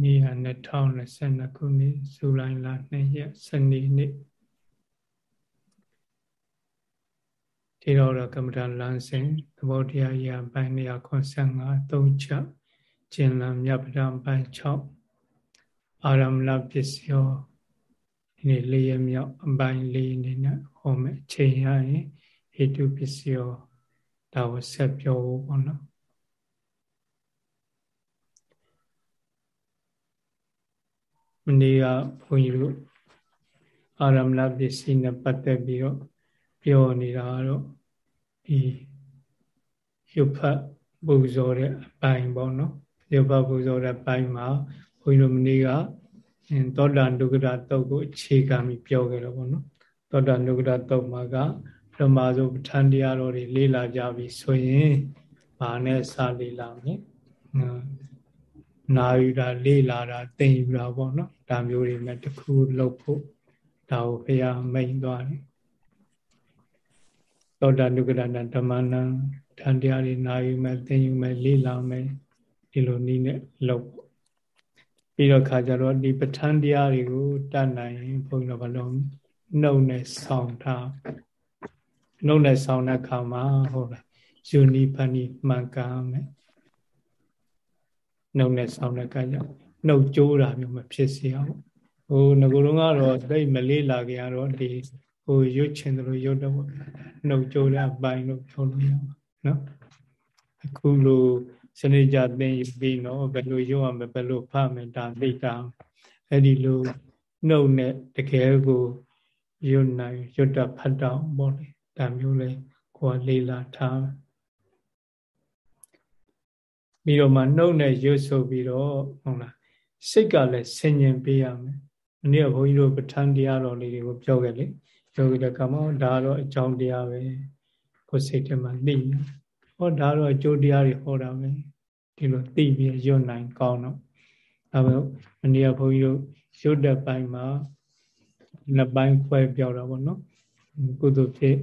နေ့ဟာ2022ခုနှစ်ဇူလိုင်လ2ရက်စနေနေ့ဒီတော့ကမ္မဋ္ဌာန်းလမ်းစဉ်သဘောတရားရာပိုင်း195သုံးချက်ကျင်လံမြတ်ပဒံပိုင်း6အာရမလပစ္စယောဒီနေ့လေးရမြောက်အပိုင်းလေးအနေနဲ့ဟောမယ်ချိန်ရရင်ဟိတုပစ္စယောဒါကိုဆက်ပြောဖို့ပေါ့နော် နေ့ကဘုန်းကြီးတို့အာရမဏပစ္စည်းနဲ့ပတ်သက်ပြီးတော့ပြောနေတာတော့ဒီရုပ်ဖတ်ပူဇော်တဲ့အပိုင်းပေါ့နော်ရုပ်ဖတ်ပူဇော်တဲ့အပိုင်းမှာဘုန်းကြီးတို့မနေ့ကသောတာနုကရတုတ်ကိုအခြေခံပြီးပြောခဲ့တော့ပေါ့နော်သောတာနုကရတုတ်မှာကပထမဆုံးပဋ္ဌာန်းတရားတော်တွေလေ့လာကြပြီဆိုရင်ဘာနဲ့စလေ့လာမလဲနာယူတာလေ့လာတာသင်ယူတာပေါ့နော် ဒါမျိုးတွေနဲ့တခုလုပ်ဖို့ဒါကိုဘုရားမိန်သွားတယ်သောတာနုကရဏဓမ္မနံတန်တရားတွေနာယူမယ်သင်ယူမယ်လေ့လာမယ်ဒီလိုနည်းနဲ့လုပ်ဖို့ပြီးတော့ခါကြတော့ဒီပဋ္ဌာန်းတရားတွေကိုတတ်နိုင်ဘုန်းကြီးတို့ဘလုံးနှုတ်နဲ့ဆောင်းထားနှုတ်နဲ့ဆောင်းတဲ့ခါမှာဟုတ်လားယူနီဖန်နီမှန်ကန်မယ်နှုတ်နဲ့ဆောင်းတဲ့အခါကျ နှုတ်ကြိုးတာမျိုးမဖြစ်စေအောင်ဟိုငကိုယ်လုံးကတော့သိမလေးလာကြရတော့ဒီဟိုရွတ်ချင်တယ်လို့ရွတ်တော့နှုတ်ကြိုးတဲ့အပိုင်းလို့ပြောလို့ရမှာနော်အခုလိုစနေကြသိပြီးတော့ဘယ်လိုရွတ်ရမလဲဘယ်လိုဖတ်မယ်ဒါသိတာအဲ့ဒီလိုနှုတ်နဲ့တကယ်ကိုရွတ်နိုင်ရွတ်တဖတ်တော့ပေါ့လေဒါမျိုးလေကိုယ်လေးလာထားပြီးတော့မှနှုတ်နဲ့ရွတ်ဆိုပြီးတော့ဟုတ်လား စိတ်ကလည်းဆင်ញင်ပေးရမယ်။အနည်းကဘုန်းကြီးတို့ပဋ္ဌာန်းတရားတော်လေးတွေကိုပြောခဲ့လေ။ပြောခဲ့တဲ့ကမ္ဘာဒါတော့အကြောင်းတရားပဲ။ကိုယ်စိတ်ထဲမှာသိနေ။ဟောဒါတော့အကျိုးတရားတွေဟောတာပဲ။ဒီလိုသိပြီးရွတ်နိုင်ကောင်းတော့။ဒါပဲအနည်းကဘုန်းကြီးတို့ရွတ်တဲ့ပိုင်းမှာနှစ်ပိုင်းခွဲပြောတာပေါ့နော်။ကုသိုလ်ဖြစ်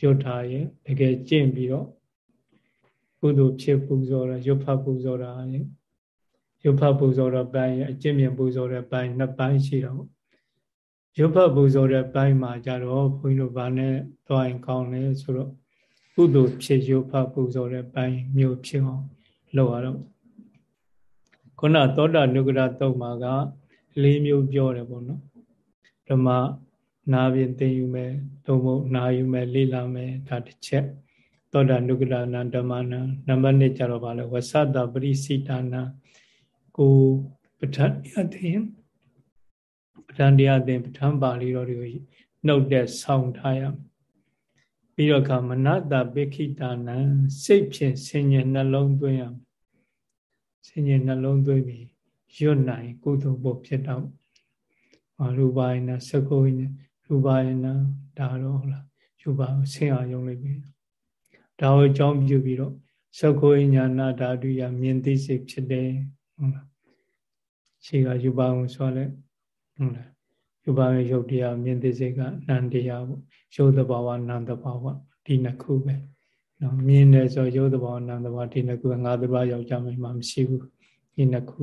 ရွတ်ထားရင်တကယ်ကျင့်ပြီးတော့ကုသိုလ်ဖြစ်ပူဇော်တာရုပ်ဖတ်ပူဇော်တာရု ပ်ဖတ်ပူဇော်တဲ့ပိုင်းအကျင့်မြင်ပူဇော်တဲ့ပိုင်းနှစ်ပိုင်းရှိတော့ရုပ်ဖတ်ပူဇော်တဲ့ပိုင်းမှာကြတော့ဘုန်းကြီးတို့ဗာနဲ့တွိုင်းကောင်းလဲဆိုတော့ကုသိုလ်ဖြစ်ရုပ်ဖတ်ပူဇော်တဲ့ပိုင်းမျိုးဖြစ်အောင်လုပ်ရတော့ခုနသောတာနုကရတုတ်မှာကလေးမျိုးပြောတယ်ပေါ့နော်ဓမ္မနာပြင်သိယူမယ်သို့မဟုတ်နာယူမယ်လေ့လာမယ်ဒါတစ်ချက်သောတာနုကရဏဓမ္မနာနံပါတ်1ကျတော့ဗာလဲဝသတပရိစိတာနာ ကိုပဋ္ဌာန်းတရားသင်ပဋ္ဌာန်းတရားသင်ပဋ္ဌာန်းပါဠိတော်တွေကိုနှုတ်တဲ့ဆောင်းထားရပြီးတော့ကမနတပိခိတာနံစိတ်ဖြင့်ဆင်ញံနှလုံးသွင်းရဆင်ញံနှလုံးသွင်းပြီးရွတ်နိုင်ကုသိုလ်ဖို့ဖြစ်တော့ရူပါယနာသကုယနာရူပါယနာဒါတော့ဟုတ်လားရူပါဆင်အောင်ယုံလိုက်ပြီဒါကိုအကြောင်းပြုပြီးတော့သကုယညာနာဓာတုယမြင်သိစိတ်ဖြစ်တယ် ဟုတ်လားရှိကယူပါအောင်ဆိုလဲဟုတ်လားယူပါရဲ့ရုပ်တရားမြင်သိစိတ်ကနန္တရားပေါ့ရုပ်တဘာဝနန္တဘာဝဒီနှစ်ခုပဲနော်မြင်တယ်ဆိုရုပ်တဘာဝနန္တဘာဝဒီနှစ်ခုငါးတဘာယောက်ျားမိန်းမမရှိဘူးဒီနှစ်ခု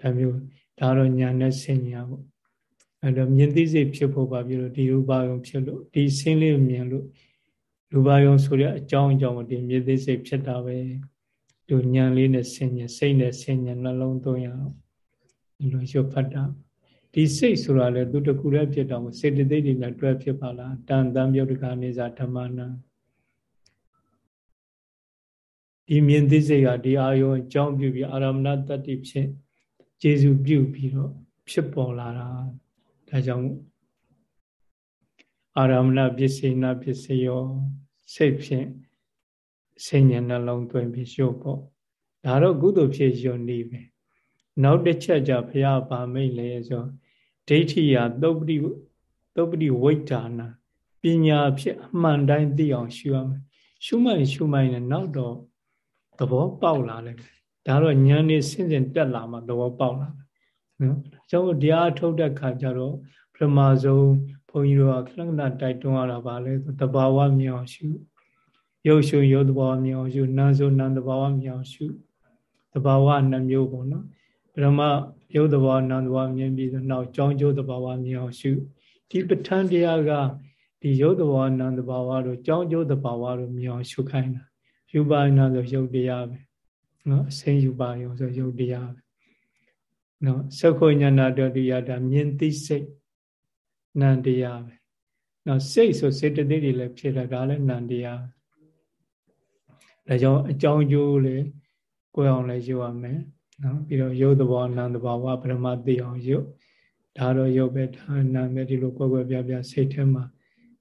ဒါမျိုးဒါတော့ညာနဲ့ဆင်ညာပေါ့အဲ့တော့မြင်သိစိတ်ဖြစ်ဖို့ပါပြီလို့ဒီရူပါယုံဖြစ်လို့ဒီဆင်းလေးမြင်လို့ရူပါယုံဆိုတဲ့အကြောင်းအကြောင်းကိုဒီမြင်သိစိတ်ဖြစ်တာပဲ လူညံလေးနဲ့ဆင်ញစိတ်နဲ့ဆင်ញနှလုံးသွင်းရအောင်ဒီလိုရုပ်ဖတ်တာဒီစိတ်ဆိုတာလေသူတကူလည်းဖြစ်တော့စေတသိက်တွေနဲ့တွဲဖြစ်ပါလားတန်တန်ပြုတ်တကနေစာဓမ္မနာဒီမြင်သိစိတ်ကဒီအာယုံအကြောင်းပြုပြီးအာရမဏတတ္တိဖြစ်ကျေစုပြုပြီးတော့ဖြစ်ပေါ်လာတာဒါကြောင့်အာရမဏပစ္စေနာပစ္စယောစိတ်ဖြင့် ဆင်ញံနှလုံးသွင်းပြီးရုပ်ပေါ့ဒါတော့ကုသိုလ်ဖြစ်ယုံနေပဲနောက်တစ်ချက်ကြဘုရားဗာမိတ်လဲဆိုဒိဋ္ဌိယသုပ္ပတိသုပ္ပတိဝိဒါနာပညာဖြစ်အမှန်တိုင်းသိအောင်ရှုရမယ်ရှုမှန်ရှုမှန်နဲ့နောက်တော့သဘောပေါက်လာလိမ့်မယ်ဒါတော့ဉာဏ်နဲ့စဉ်စဉ်တက်လာမှသဘောပေါက်လာမယ်နော်ကျောင်းတရားထုတ်တဲ့ခါကျတော့ပထမဆုံးဘုန်းကြီးတို့ကခလကနာတိုက်တွန်းရတာပါလေသဘာဝမြောင်ရှု ရုပ်ရှုရုပ်သဘာဝမြောင်ရှုနာမ်ရှုနာမ်သဘာဝမြောင်ရှုသဘာဝနှမျိုးပေါ့နော်ပထမရုပ်တဘာဝနာမ်တဘာဝမြင်ပြီးနောက်ကြောင်းကျိုးတဘာဝမြင်အောင်ရှုဒီပဋ္ဌာန်းတရားကဒီရုပ်တဘာဝနာမ်တဘာဝတို့ကြောင်းကျိုးတဘာဝတို့မြင်အောင်ရှုခိုင်းတာယူပါနာဆိုရုပ်တရားပဲနော်အစိမ့်ယူပါရောဆိုရုပ်တရားပဲနော်သက္ခောညာနာတတိယတာမြင်သိစိတ်နန္တရားပဲနော်စိတ်ဆိုစေတသိက်တွေလည်းဖြစ်လာဒါလည်းနန္တရား ဒါကြောင့်အကြောင်းကျိုးလေကိုယ်အောင်လည်းယူရမယ်နော်ပြီးတော့ရုပ်သဘောနာမ်သဘောဝပရမသိအောင်ယူဒါတော့ရုပ်ပဲဒါနာမ်ပဲဒီလိုကွက်ကွက်ပြပြစိတ်ထဲမှာ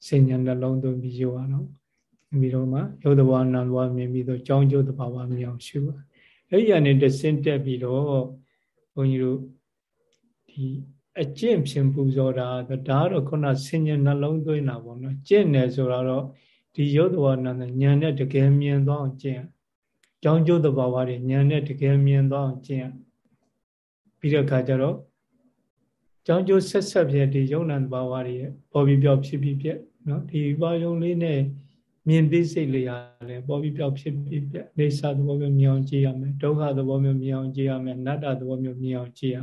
စိညာနှလုံးသွင်းပြီးယူရအောင်ပြီးတော့မှရုပ်သဘောနာမ်သဘောမြင်ပြီးတော့ကြောင်းကျိုးသဘောဝမြင်အောင်ရှုပါအဲ့ဒီအနေနဲ့ဆင်းတက်ပြီးတော့ဘုန်းကြီးတို့ဒီအကျင့်ဖြင့်ပူဇော်တာဒါကတော့ခုနဆင်ញနှလုံးသွင်းတာပေါ့နော်ကျင့်တယ်ဆိုတော့ ဒီရုပ်တော်နာနဲ့ဉာဏ်နဲ့တကယ်မြင်သွားအောင်ကျင့်ကြောင်းကျိုးသဘာဝတွေဉာဏ်နဲ့တကယ်မြင်သွားအောင်ကျင့်ပြီးတဲ့အခါကျတော့ကြောင်းကျိုးဆက်ဆက်ပြဒီယုံနာသဘာဝတွေပေါ်ပြီးပြောက်ဖြစ်ပြီးပြက်နော်ဒီဘာယုံလေးနဲ့မြင်သိစိတ်လေးရတယ်ပေါ်ပြီးပြောက်ဖြစ်ပြီးပြက်နေစာသဘောမျိုးမြင်အောင်ကြည့်ရမယ်ဒုက္ခသဘောမျိုးမြင်အောင်ကြည့်ရမယ်နတ္တသဘောမျိုးမြင်အောင်ကြည့်ရ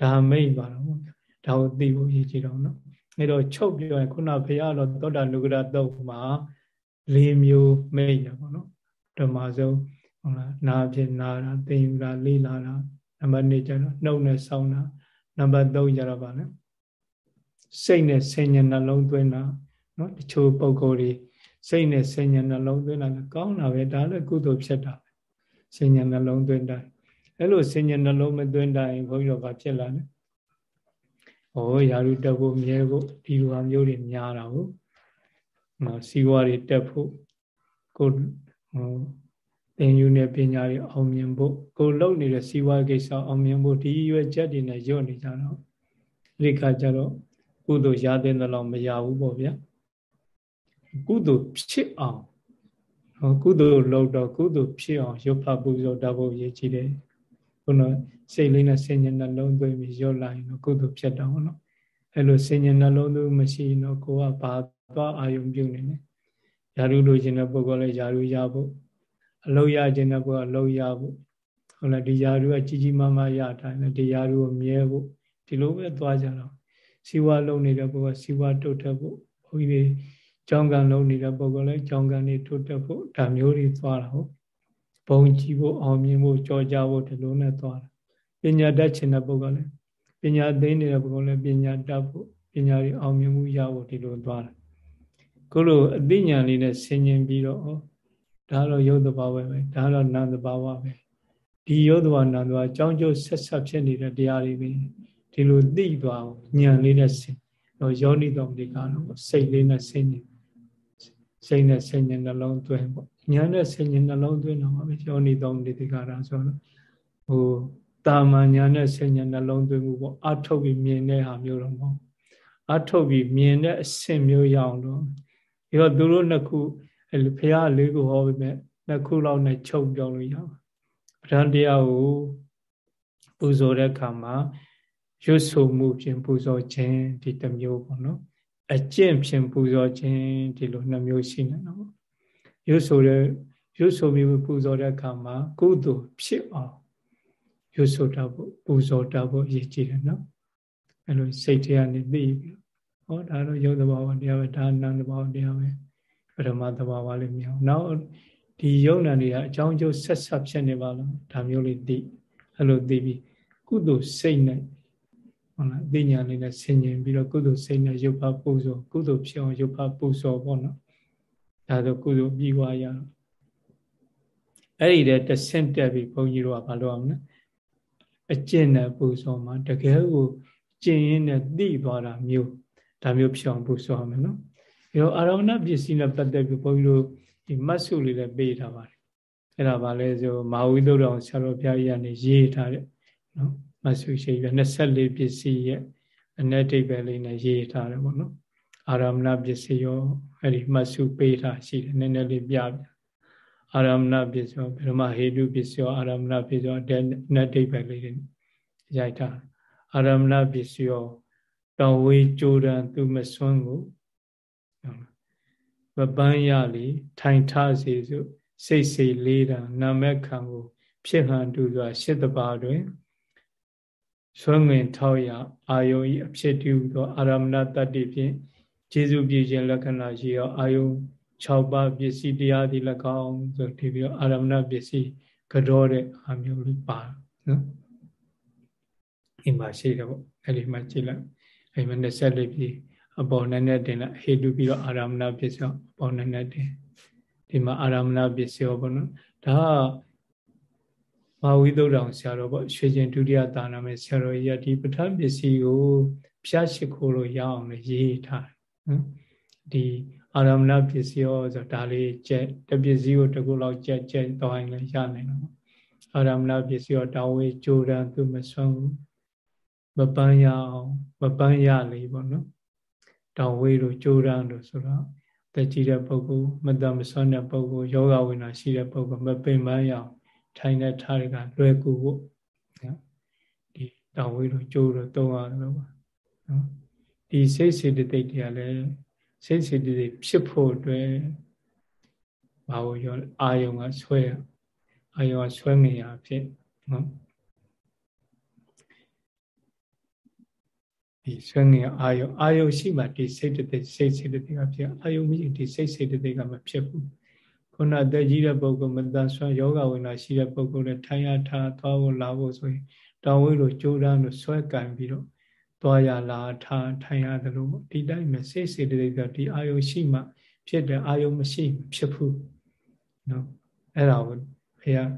ဒါမိတ်ပါတော့ဗျာဒါကိုသိဖို့ရည်ကြည်တော့နော် အဲတော့ချုပ်ပြောရင်ခုနဘုရားတော်သောတာနုဂရတုတ်မှာ၄မျိုးမိတ်ရပါတော့ဓမ္မဆုံးဟုတ်လားနာဖြစ်နာတာသင်ယူတာလေးလာတာနံပါတ်2ကျတော့နှုတ်နဲ့ဆောင်းတာနံပါတ်3ကျတော့ဗာလဲစိတ်နဲ့ဆင်ញနှလုံးသွင်းတာနော်တချို့ပုံကိုယ်တွေစိတ်နဲ့ဆင်ញနှလုံးသွင်းတာလည်းကောင်းတာပဲဒါလည်းကုသိုလ်ဖြစ်တာပဲဆင်ញနှလုံးသွင်းတာအဲ့လိုဆင်ញနှလုံးမသွင်းတိုင်းဘုန်းကြီးတို့ဘာဖြစ်လာလဲ။ ဩယာရုတက်ဖို့မြဲဖို့ဒီလိုအမျိုးတွေများတာဟုတ်။နော်စီဝါတွေတက်ဖို့ကိုဟိုသင်ယူနေပညာတွေအောင်မြင်ဖို့ကိုလုံနေတဲ့စီဝါကိစ္စအောင်မြင်ဖို့ဒီရွယ်ချက်တွေနဲ့ညွတ်နေကြတော့ဒီခါကျတော့ကုသိုလ်ရတဲ့လောက်မရဘူးပေါ့ဗျာ။ကုသိုလ်ဖြစ်အောင်ဟောကုသိုလ်လုပ်တော့ကုသိုလ်ဖြစ်အောင်ရုပ်ဖပူဇော်တတ်ဖို့ရည်ကြည်တယ်။ ခုနစိတ်လေးနဲ့ဆင်ញနှလုံးသွင်းပြီးရော့လာရင်တော့ကုသိုလ်ဖြစ်တော့နော်အဲ့လိုဆင်ញနှလုံးသွင်းမရှိရင်တော့ကိုကဘာသွားအာယုံပြုနေလဲယာရုလိုချင်တဲ့ပုဂ္ဂိုလ်လည်းယာရုရဖို့အလုရချင်တဲ့ပုဂ္ဂိုလ်အလုရဖို့ဟုတ်လားဒီယာရုကကြီးကြီးမားမားရထားတယ်ဒီယာရုကိုမြဲဖို့ဒီလိုပဲသွားကြတော့စီဝါလုံးနေတဲ့ပုဂ္ဂိုလ်စီဝါတုတ်ထက်ဖို့ဘုန်းကြီးတွေကြောင်းကံလုံးနေတဲ့ပုဂ္ဂိုလ်လည်းကြောင်းကံတွေတုတ်တက်ဖို့ဒါမျိုးတွေသွားတာဟုတ် ဘုံကြည့်ဖို့အောင်မြင်ဖို့ကြောကြဖို့ဒီလိုနဲ့သွားတာပညာတတ်ခြင်းတဲ့ပုဂ္ဂိုလ်လည်းပညာသိနေတဲ့ပုဂ္ဂိုလ်လည်းပညာတတ်ဖို့ပညာတွေအောင်မြင်မှုရဖို့ဒီလိုသွားတာခုလိုအသိဉာဏ်လေးနဲ့ဆင်ញင်ပြီးတော့ဒါတော့ယုတ်တဘာဝပဲဒါတော့နန္တဘာဝပဲဒီယုတ်တဘာနန္တဘာအကြောင်းကျိုးဆက်ဆက်ဖြစ်နေတဲ့တရားတွေပဲဒီလိုသိသွားအောင်ဉာဏ်လေးနဲ့ဆင်တော့ယောနိတော်ဒီကတော့စိတ်လေးနဲ့ဆင်ញင် စိတ်နဲ့ဆင်ញင်နှလုံးသွင်းပေါ့ဉာဏ်နဲ့ဆင်ញင်နှလုံးသွင်းတော့ပဲယောနိတော်ဒီကရာဆိုတော့ဟိုတာမန်ညာနဲ့ဆင်ညာနှလုံးသွင်းမှုပေါ့အထုတ်ပြီးမြင်တဲ့ဟာမျိုးတော့မဟုတ်အထုတ်ပြီးမြင်တဲ့အဆင့်မျိုးရအောင်တော့ဒီတော့သူတို့နှစ်ခုအဲဖះလေးကိုဟောပြီးမဲ့နှစ်ခုလောက်နဲ့ချုပ်ပြောလို့ရအောင်ပဋ္ဌာန်းတရားကိုပူဇော်တဲ့အခါမှာရွတ်ဆိုမှုဖြင့်ပူဇော်ခြင်းဒီတစ်မျိုးပေါ့နော် အကျင့်ဖြင့်ပူဇော်ခြင်းဒီလိုနှစ်မျိုးရှိနေတော့ရွတ်ဆိုတဲ့ရွတ်ဆိုပြီးပူဇော်တဲ့အခါမှာကုသိုလ်ဖြစ်အောင်ရွတ်ဆိုတတ်ဖို့ပူဇော်တတ်ဖို့အရေးကြီးတယ်နော်အဲလိုစိတ်ထဲကနေသိပြီးဟောဒါတော့ယုတ်တဘာဝတရားပဲဒါနန္တဘာဝတရားပဲပရမတဘာဝလေးမြောက်နောက်ဒီယုံနာတွေကအကြောင်းကျိုးဆက်ဆက်ဖြစ်နေပါလားဒါမျိုးလေးသိအဲလိုသိပြီးကုသိုလ်စိတ်နဲ့ ဟုတ်လားအသိဉာဏ်လေးနဲ့ဆင်ញင်ပြီးတော့ကုသိုလ်စိတ်နဲ့ရုပ်ဖပူဇော်ကုသိုလ်ဖြစ်အောင်ရုပ်ဖပူဇော်ပေါ့နော်ဒါဆိုကုသိုလ်ပြီးွားရအောင်အဲ့ဒီတဲ့တဆင့်တက်ပြီးဘုန်းကြီးတို့ကမလုပ်အောင်နော်အကျင့်နဲ့ပူဇော်မှာတကယ်ကိုကျင့်ရင်းနဲ့သိသွားတာမျိုးဒါမျိုးဖြစ်အောင်ပူဇော်မယ်နော်အဲတော့အာရမဏပစ္စည်းနဲ့ပတ်သက်ပြီးဘုန်းကြီးတို့ဒီမတ်စုလေးလည်းပေးထားပါတယ်အဲ့ဒါပါလဲဆိုမာဝိသုဒ္ဓအောင်ဆရာတော်ဘုရားကြီးကနေရေးထားတဲ့နော် မတ်စုရှိပြ24ပစ္စည်းရဲ့အ내ဒိဗ္ဗေလေးနဲ့ရေးထားတယ်ပေါ့နော်အာရမဏပစ္စည်းရောအဲ့ဒီမတ်စုပေးထားရှိတယ်နည်းနည်းလေးပြပြအာရမဏပစ္စယောဗြဟ္မဟေတုပစ္စယောအာရမဏပစ္စယောတဲ့နတ်ဒိဗ္ဗေလေးတွေရိုက်ထားအာရမဏပစ္စယောတော်ဝေးကြိုးတန်သူမစွန်းကိုမပန်းရလီထိုင်ထစေစုစိတ်စိတ်လေးတံနာမက်ခံကို ဖြစ်ဟန်တူစွာရှစ်တပါတွင် ဆွငင်ထောက်ရအာယုံဤအဖြစ်တည်သောအာရမဏတတ္တိဖြင့်ခြေစုပြည့်ခြင်းလက္ခဏာရှိသောအာယုံ6ပါးပစ္စည်းတရားဒီ၎င်းဆိုဒီပြီးတော့အာရမဏပစ္စည်းကြောတဲ့အာမျိုးလေးပါနော်အိမ်မှာရှိတယ်ပေါ့အဲ့ဒီမှာကြည့်လိုက်အိမ်မှာ24ပြည့်အပေါ်နဲ့နဲ့တင်လိုက်ဟေတုပြီးတော့အာရမဏပစ္စည်းအပေါ်နဲ့နဲ့တင်ဒီမှာအာရမဏပစ္စည်းပေါ့နော်ဒါက မာဝိသုဒ္ဓအောင်ဆရာတော်ပေါ့ရွှေကျင်ဒုတိယတာနာမဲ့ဆရာတော်ကြီးကဒီပဋ္ဌာန်းပစ္စည်းကိုဖျားရှိခိုးလို့ရအောင်လည်းရေးထားတယ်နော်ဒီအာရမဏပစ္စည်းရောဆိုဒါလေးကြက်တပစ္စည်းကိုတကူလောက်ကြက်ကြက်တော့ရင်လည်းရနိုင်တော့အာရမဏပစ္စည်းရောတောင်းဝေးကြိုးရန်သူမဆွမ်းဘူးမပန်းရအောင်မပန်းရလေပေါ့နော်တောင်းဝေးတို့ကြိုးရန်တို့ဆိုတော့တက်ကြည့်တဲ့ပုဂ္ဂိုလ်မတမဆွမ်းတဲ့ပုဂ္ဂိုလ်ယောဂဝိနာရှိတဲ့ပုဂ္ဂိုလ်မပင်ပန်းရအောင် ထိုင်တဲ့ထားတွေကလွယ်ကူဖို့နော်ဒီတောင်းဝေးတို့ကြိုးတို့သုံးရတယ်လို့ပါနော်ဒီစိတ်စေတသိက်တွေကလည်းစိတ်စေတသိက်ဖြစ်ဖို့အတွက်ဘာလို့ရောအာယုံကဆွဲအာယုံကဆွဲနေရဖြစ်နော်ဒီဆွဲနေအာယုံအာယုံရှိမှဒီစိတ်တသိက်စိတ်စေတသိက်ကဖြစ်အာယုံမရှိဒီစိတ်စေတသိက်ကမဖြစ်ဘူး ခုနတက်ကြီးတဲ့ပုဂ္ဂိုလ်မတန်ဆွမ်းယောဂဝိနာရှိတဲ့ပုဂ္ဂိုလ်နဲ့ထိုင်ရထားသွားဖို့လာဖို့ဆိုရင်တောင်းဝိလို့ကြိုးတန်းလို့ဆွဲကင်ပြီးတော့သွားရလာထားထိုင်ရတယ်လို့ဒီတိုင်းပဲစိတ်စေတသိက်ကဒီအာယုရှိမှ ဖြစ်တယ်အာယုမရှိဖြစ်ဘူးနော်အဲ့ဒါကိုဘုရား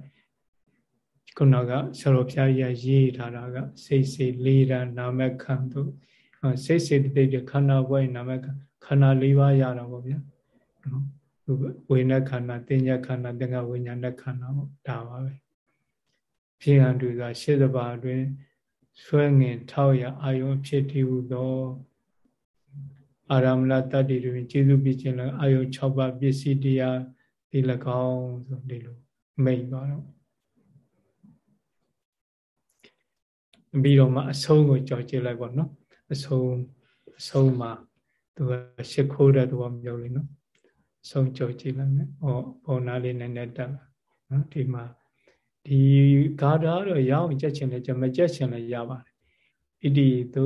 ခုနကဆရာတော်ဘုရားကြီးရေးထားတာကစိတ်စေလေးရနာမခံတို့စိတ်စေတသိက်ခန္ဓာဘွဲ့နာမခံခန္ဓာ၄ပါးရတာပေါ့ဗျာနော် ဝိညာဉ်ခန္ဓာတင်ညာခန္ဓာသင်္ခါဝိညာဉ်ခန္ဓာပေါ့ဒါပါပဲဖြစ်ဟန်တူကရှေ့စပါအတွင်းဆွဲငင်ထောက်ရအာယုံဖြစ်တည်ဟုသောအာရမဏတတ္တိတွင်ကျေစုပြခြင်းလည်းအာယုံ6ပါးပစ္စည်းတရားဒီ၎င်းဆိုဒီလိုမိတ်ပါတော့ပြီးတော့မှအဆုံးကိုကြော်ကြည့်လိုက်ပေါ့နော်အဆုံးအဆုံးမှာသူကရှ िख ိုးတဲ့သဘောမျိုးလေးနော်အ ဆုံးကြော်ကြည့်လိုက်မယ်ဟောပေါ်နာလေးနည်းနည်းတက်လာနော်ဒီမှာဒီဂါထာတော့ရအောင်ကြက်ချင်လဲကြမကြက်ချင်လဲရပါတယ်ဣတိသူ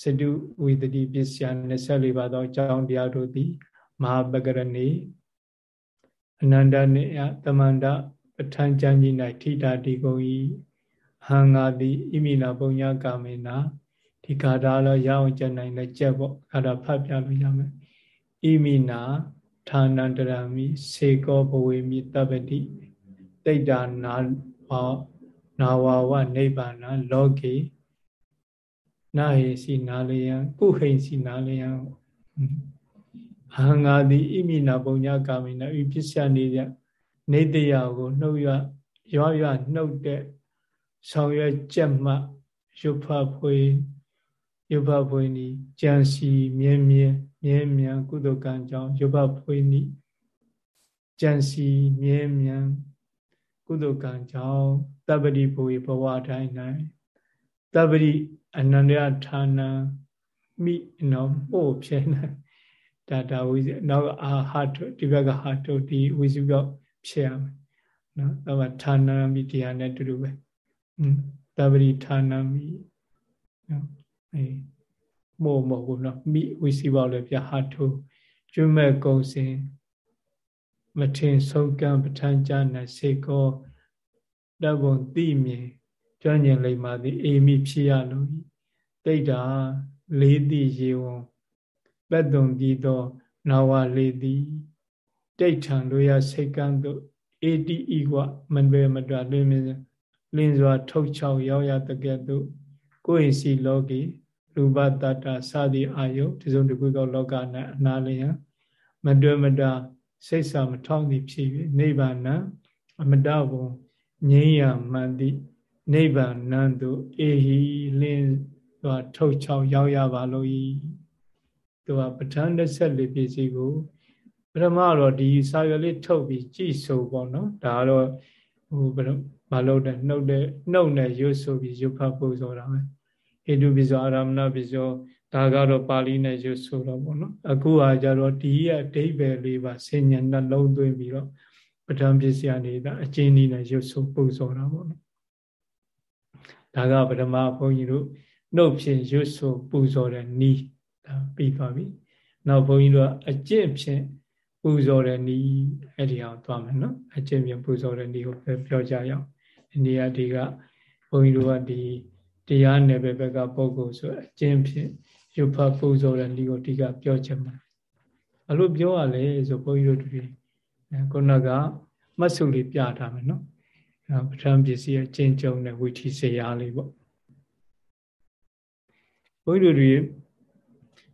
စတုဝိတတိပစ္စယ24ပါးသောအကြောင်းတရားတို့သည်မဟာပကရဏီအနန္တနေယတမန္တပဋ္ဌာန်းကျမ်းကြီး၌ထိတာတိကုန်၏ဟံငါတိဣမိနာပုံညာကာမေနာဒီဂါထာတော့ရအောင်ကြက်နိုင်လဲကြက်ပေါ့ဂါထာဖတ်ပြလို့ရမယ်ဣမိနာ ဌာနန္တရမိစေကောဘဝေမိတပ္ပတိတိတ်တာနာဝနာဝဝနိဗ္ဗာန်လောကေနာဟေစီနာလယံကုဟိစီနာလယံဟံငါသည်ဣမိနာပုံညကာမိနာဤပစ္စယနေရနေတရာကိုနှုတ်ရရွာရွာနှုတ်တဲ့ဆောင်ရွက်ကြက်မှရုပ်ဖဖွေရုပ်ဖဖွေနီကြံစီမြဲမြဲ မြဲမြံကုသကံကြောင့်ရုပ်ဖဖွေနီကြံစီမြဲမြံကုသိုလ်ကံကြောင့်တပ္ပတိဘူဘဝတိုင်း၌တပ္ပတိအနန္တရဌာနမိနော်ပို့ဖြစ်နေဒါဒါဝိဇနောက်အာဟာတုဒီဘက်ကဟာတုဒီဝိဇုပြောဖြစ်ရမယ်နော်တော့ဌာနမိတရားနဲ့တူတူပဲတပ္ပတိဌာနမိနော်အေး မို့မဟုတ်ဘူးနော်မိဝိစီပေါလည်းပြဟာတုကျွမဲ့ကုံစင်မထင်ဆုံးကံပဋ္ဌာန်းကြ၌စေကောတဘုံတိမြင်ကျွမ်းကျင်လိမ္မာသည်အေမိဖြစ်ရလို့တိတ်တာလေးတိရေဝံပက်တုံပြီးသောနာဝလေးသည်တိတ်ထံတို့ရစိတ်ကံတို့အေတိဤဝမန်ဘေမတလင်းမြင်လင်းစွာထုတ်ချောက်ရောက်ရတကဲ့သို့ကိုယ်စီလောကီ ရူပတ္တစသည်အာယုဒီစုံတခုသောလောက၌အနာလျံမတွဲမတာစိတ်ဆာမထောင်းသည်ဖြစ်၍နိဗ္ဗာန်အမတဘုံငြိမ်းရမှန်သည့်နိဗ္ဗာန်နံသို့အေဟိလင်းသူကထုတ်ချောင်းရောက်ရပါလို့ဤသူကပဋ္ဌာန်း14ပြည့်စီကိုပထမတော့ဒီစာရွက်လေးထုတ်ပြီးကြည့်ဆိုပေါ့နော်ဒါကတော့ဟိုဘယ်လိုမလုပ်တဲ့နှုတ်တဲ့နှုတ်နဲ့ရွတ်ဆိုပြီးရွတ်ဖတ်ဖို့ဆိုတာပဲ ဟိတုပိဇောအာရမဏပိဇောဒါကတော့ပါဠိနဲ့ရွတ်ဆိုတော့ပေါ့နော်အခုဟာကြတော့ဒီရဲ့အဓိပ္ပာယ်လေးပါဆင်ញံနှလုံးသွင်းပြီးတော့ပဋ္ဌာန်းပစ္စယနေတာအကျဉ်းနည်းနဲ့ရွတ်ဆိုပုံစောတာပေါ့နော်ဒါဒါကပထမဘုန်းကြီးတို့နှုတ်ဖြင့်ရွတ်ဆိုပူဇော်တဲ့နီးဒါပြီးသွားပြီနောက်ဘုန်းကြီးတို့အကျင့်ဖြင့်ပူဇော်တဲ့နီးအဲ့ဒီအောင်သွားမယ်နော်အကျင့်ဖြင့်ပူဇော်တဲ့နီးကိုပြောကြရအောင်ဒီနေရာဒီကဘုန်းကြီးတို့ကဒီ တရားနယ်ပယ်ဘက်ကပုဂ္ဂိုလ်ဆိုအကျင့်ဖြင့်ရုပ်ဖတ်ပူဇော်တဲ့နီးကိုဒီကပြောချင်ပါတယ်ဘလို့ပြောရလဲဆိုဘုန်းကြီးတို့တွေခုနကမတ်စုလေးပြထားမယ်နော်ပဋ္ဌာန်းပစ္စည်းအကျဉ်းကျုံတဲ့ဝိသီစရာလေးပေါ့ဘုန်းကြီးတို့တွေ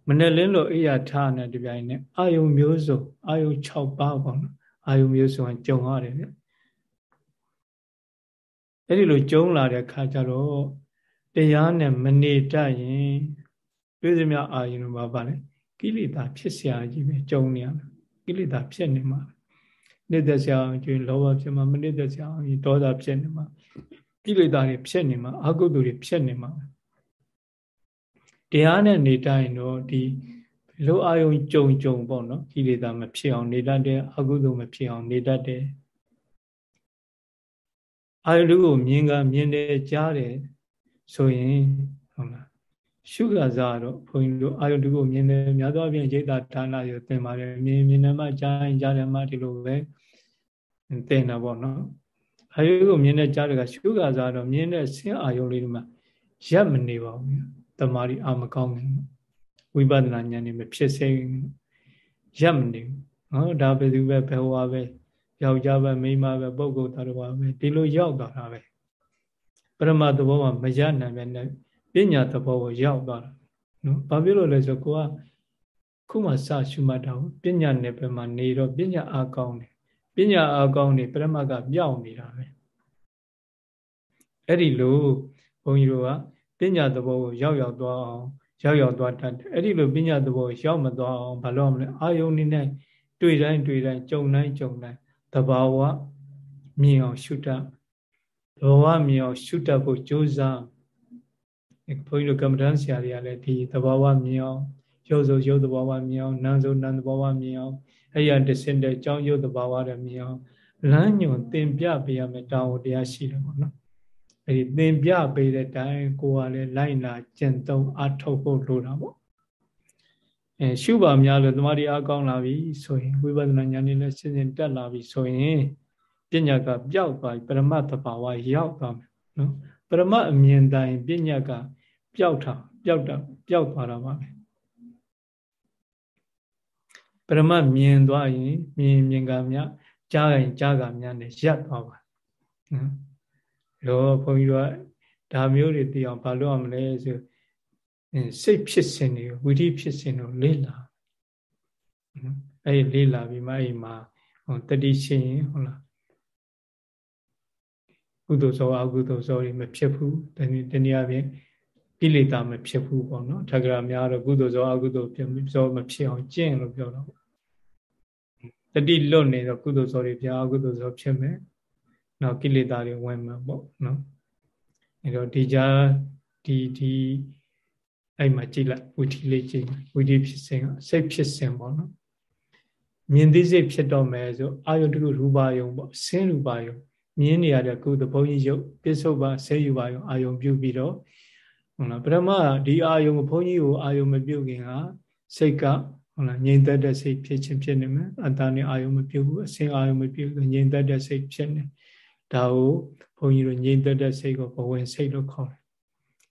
မနဲ့လင်းလို့အိယာထားနေတပြိုင်နက်အာယုံမျိုးစုံအာယုံ6ပါးပေါ့နော်အာယုံမျိုးစုံကြုံရတယ်ဗျအဲ့ဒီလိုကြုံလာတဲ့ခါကျတော့ တရားနဲ့မနေတတ်ရင်တွေ့စမြအာယုံမှာပါလေကိလေသာဖြစ်เสียကြီးပဲကြုံနေရတာကိလေသာဖြစ်နေမှာနှိမ့်သက်စရာအောင်ကျွင်လောဘဖြစ်မှာမနှိမ့်သက်စရာအောင်ဒေါသဖြစ်နေမှာကိလေသာတွေဖြစ်နေမှာအကုသိုလ်တွေဖြစ်နေမှာတရားနဲ့နေတိုင်းတော့ဒီလောအာယုံကြုံကြုံပေါ့နော်ကိလေသာမဖြစ်အောင်နေတတ်တယ်အကုသိုလ်မဖြစ်အောင်နေတတ်တယ်အာယုတုကိုမြင်ကမြင်တယ်ကြားတယ် ဆိုရင်ဟုတ်လားရှုကစားတော့ဘုန်းကြီးတို့အာယုတုကိုမြင်တယ်များသောအားဖြင့်ဣဒ္ဓဒါနရောသင်ပါတယ်မြင်မြင်တယ်မှကြားရင်ကြားတယ်မှဒီလိုပဲသင်တာပေါ့နော်အာယုကိုမြင်တဲ့ကြားတယ်ကရှုကစားတော့မြင်တဲ့ဆင်းအာယုလေးတွေမှာရပ်မနေပါဘူးတမာရီအာမကောင်းဘူးဝိပဿနာဉာဏ်နေမဖြစ်စေရပ်မနေဘူးနော်ဒါဘယ်သူပဲဘယ်ဟောပဲယောက်ျားပဲမိန်းမပဲပုဂ္ဂိုလ်သားတော်ပဲဒီလိုရောက်သွားတာပဲ ပရမသဘောမှာမရနိုင်ပဲနဲ့ပညာသဘောကိုရောက်သွားတာနော်ဘာဖြစ်လို့လဲဆိုကိုကခုမှစရှုမှတ်တာကိုပညာနယ်ပယ်မှာနေတော့ပညာအားကောင်းတယ်ပညာအားကောင်းနေပရမတ်ကပြောင်းနေတာပဲအဲ့ဒီလိုဘုန်းကြီးတို့ကပညာသဘောကိုရောက်ရောက်သွားအောင်ရောက်ရောက်သွားတတ်တယ်အဲ့ဒီလိုပညာသဘောရောက်မသွားအောင်ဘာလို့မလဲအာယုန်နေနဲ့တွေ့တိုင်းတွေ့တိုင်းကြုံတိုင်းကြုံတိုင်းသဘာဝမြင်အောင်ရှုတတ်သ ဘာဝမြင်အောင်ရှုတတ်ဖို့ကြိုးစားဘုန်းကြီးတို့ကမ္မဋ္ဌာန်းဆရာတွေကလည်းဒီသဘာဝမြင်အောင်ရုပ်ဆိုရုပ်သဘာဝမြင်အောင်နာမ်ဆိုနာမ်သဘာဝမြင်အောင်အဲ့ရတစင်တဲ့အကြောင်းရုပ်သဘာဝတွေမြင်အောင်လမ်းညွန်သင်ပြပေးရမယ်တာဝန်တရားရှိတယ်ပေါ့နော်အဲ့ဒီသင်ပြပေးတဲ့တိုင်ကိုကလည်းလိုက်လာကျင့်သုံးအထောက်ဖို့လိုတာပေါ့အဲရှုပါများလို့တမာရီအကောင်းလာပြီဆိုရင်ဝိပဿနာဉာဏ်နဲ့လည်းစဉ်စဉ်တက်လာပြီဆိုရင် ပညာကပျောက်သွားပြီပရမတ်တဘာဝရောက်သွားမယ်နော်ပရမတ်အမြင်တိုင်းပညာကပျောက်တာပျောက်တာပျောက်သွားတာပါပဲပရမတ်မြင်သွားရင် မြင်မြင်ကမြကြားရင်ကြားကမြနဲ့ရပ်သွားပါနော်တော့ဘုန်းကြီးတို့ကဒါမျိုးတွေသိအောင်ဘာလုပ်ရမလဲဆိုစိတ်ဖြစ်စဉ်တွေဝိဓိဖြစ်စဉ်ကိုလေ့လာအဲ့ဒီလေ့လာပြီးမှအဲ့မှာဟိုတတိရှိရင်ဟုတ်လား ကုသိုလ်စောအကုသိုလ်စောတွေမဖြစ်ဘူးတနည်းတနည်းအားဖြင့်ကိလေသာမဖြစ်ဘူးပေါ့နော်ထက္ကရာများတော့ကုသိုလ်စောအကုသိုလ်ဖြစ်စောမဖြစ်အောင်ကျင့်လို့ပြောတော့တတိလွတ်နေတော့ကုသိုလ်စောတွေပြအကုသိုလ်စောဖြစ်မယ်နောက်ကိလေသာတွေဝင်မှာပေါ့နော်အဲတော့ဒီကြားဒီဒီအဲ့မှာကြည့်လိုက်ဝီထီလေးကြည့်ဝီထီဖြစ်စဉ်ကစိတ်ဖြစ်စဉ်ပေါ့နော်မြင်သိစိတ်ဖြစ်တော့မယ်ဆိုအာယုတ္တရူပါယုံပေါ့ဆင်းရူပါယုံ မြင်နေရတဲ့ကုသဘုံကြီးရုပ်ပစ္စုပန်ဆဲယူပါယုံအာယုံပြုပြီးတော့ဟုတ်လားပထမဒီအာယုံဘုံကြီးကိုအာယုံမပြုတ်ခင်ကစိတ်ကဟုတ်လားငြိမ်သက်တဲ့စိတ်ဖြစ်ခြင်းဖြစ်နေမယ်အတ္တနဲ့အာယုံမပြုတ်ဘူးအစင်အာယုံမပြုတ်ဘူးငြိမ်သက်တဲ့စိတ်ဖြစ်နေဒါကိုဘုန်းကြီးတို့ငြိမ်သက်တဲ့စိတ်ကိုဘဝင်စိတ်လို့ခေါ်တယ်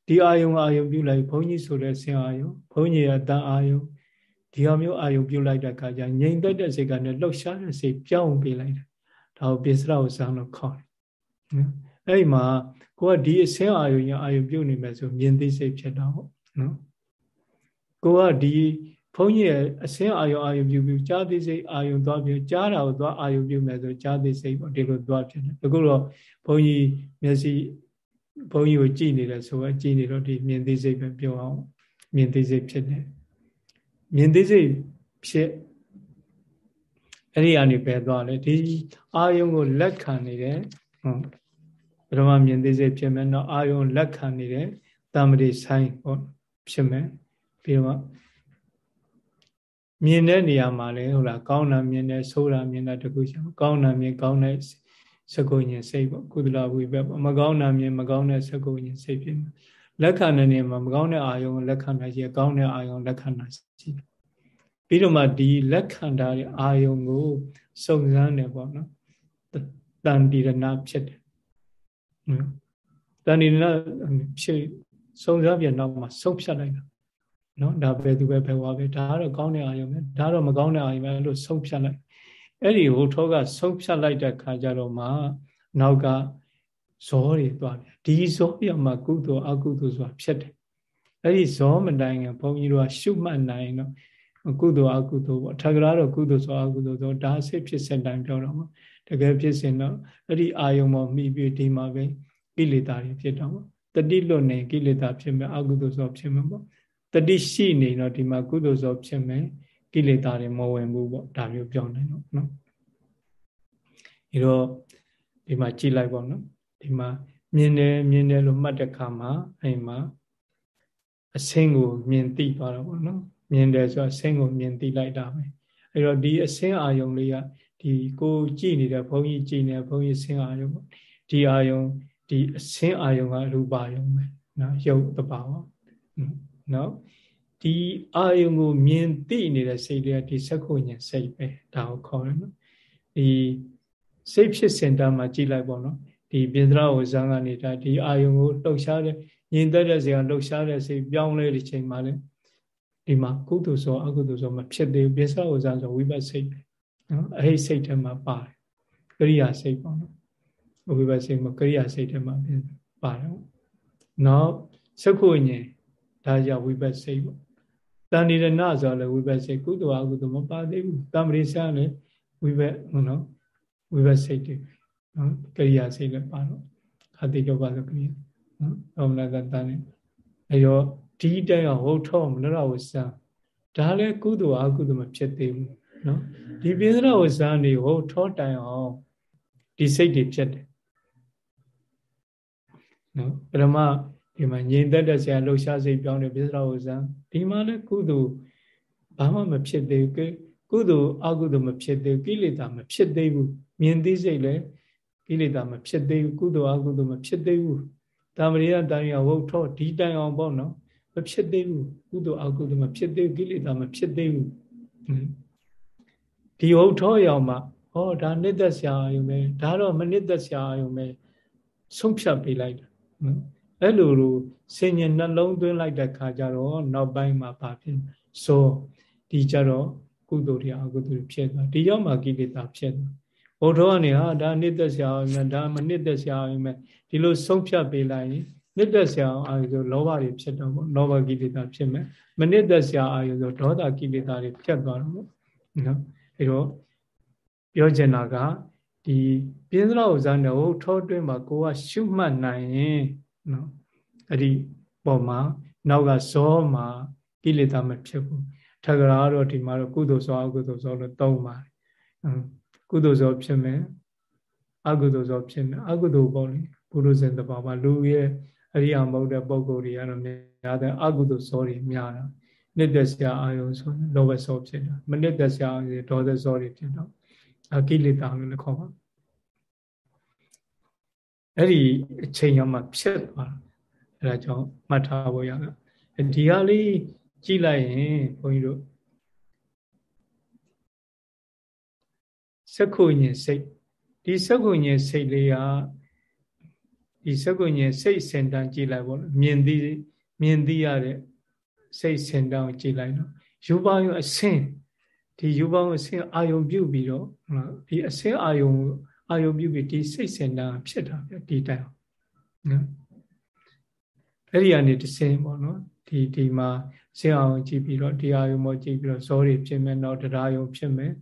ဒီအာယုံအာယုံပြုတ်လိုက်ဘုန်းကြီးဆိုတဲ့ဆင်အာယုံဘုန်းကြီးရဲ့တန်အာယုံဒီဟာမျိုးအာယုံပြုတ်လိုက်တဲ့အခါကျငြိမ်သက်တဲ့စိတ်ကလည်းလှုပ်ရှားတဲ့စိတ်ပြောင်းပေးလိုက်တယ် ဒါကိုပိစရဝဇံလို့ခေါ်တယ်နော်အဲ့ဒီမှာကိုကဒီအစင်းအာယုံရအာယုံပြုတ်နေမယ်ဆိုမြင်သိစိတ်ဖြစ်တာပေါ့နော်ကိုကဒီဘုန်းကြီးရဲ့အစင်းအာယုံအာယုံပြုပြီးကြားသိစိတ်အာယုံသွားပြီးကြားတာကိုသွားအာယုံပြုမယ်ဆိုကြားသိစိတ်ပေါ့ဒီလိုသွားဖြစ်တယ်အခုတော့ဘုန်းကြီးမျက်စိဘုန်းကြီးကိုကြည်နေတယ်ဆိုတော့ကြည်နေတော့ဒီမြင်သိစိတ်ပဲပြောအောင်မြင်သိစိတ်ဖြစ်တယ်မြင်သိစိတ်ဖြစ် အဲ့ဒီအနေပဲသွားလေဒီအာယုံကိုလက်ခံနေတယ်ဟုတ်ပထမမြင်သိစိတ်ဖြစ်မယ်တော့အာယုံလက်ခံနေတယ်တမ္ပတိဆိုင်ပေါ့ဖြစ်မယ်ပြီးတော့မြင်တဲ့နေရာမှာလည်းဟုတ်လားကောင်းတာမြင်တယ်ဆိုးတာမြင်တာတခုရှိကောင်းတာမြင်ကောင်းတဲ့စကုဉ္ဉစိတ်ပေါ့ကုသလဝိဘက်ပေါ့မကောင်းတာမြင်မကောင်းတဲ့စကုဉ္ဉစိတ်ဖြစ်မှာလက်ခံတဲ့နေရာမှာမကောင်းတဲ့အာယုံကိုလက်ခံတာရှိကောင်းတဲ့အာယုံလက်ခံတာရှိ ပြီးတော့မှဒီလက်ခံတာတဲ့အာယုံကိုစုံစမ်းတယ်ပေါ့နော်တန်တိရဏဖြစ်တယ်တန်တိရဏဖြစ်စုံစမ်းပြန်တော့မှဆုံးဖြတ်လိုက်တာနော်ဒါပဲသူပဲပဲဝါပဲဒါကတော့ကောင်းတဲ့အာယုံပဲဒါတော့မကောင်းတဲ့အာယုံပဲလို့ဆုံးဖြတ်လိုက်အဲ့ဒီဟိုထောကဆုံးဖြတ်လိုက်တဲ့ခါကျတော့မှနောက်ကဇောတွေသွားပြန်ဒီဇောပြမှာကုသိုလ်အကုသိုလ်ဆိုတာဖြစ်တယ်အဲ့ဒီဇောမတိုင်ခင်ဘုန်းကြီးတို့ကရှုမှတ်နိုင်တော့ ကုသိုလ်အကုသိုလ်ပေါ့ထပ်ကြတော့ကုသိုလ်ဆိုအကုသိုလ်ဆိုဒါစိတ်ဖြစ်စဉ်တိုင်းပြောတော့မှာတကယ်ဖြစ်စဉ်တော့အဲ့ဒီအာယုံပေါ်မိပြီးဒီမှာပဲကိလေသာတွေဖြစ်တော့မှာတတိလွတ်နေကိလေသာဖြစ်မယ်အကုသိုလ်ဆိုဖြစ်မယ်ပေါ့တတိရှိနေတော့ဒီမှာကုသိုလ်ဆိုဖြစ်မယ်ကိလေသာတွေမဝင်ဘူးပေါ့ဒါမျိုးပြောနိုင်တော့နော်ဒီတော့ဒီမှာကြည်လိုက်ပေါ့နော်ဒီမှာမြင်တယ်မြင်တယ်လို့မှတ်တဲ့ခါမှာအဲ့မှာအဆင်းကိုမြင်သိသွားတော့ပေါ့နော် မြင်တယ်ဆိုတော့အဆင်းကိုမြင်သိလိုက်တာပဲအဲ့တော့ဒီအဆင်းအာယုံလေးကဒီကိုကြည်နေတဲ့ဘုန်းကြီးကြည်နေဘုန်းကြီးဆင်းအာယုံပေါ့ဒီအာယုံဒီအဆင်းအာယုံကရူပါယုံပဲနော်ရုပ်တပါပေါ့နော်ဒီအာယုံကိုမြင်သိနေတဲ့စိတ်တွေကဒီစက္ခုဉ္စိတ်ပဲဒါကိုခေါ်တယ်နော်ဒီစိတ်ဖြစ်စင်တာမှာကြည်လိုက်ပေါ့နော်ဒီပိန္ဒရာဝဇံကနေဒါဒီအာယုံကိုလှုပ်ရှားတဲ့ညင်သက်တဲ့စေကလှုပ်ရှားတဲ့စိတ်ပြောင်းလဲတဲ့ချိန်မှာလေ ဒီမှာကုသိုလ်ဆိုအကုသိုလ်ဆိုမဖြစ်သေးဘူးပိစ္ဆဝဇံဆိုဝိပဿစိတ်ပဲနော်အဲ့ဒီစိတ်ထဲမှာပါတယ်ကရိယာစိတ်ပေါ့နော်ဝိပဿစိတ်မှာကရိယာစိတ်ထဲမှာပါတယ်နောက်စက္ခုဉ္ဒါကြောင့်ဝိပဿစိတ်ပေါ့တဏိရဏဆိုလည်းဝိပဿစိတ်ကုသိုလ်အကုသိုလ်မပါသေးဘူးတမ္ပရိစလည်းဝိပဿဟုတ်နော်ဝိပဿစိတ်တွေနော်ကရိယာစိတ်လည်းပါတော့ခတိကြောပါလို့ကရိယာနော်အောမနာကတန်နေအဲရော ဒီတိုင်ဟုတ်ထောမနရဝဇံဒါလည်းကုသိုလ်အကုသိုလ်မဖြစ်သေးဘူးနော်ဒီပိစရဝဇံနေဟုတ်ထောတိုင်အောင်ဒီစိတ်တွေဖြစ်တယ်နော်ပရမဒီမှာငြိမ်သက်တဲ့ဆရာလှုပ်ရှားစိတ်ပြောင်းတဲ့ပိစရဝဇံဒီမှာလည်းကုသိုလ်ဘာမှမဖြစ်သေးဘူးကုသိုလ်အကုသိုလ်မဖြစ်သေးဘူးကိလေသာမဖြစ်သေးဘူးမြင်သိစိတ်လည်းကိလေသာမဖြစ်သေးဘူးကုသိုလ်အကုသိုလ်မဖြစ်သေးဘူးတာမရိယတိုင်ရဝုတ်ထောဒီတိုင်အောင်ပေါ့နော် မဖြစ်သေးဘူးကုသိုလ်အကုသိုလ်မဖြစ်သေးဘူးကိလေသာမဖြစ်သေးဘူးဒီဝုတ်ထောရောင်မှာဟောဒါနှစ်သက်ဆရာယုံပဲဒါတော့မနှစ်သက်ဆရာယုံပဲဆုံးဖြတ်ပေးလိုက်တာနော်အဲ့လိုလိုစင်ញနှလုံးသွင်းလိုက်တဲ့ခါကျတော့နောက်ပိုင်းမှာဘာဖြစ်ဆိုဒီကြတော့ကုသိုလ်တွေအကုသိုလ်တွေဖြစ်သွားဒီရောက်မှကိလေသာဖြစ်သွားဘုဒ္ဓကနေဟာဒါနှစ်သက်ဆရာအောင်မယ်ဒါမနှစ်သက်ဆရာအောင်မယ်ဒီလိုဆုံးဖြတ်ပေးလိုက်ရင် နှစ်သက်ဆရာအောင်အာရုံလောဘတွေဖြစ်တော့ပေါ့လောဘကိလေသာဖြစ်မယ်မနှစ်သက်ဆရာအာရုံဆိုဒေါသကိလေသာတွေဖြတ်သွားတော့ပေါ့နော်အဲတော့ပြောချင်တာကဒီပြင်းစလောက်ဇာနဲ့ဟိုထောတွင်းမှာကိုကရှုမှတ်နိုင်ရင်နော်အဲ့ဒီပုံမှာနောက်ကဇောမှာကိလေသာမဖြစ်ဘူးထကရာတော့ဒီမှာတော့ကုသိုလ်ဇောအကုသိုလ်ဇောလို့သုံးပါတယ်ကုသိုလ်ဇောဖြစ်မယ်အကုသိုလ်ဇောဖြစ်မယ်အကုသိုလ်ပေါ့လေဘုရုဇဉ်တဘာမှာလူရဲ့ အရိယာမဟုတ်တဲ့ပုံကိုယ်တွေကတော့များတဲ့အကုသိုလ်ဇောတွေများတာနှစ်သက်စရာအာယုံဆိုလောဘဇောဖြစ်တာမနှစ်သက်စရာအာယုံဒေါသဇောတွေဖြစ်တော့အကိလေသာလို့လည်းခေါ်ပါအဲ့ဒီအချိန်ရောက်မှဖြစ်သွားတာအဲဒါကြောင့်မှတ်ထားဖို့ရတာဒီဟာလေးကြည့်လိုက်ရင်ဘုန်းကြီးတို့စက္ခုညင်စိတ်ဒီစက္ခုညင်စိတ်လေးက ဒီစက္ခုညင်စိတ်စင်တန်းကြည့်လိုက်ပေါ့မြင်သိမြင်သိရတဲ့စိတ်စင်တန်းကိုကြည့်လိုက်တော့ယူပါယုအဆင်းဒီယူပါယုအဆင်းအာယုံပြုတ်ပြီးတော့ဒီအဆင်းအာယုံအာယုံပြုတ်ပြီးဒီစိတ်စင်တန်းဖြစ်တာပြဒီတိုင်နော်အဲ့ဒီကနေတဆင်းပေါ့နော်ဒီဒီမှာဆင်းအောင်ကြည့်ပြီးတော့ဒီအာယုံပေါ်ကြည့်ပြီးတော့ဇောတွေဖြစ်မယ်နောက်တရားယုံဖြစ်မယ်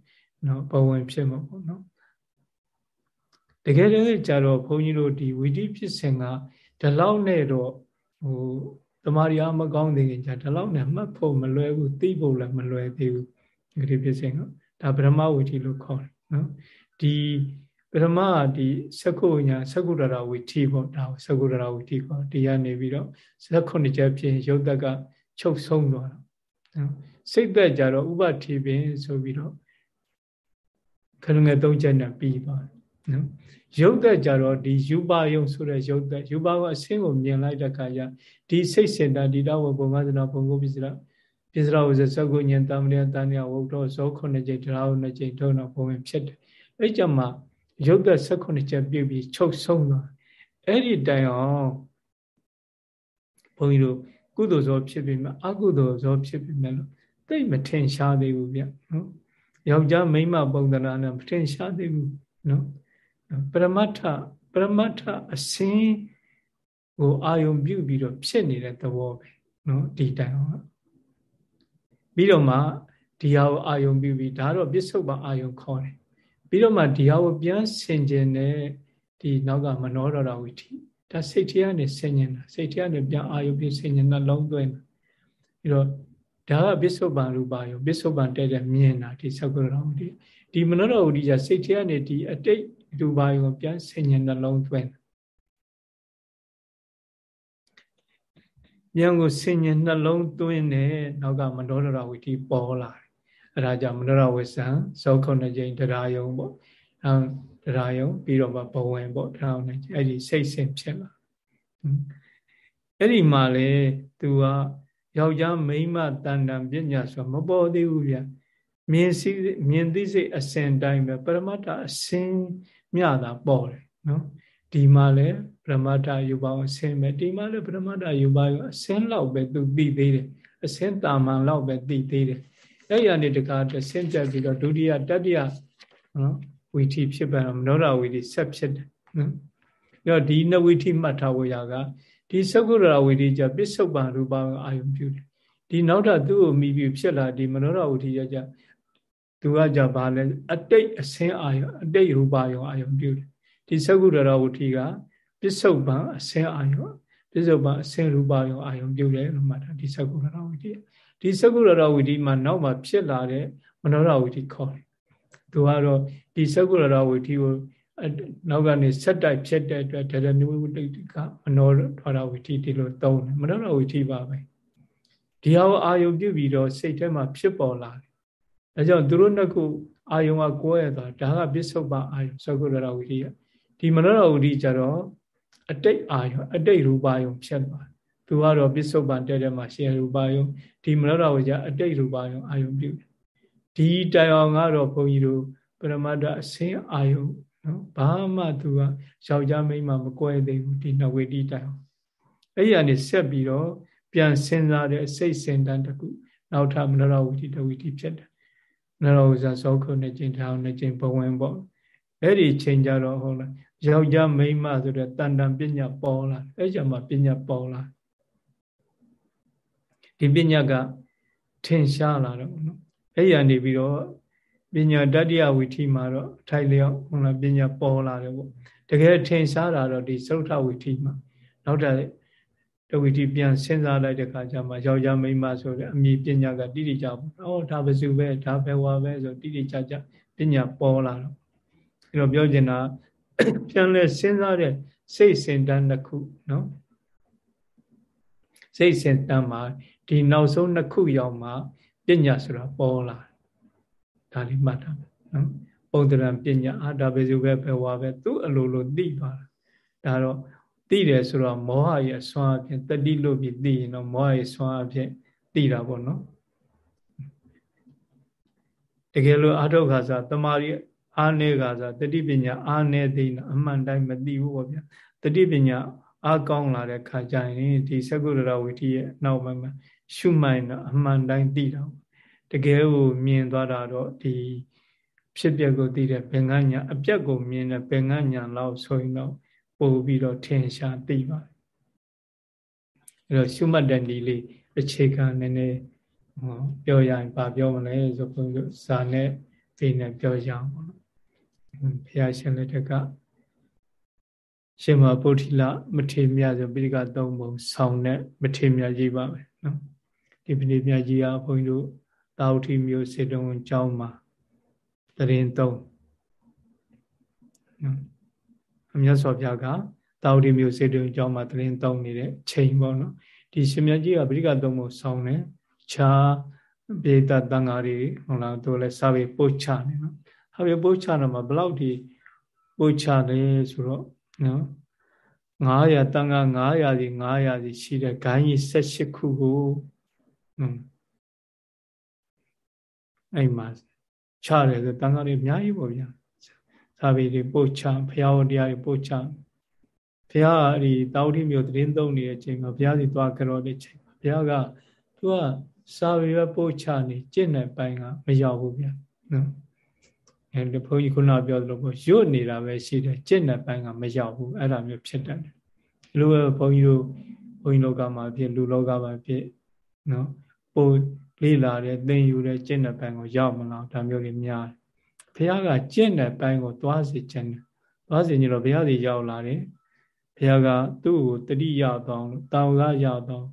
နော်ဘဝင်ဖြစ်မှာပေါ့နော် တကယ်တည်းကြတော့ဘုန်းကြီးတို့ဒီဝီတိဖြစ်စဉ်ကဒီလောက်နဲ့တော့ဟိုတမာရီအားမကောင်းသေးခင်ကြာဒီလောက်နဲ့မှတ်ဖို့မလွယ်ဘူးသိဖို့လည်းမလွယ်သေးဘူးဒီဒီဖြစ်စဉ်ကဒါဗြဟ္မဝီတိလို့ခေါ်တယ်နော်ဒီပထမဒီသက္ခုညာသက္ခုရရဝီတိပေါ့ဒါသက္ခုရရဝီတိခေါ်ဒီကနေပြီးတော့သက္ခုနှစ်ချက်ဖြစ်ရုပ်တက်ကချုပ်ဆုံးသွားတာနော်စိတ်သက်ကြတော့ဥပတိပင်ဆိုပြီးတော့ခလုံးငယ်သုံးချက်နဲ့ပြီးသွားတယ် နော်ရုပ်သက်ကြတော့ဒီယူပါယုံဆိုတဲ့ရုပ်သက်ယူပါကအဆင်းကိုမြင်လိုက်တဲ့အခါကျဒီစိတ်စင်တာဒီတော့ဘုံငါးစနာဘုံကိုပစ္စရာပစ္စရာဝဇ္ဇကုညင်တမရိယတန်ရဝုဒ္ဓဇောခုနှစ်ကြိမ်တရားနှစ်ကြိမ်ထုံးတော့ဘုံဝင်ဖြစ်တယ်အဲ့ကြမှာရုပ်သက်16ချက်ပြုတ်ပြီးချုပ်ဆုံးသွားအဲ့ဒီတိုင်အောင်ဘုန်းကြီးတို့ကုသိုလ်ဇောဖြစ်ပြီးမှအကုသိုလ်ဇောဖြစ်ပြီးမှလို့သိမထင်ရှားသေးဘူးဗျနော်ယောက်ျားမိန်းမပုံသဏ္ဍာန်နဲ့မထင်ရှားသေးဘူးနော် ပရမတ္ထပရမတ္ထအစင်းကိုအာယုံပြုပြီးတော့ဖြစ်နေတဲ့သဘောပဲနော်ဒီတိုင်အောင်ပြီးတော့မှဒီဟာကိုအာယုံပြုပြီးဒါတော့ပစ္စုပန်အာယုံခေါ်တယ်ပြီးတော့မှဒီဟာကိုပြန်ဆင်ကျင်တဲ့ဒီနောက်ကမနောရတော်ဝိထိဒါစိတ်ထဲကနေဆင်ញင်တာစိတ်ထဲကနေပြန်အာယုပြီးဆင်ញင်တာလုံးသွင်းတာပြီးတော့ဒါကပစ္စုပန်ရူပါယုပစ္စုပန်တဲ့တဲ့မြင်တာဒီသက္ကရတော်ဝိထိဒီမနောရဝိထိကစိတ်ထဲကနေဒီအတိတ် ရူပါယုပြန်ဆင်ញင်တာလုံးသွင်းဉာဏ်ကိုဆင်ញင်နှလုံးသွင်းတဲ့နောက်ကမနောရဝိထိပေါ်လာတယ်အဲဒါကြောင့်မနောရဝိဇံဇောခုနှစ်ကြိမ်တရားယုံပေါ့အဲတရားယုံပြီးတော့မှဘဝင်ပေါ့တရားနဲ့အဲ့ဒီစိတ်ဆင်ဖြစ်လာအဲ့ဒီမှာလေသူကယောက်ျားမိန်းမတန်တန်ပညာဆိုမပေါ်သေးဘူးဗျမြင်စီမြင်သိစိတ်အစဉ်တိုင်းပဲပရမတ္ထအစဉ် မြတာပေါ်တယ်နော်ဒီမှာလည်းပရမတ္ထယူပါအောင်အစဉ်ပဲဒီမှာလည်းပရမတ္ထယူပါအောင်အစဉ်လောက်ပဲသူသိသေးတယ်အစဉ်တာမန်လောက်ပဲသိသေးတယ်အဲ့ရနေတကားတဆင်းပြပြီးတော့ဒုတိယတတိယနော်ဝီထိဖြစ်ပါတော့မနောရဝီထိဆက်ဖြစ်တယ်နော်။အဲ့တော့ဒီနဝီထိမှတ်ထားဖို့ရကဒီသက္ကုရဝီထိကြပစ္စုပန်ရူပအာယုံပြုတယ်။ဒီနောက်ထပ်သူ့ကိုမိပြီးဖြစ်လာဒီမနောရဝီထိကြ သူကကြပါလဲအတိတ်အစင်းအာယုံအတိတ်ရူပအာယုံအာယုံပြုတယ်။ဒီသက္ကုရဝီထိကပစ္စုပန်အစင်းအာယုံပစ္စုပန်အစင်းရူပအာယုံအာယုံပြုတယ်လို့မှတ်တာဒီသက္ကုရဝီထိဒီသက္ကုရဝီထိမှာနောက်မှာဖြစ်လာတဲ့မနောရဝီထိခေါ်တယ်။သူကတော့ဒီသကုရတော်ဝိထိကိုနောက်ကနေဆက်တိုက်ဖြစ်တဲ့အတွက်ဒရဏဝိတိကမနောထွာရဝိထိဒီလိုသုံးတယ်မနောရဝိထိပါပဲဒီဟာကိုအာယုပြုပြီးတော့စိတ်ထဲမှာဖြစ်ပေါ်လာတယ် ဒါကြောင့်သူတို့နှစ်ခုအာယုကကိုယ်ရတာဒါကပစ္စုပန်အာယုသကုရတော်ဝိထိကဒီမနောရဝိထိကြတော့အတိတ်အာယုအတိတ်ရူပါယုဖြစ်သွားသူကတော့ပစ္စုပန်တဲ့တဲ့မှာရှင်ရူပါယုဒီမနောရဝိထိအတိတ်ရူပါယုအာယုပြုတယ်ဒီတိုင်အောင်ကတော့ဘုန်းကြီးတို့ပရမတ္ထအစင်းအာယုနော်ဘာမှသူကယောက်ျားမိန်းမမကွဲသေးဘူးဒီနဝေတိတိုင်အောင်အဲ့ဒီကနေဆက်ပြီးတော့ပြန်စဉ်းစားတဲ့စိတ်စင်တန်းတစ်ခုနောက်ထပ်မနရဝိတိတဝိတိဖြစ်တယ်မ နရဝဇာသောခုနှစ်ကျင်းထောင်နှစ်ကျင်းဘဝင်ပေါ့အဲ့ဒီချိန်ကြတော့ဟုတ်လားယောက်ျားမိန်းမဆိုတဲ့တန်တန်ပညာပေါ်လာအဲ့ကြမှာပညာပေါ်လာဒီပညာကထင်ရှားလာတော့နော်အဲ့ရနေပြီးတော့ပညာတတ္တိယဝိထိမှာတော့ထိုက်လျောက်ဟုတ်လားပညာပေါ်လာတယ်ပေါ့တကယ်ထင်ရှားတာတော့ဒီသုထဝိထိမှာနောက်ထ ပ်တဝိထိပြန်စဉ်းစားလိုက်တဲ့ခါကျမှယောက်ျားမိန်းမဆိုတဲ့အမိပညာကတိတိကျပေါ့။အော်ဒါပစုပဲဒါပဲဝါပဲဆိုတိတိကျကျပညာပေါ်လာတော့အဲတော့ပြောချင်တာပြန်လဲစဉ်းစားတဲ့စိတ်စင်တန်းတစ်ခုနော်စိတ်စင်တန်းမှာဒီနောက်ဆုံးနှစ်ခုရောက်မှပညာဆိုတာပေါ်လာဒါလေးမှတ်ထားမယ်နော်ပုံတရံပညာအာဒါပဲစုပဲပဲဝါပဲသူ့အလိုလိုသိသွားတာဒါတော့ သိတယ်ဆိုတော့မောဟရဲ့အစွမ်းအဖြစ်တတိလို့ပြီးသိရင်တော့မောဟရဲ့စွမ်းအဖြစ်သိတာပေါ့နော်တကယ်လို့အာထုတ်ခါစားတမာရီအာနေခါစားတတိပညာအာနေသိနေအမှန်တိုင်းမသိဘူးပေါ့ဗျာတတိပညာအာကောင်းလာတဲ့ခါကျရင်ဒီသက္ကုရရဝိထိရဲ့နောက်ပိုင်းမှာရှုမှိုင်းတော့အမှန်တိုင်းသိတာတကယ်ကိုမြင်သွားတာတော့ဒီဖြစ်ပျက်ကိုသိတဲ့ဘင်္ဂညာအပြက်ကိုမြင်တဲ့ဘင်္ဂညာလောက်ဆိုရင်တော့ ပို့ပြီးတော့ထင်ရှားသိပါတယ်အဲတော့ရှုမှတ်တဲ့ဒီလေးအခြေခံနည်းနည်းဟောပြောရရင်ဗာပြောမလဲဆိုဘုန်းကြီးဇာနဲ့သိနေပြောရအောင်ပေါ့နော်ဘုရားရှင်လက်ထက်ကရှင်မဗုဒ္ဓိလမထေမြဆိုပိဋကသုံးပုံဆောင်းတဲ့မထေမြကြီးပါပဲနော်ဒီပဋိမြကြီးကဘုန်းကြီးတို့တာဝတိမျိုးစေတုံကျောင်းမှာတရင်သုံးနော်အ မြတ်စွာဘုရားကတာဝတိမျိုးစေတုံကျောင်းမှာတရင်သုံးနေတဲ့ချိန်ပေါ့နော်ဒီရှင်မြတ်ကြီးကပဋိကသုံးပုံဆောင်းတယ်ခြားပြေတတန်ဃာတွေဟုတ်လားသူလည်းစာပေပို့ချနေနော်ဟာပေပို့ချတော့မှဘလောက်ဒီပို့ချတယ်ဆိုတော့နော်900တန်ခါ900စီ900စီရှိတဲ့ဂိုင်းကြီး78ခုကိုอืมအဲ့မှာချတယ်ဆိုတန်ခါတွေအများကြီးပေါ့ဗျာ သာဝေတွေပို့ချဘုရားဝတရားတွေပို့ချဘုရားအဲ့ဒီတောတိမျိုးတရင်သုံးနေတဲ့အချိန်မှာဘုရားစီသွားကြတော့တဲ့ချိန်မှာဘုရားကသူကစာဝေပဲပို့ချနေကျင့်တဲ့ပိုင်းကမရောက်ဘူးဗျာနော်အဲဒီဘုန်းကြီးခုနပြောသလိုပေါ့ရွတ်နေတာပဲရှိတယ်ကျင့်တဲ့ပိုင်းကမရောက်ဘူးအဲ့ဒါမျိုးဖြစ်တတ်တယ်ဒီလိုပဲဘုန်းကြီးတို့ဘုန်းကြီးလောကမှာဖြစ်လူလောကမှာဖြစ်နော်ပို့လေးလာတဲ့သင်ယူတဲ့ကျင့်တဲ့ပိုင်းကိုရောက်မလားဒါမျိုးတွေများတယ် ဘုရားကကျင့်တဲ့ပိုင်းကိုသွားစေခြင်းတယ်သွားစေခြင်းတော့ဘုရားစီရောက်လာတယ်ဘုရားကသူ့ကိုတတိယအောင်လို့တောင်ကရောက်တော့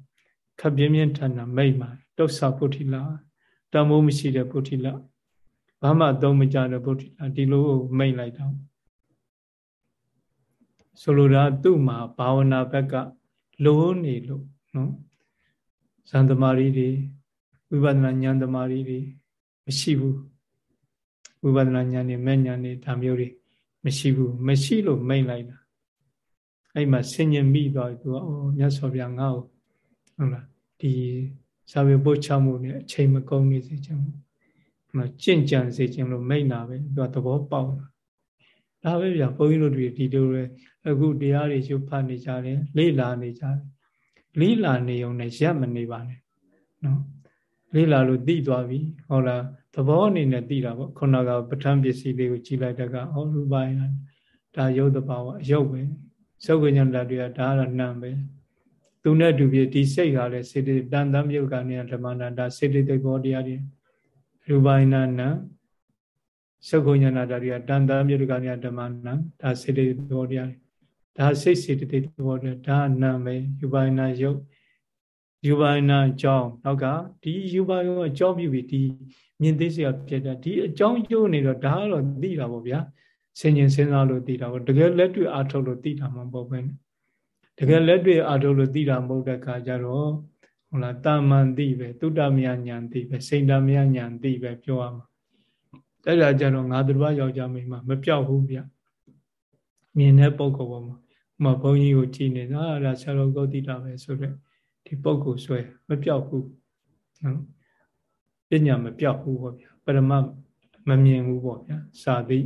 ခပ်ပြင်းပြင်းထန်ထန်မိတ်မှာတုတ်ဆာပုထိလာတမိုးမရှိတဲ့ပုထိလာဘာမှသုံးမကြတဲ့ပုထိလာဒီလိုမိတ်လိုက်တော့ဆိုလိုတာသူ့မှာဘာဝနာဘက်ကလိုးနေလို့နော်ဇန်သမารီတွေဝိပဿနာဉာဏ်သမารီတွေမရှိဘူး ဝိပဿနာဉာဏ်နဲ့မဲ့ဉာဏ်နဲ့ဒါမျိုးတွေမရှိဘူးမရှိလို့မိတ်လိုက်တာအဲ့မှာဆင်ញင်မိသွားသူကအော်မြတ်စွာဘုရားငါ့ကိုဟုတ်လားဒီစာပေပို့ချမှုနဲ့အချိန်မကုန်နေစေချင်ဘူးမကြင့်ကြံစေချင်လို့မိတ်နာပဲသူကသဘောပေါက်တာဒါပဲဗျာဘုန်းကြီးတို့တွေဒီလိုပဲအခုတရားတွေရှုဖတ်နေကြတယ်လေ့လာနေကြတယ်လေ့လာနေုံနဲ့ရပ်မနေပါနဲ့နော်လေ့လာလို့သိသွားပြီဟုတ်လားသ ဘောအနေနဲ့သိတာပေါ့ခုနကပဋ္ဌာန်းပစ္စည်းလေးကိုကြည်လိုက်တဲ့ကဟောရူပယဒါရုပ်တဘာဝအယုတ်ပဲသုတ်ဝိညာဏတွေကဒါကတော့နံပဲသူနဲ့တူပြဒီစိတ်ကလည်းစေတတန်တမြုပ်ကနေဓမ္မနာဒါစေတသိက်ဘောတရားတွေရူပယနာနံသုတ်ဝိညာဏတွေကတန်တမြုပ်ကနေဓမ္မနာဒါစေတသိက်ဘောတရားတွေဒါစိတ်စေတသိက်ဘောတရားဒါနံပဲရူပယနာယုတ် ယူပါနာအကြောင်းနောက်ကဒီယူပါယောအကြောင်းပြုပြီးဒီမြင်သိစရာဖြစ်တာဒီအကြောင်းကျိုးနေတော့ဒါကတော့သိတာပေါ့ဗျာဆင်ញင်စဉ်းစားလို့သိတာပေါ့တကယ်လက်တွေ့အားထုတ်လို့သိတာမှမဟုတ်ပဲတကယ်လက်တွေ့အားထုတ်လို့သိတာမဟုတ်တဲ့ခါကျတော့ဟုတ်လားတာမန်သိပဲတုတ္တမယညာသိပဲစိန်တမယညာသိပဲပြောရမှာအဲ့ဒါကြတော့ငါတို့ဘာယောက်ျားမိန်းမမပြောက်ဘူးဗျမြင်တဲ့ပုံကောပေါ်မှာမဘုန်းကြီးကိုကြည်နေတာအဲ့ဒါဆရာတော်ကိုသိတာပဲဆိုတော့ ဒီပုဂ္ဂိုလ်ဆွဲမပြောက်ဘူးနော်ပညာမပြောက်ဘူးပေါ့ဗျာပရမမမြင်ဘူးပေါ့ဗျာစာသိ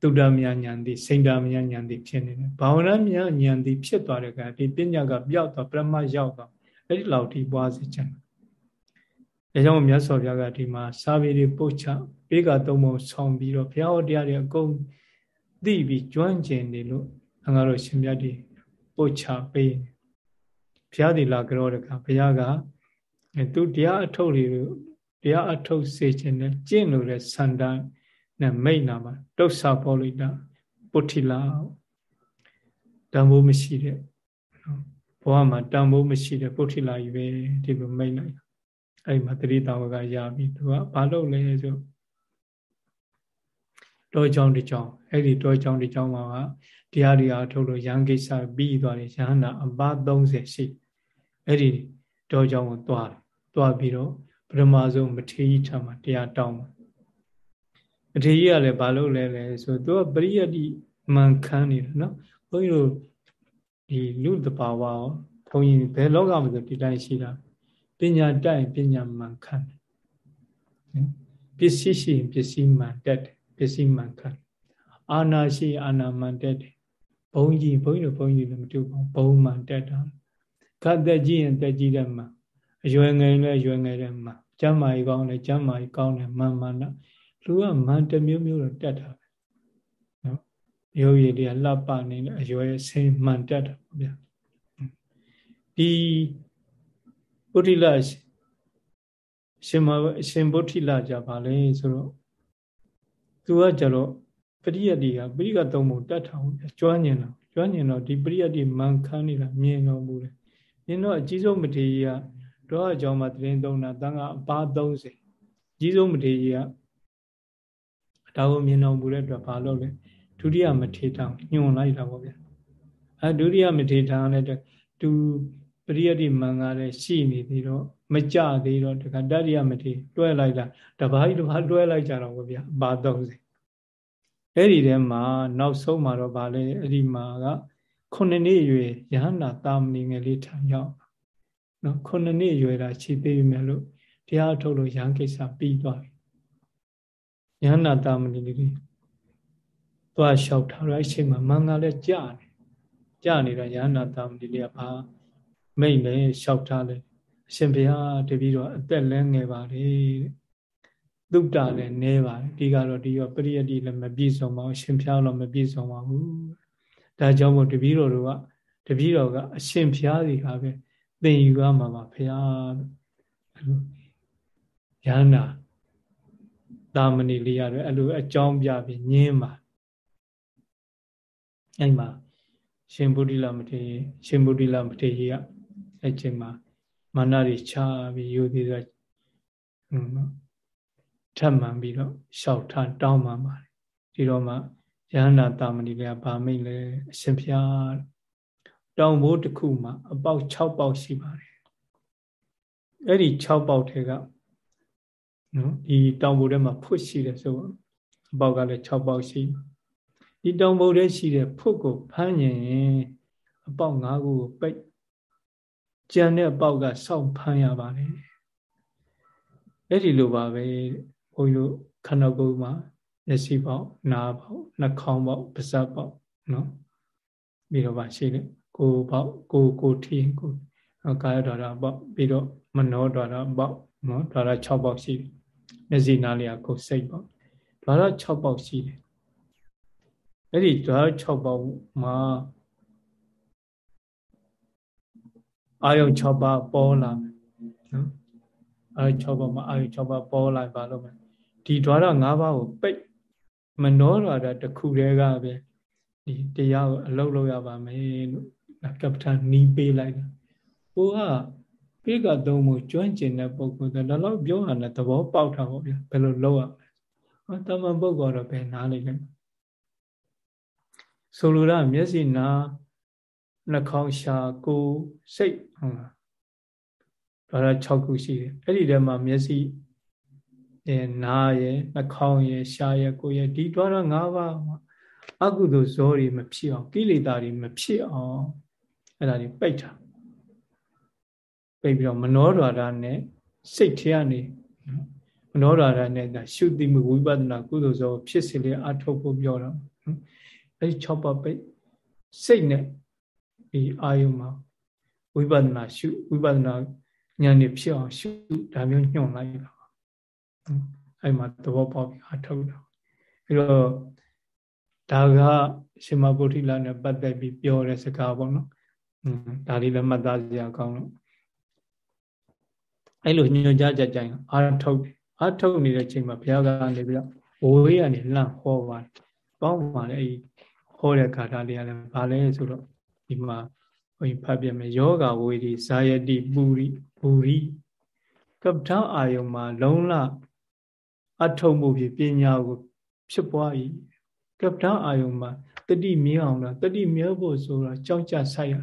တုဒ္ဓမြညာတိစိန္ဒမြညာတိဖြစ်နေတယ်ဘာဝရမြညာတိဖြစ်သွားတဲ့အခါဒီပညာကပြောက်သွားပရမရောက်သွားအဲ့ဒီလောက်ထိပွားစေချင်တယ်ဒါကြောင့်မြတ်စွာဘုရားကဒီမှာစာပေတွေပို့ချပေးကသုံးပုံဆောင်ပြီးတော့ဘုရားဟောတရားတွေအကုန်သိပြီးကျွမ်းကျင်နေလို့ငါတို့ရှင်မြတ်တွေပို့ချပေး ဘုရားဒီလာကြောတကဘုရားကသူတရားအထုတ်တွေတရားအထုတ်စေခြင်းနဲ့ကျင့်လို့တဲ့ဆန္ဒနဲ့မိတ်နာမှာတုတ်ဆာပေါ်လိုက်တာပုထိလာတန်ဖိုးမရှိတဲ့ဘဝမှာတန်ဖိုးမရှိတဲ့ပုထိလာကြီးပဲဒီလိုမိတ်လိုက်အဲ့မှာတတိတာဝကရပြီသူကဘာလုပ်လဲဆိုတောချောင်းတစ်ချောင်းအဲ့ဒီတောချောင်းတစ်ချောင်းမှာကတရားတွေအားထုတ်လို့ရဟန်းကိစ္စပြီးသွားတယ်ရဟန္တာအပါ30ရှိ အဲ့ဒီတောချောင်းကိုသွားတယ်သွားပြီးတော့ပထမဆုံးမထေကြီးထံမှာတရားတောင်းမထေကြီးကလည်းဘာလုပ်လဲလဲဆိုသူကပရိယတ်တိမှန်ခမ်းနေတာနော်ဘုန်းကြီးတို့ဒီလူတဘာဝရောဘုန်းကြီးဘယ်လောကမှာဆိုဒီတိုင်းရှိတာပညာတိုက်ပညာမှန်ခမ်းတယ်ပစ္စည်းရှိပစ္စည်းမှန်တက်တယ်ပစ္စည်းမှန်ခမ်းအာနာရှိအာနာမှန်တက်တယ်ဘုန်းကြီးဘုန်းကြီးတို့ဘုန်းကြီးလည်းမတူပါဘူးဘုံမှန်တက်တာ ခတ်သက်ကြည့်ရင်တက်ကြည့်တဲ့မှအရွယ်ငယ်လည်းရွယ်ငယ်တဲ့မှကျမ်းမာကြီးကောင်းတယ်ကျမ်းမာကြီးကောင်းတယ်မှန်မှန်တော့လူကမန်တမျိုးမျိုးတော့တက်တာပဲနော်ရုပ်ရည်တွေကလှပနေတဲ့အရွယ်ဆင်းမှန်တက်တာပေါ့ဗျာဒီပုထိလရှင်မရှင်ပုထိလကြပါလေဆိုတော့သူကကြတော့ပရိယတ်တွေကပရိကသုံးပုံတတ်ထားဘူးကျွမ်းကျင်တော့ကျွမ်းကျင်တော့ဒီပရိယတ်တွေမန်ခမ်းနေတာမြင်တော်မူတ ယ်မြင်တော့အကြီးဆုံးမထေရကတော့အကြောင်းမှာတရင်သုံးတာတန်ခါအပါ30အကြီးဆုံးမထေရဒါကိုမြင်တော်မူတဲ့အတွက်ဘာလို့လဲဒုတိယမထေထံညွန်လိုက်တာပေါ့ဗျာအဲဒုတိယမထေထံလည်းသူပရိယတိမံကလည်းရှိနေသေးတော့မကြသေးတော့တခါတတိယမထေတွဲလိုက်တာတပါးကြီးတပါးတွဲလိုက်ကြတော့ဗျာအပါ30အဲ့ဒီထဲမှာနောက်ဆုံးမှာတော့ဗာလဲအဲ့ဒီမှာက ခုနှစ်နှစ်အရွယ်ယဟန္တာတာမဏိငယ်လေးထံရောက်နော်ခုနှစ်နှစ်အရွယ်တာခြေသေးပြီလို့တရားထုတ်လို့ယဟန်ကိစ္စပြီးသွားပြီယဟန္တာတာမဏိလေးသွားလျှောက်ထားတော့အဲ့ချိန်မှာမင်္ဂလာလည်းကြာနေကြာနေတော့ယဟန္တာတာမဏိလေးကဘာမိတ်လဲလျှောက်ထားလဲအရှင်ဘုရားတပည့်တော်အသက်လဲငယ်ပါလေသုတ္တလည်းနည်းပါတယ်ဒီကတော့ဒီရောပရိယတိလည်းမပြည့်စုံပါဘူးရှင်ဖျားတော့မပြည့်စုံပါဘူး ဒါကြောင့်မို့တပည့်တော်တို့ကတပည့်တော်ကအရှင်ဖျားစီကပဲသင်ယူရမှာပါဖျားရဟန္တာတာမဏိလေးရတယ်အဲ့လိုအကြောင်းပြပြီးညင်းပါအဲ့မှာရှင်ဗုဒ္ဓလမထေရရှင်ဗုဒ္ဓလမထေရကအဲ့ချိန်မှာမာနတွေချပြီးယူသေးတယ်ဟုတ်နော်ထပ်မှန်ပြီးတော့ရှောက်ထတောင်းမှပါတယ်ဒီတော့မှ ယဟန္တာတာမဏိလေးကဗာမိတ်လဲအရှင်ဖျားတောင်ဘိုးတစ်ခုမှာအပေါက်6ပေါက်ရှိပါတယ်အဲ့ဒီ6ပေါက်ထဲကနော်ဒီတောင်ဘိုးထဲမှာဖွတ်ရှိတယ်ဆိုတော့အပေါက်ကလည်း6ပေါက်ရှိဒီတောင်ဘိုးထဲရှိတဲ့ဖွတ်ကိုဖမ်းရင်အပေါက်5ခုကိုပိတ်ကြံတဲ့အပေါက်ကစောင့်ဖမ်းရပါတယ်အဲ့ဒီလိုပါပဲဘုန်းကြီးတို့ခန္ဓာကိုယ်မှာ မျက်စိပေါက်နားပေါက်နှာခေါင်းပေါက်ပါးစပ်ပေါက်နော်ပြီးတော့ပါရှိတယ်ကိုယ်ပေါက်ကိုယ်ကိုထင်းကိုကာယဓာရပေါက်ပြီးတော့မနောဓာရပေါက်နော်ဓာရ6ပေါက်ရှိတယ်မျက်စိနားလျာကိုယ်စိတ်ပေါက်ဓာရ6ပေါက်ရှိတယ်အဲ့ဒီဓာရ6ပေါက်မှာအာယုံ6ပါးပေါ်လာမယ်နော်အာယုံ6ပါးမှာအာယုံ6ပါးပေါ်လာပါလို့မယ်ဒီဓာရ၅ပါးကိုပိတ် မနောဓာရတစ်ခုတည်းကပဲဒီတရားကိုအလုပ်လုပ်ရပါမယ်လို့ကပ္ပထာနီးပေးလိုက်တာဟိုကပိကသုံးမှုကျွမ်းကျင်တဲ့ပုဂ္ဂိုလ်တော့တော့ပြောရတဲ့သဘောပေါက်တာပေါ့ဗျာဘယ်လိုလုပ်ရမလဲဟောတမန်ပုဂ္ဂိုလ်တော့ဘယ်နားလိမ့်လဲဆိုလိုတာမျက်စိနာနှာခေါင်းရှာကိုယ်စိတ်ဟုတ်လားဒါရ6ခုရှိတယ်အဲ့ဒီထဲမှာမျက်စိ အဲနားရယ်နှာခေါင်းရယ်ရှားရယ်ကိုယ်ရယ်ဒီတော့၅ပါးအကုသိုလ်ဇောတွေမဖြစ်အောင်ကိလေသာတွေမဖြစ်အောင်အဲ့ဒါတွေပိတ်တာပိတ်ပြီးတော့မနောဒွါဒနဲ့စိတ်ထဲကနေမနောဒွါဒနဲ့ဒါရှုတိမှုဝိပဿနာကုသိုလ်ဇောဖြစ်စေလေအထုတ်ဖို့ပြောတော့အဲ့ဒီ6ပါးပိတ်စိတ်နဲ့ဒီအာယုမှာဝိပဿနာရှုဝိပဿနာဉာဏ်နဲ့ဖြစ်အောင်ရှုဒါမျိုးညွှန်လိုက်တာ အဲ့မှာသဘောပေါက်ပြီးအထုတ်တာပြီးတော့ဒါကရှင်မဗုဒ္ဓိလနဲ့ပတ်သက်ပြီးပြောတဲ့စကားပေါ့နော်อืมဒါလေးလည်းမှတ်သားစရာကောင်းလို့အဲ့လိုညွှန်ကြားကြကြရင်အာထုတ်အာထုတ်နေတဲ့ချိန်မှာဘုရားကနေပြီးတော့ဝေးကနေလန့်ဟောပါတယ်ပေါင်းပါလေအဲ့ဟောတဲ့ခါတာလေးကလည်းဗာလဲဆိုတော့ဒီမှာဘုန်းကြီးဖတ်ပြမယ်ယောဂဝေဒီဇာယတိပူရိပူရိကပ္ပထအာယုံမှာ လုံလ အထုံမှုဖြင့်ပညာကိုဖြစ်ပွား၏ကပ္ပထအာယုံမှာတတိမြဲအောင်လားတတိမြဲဖို့ဆိုတော့ကြောင်းကြဆိုင်ရ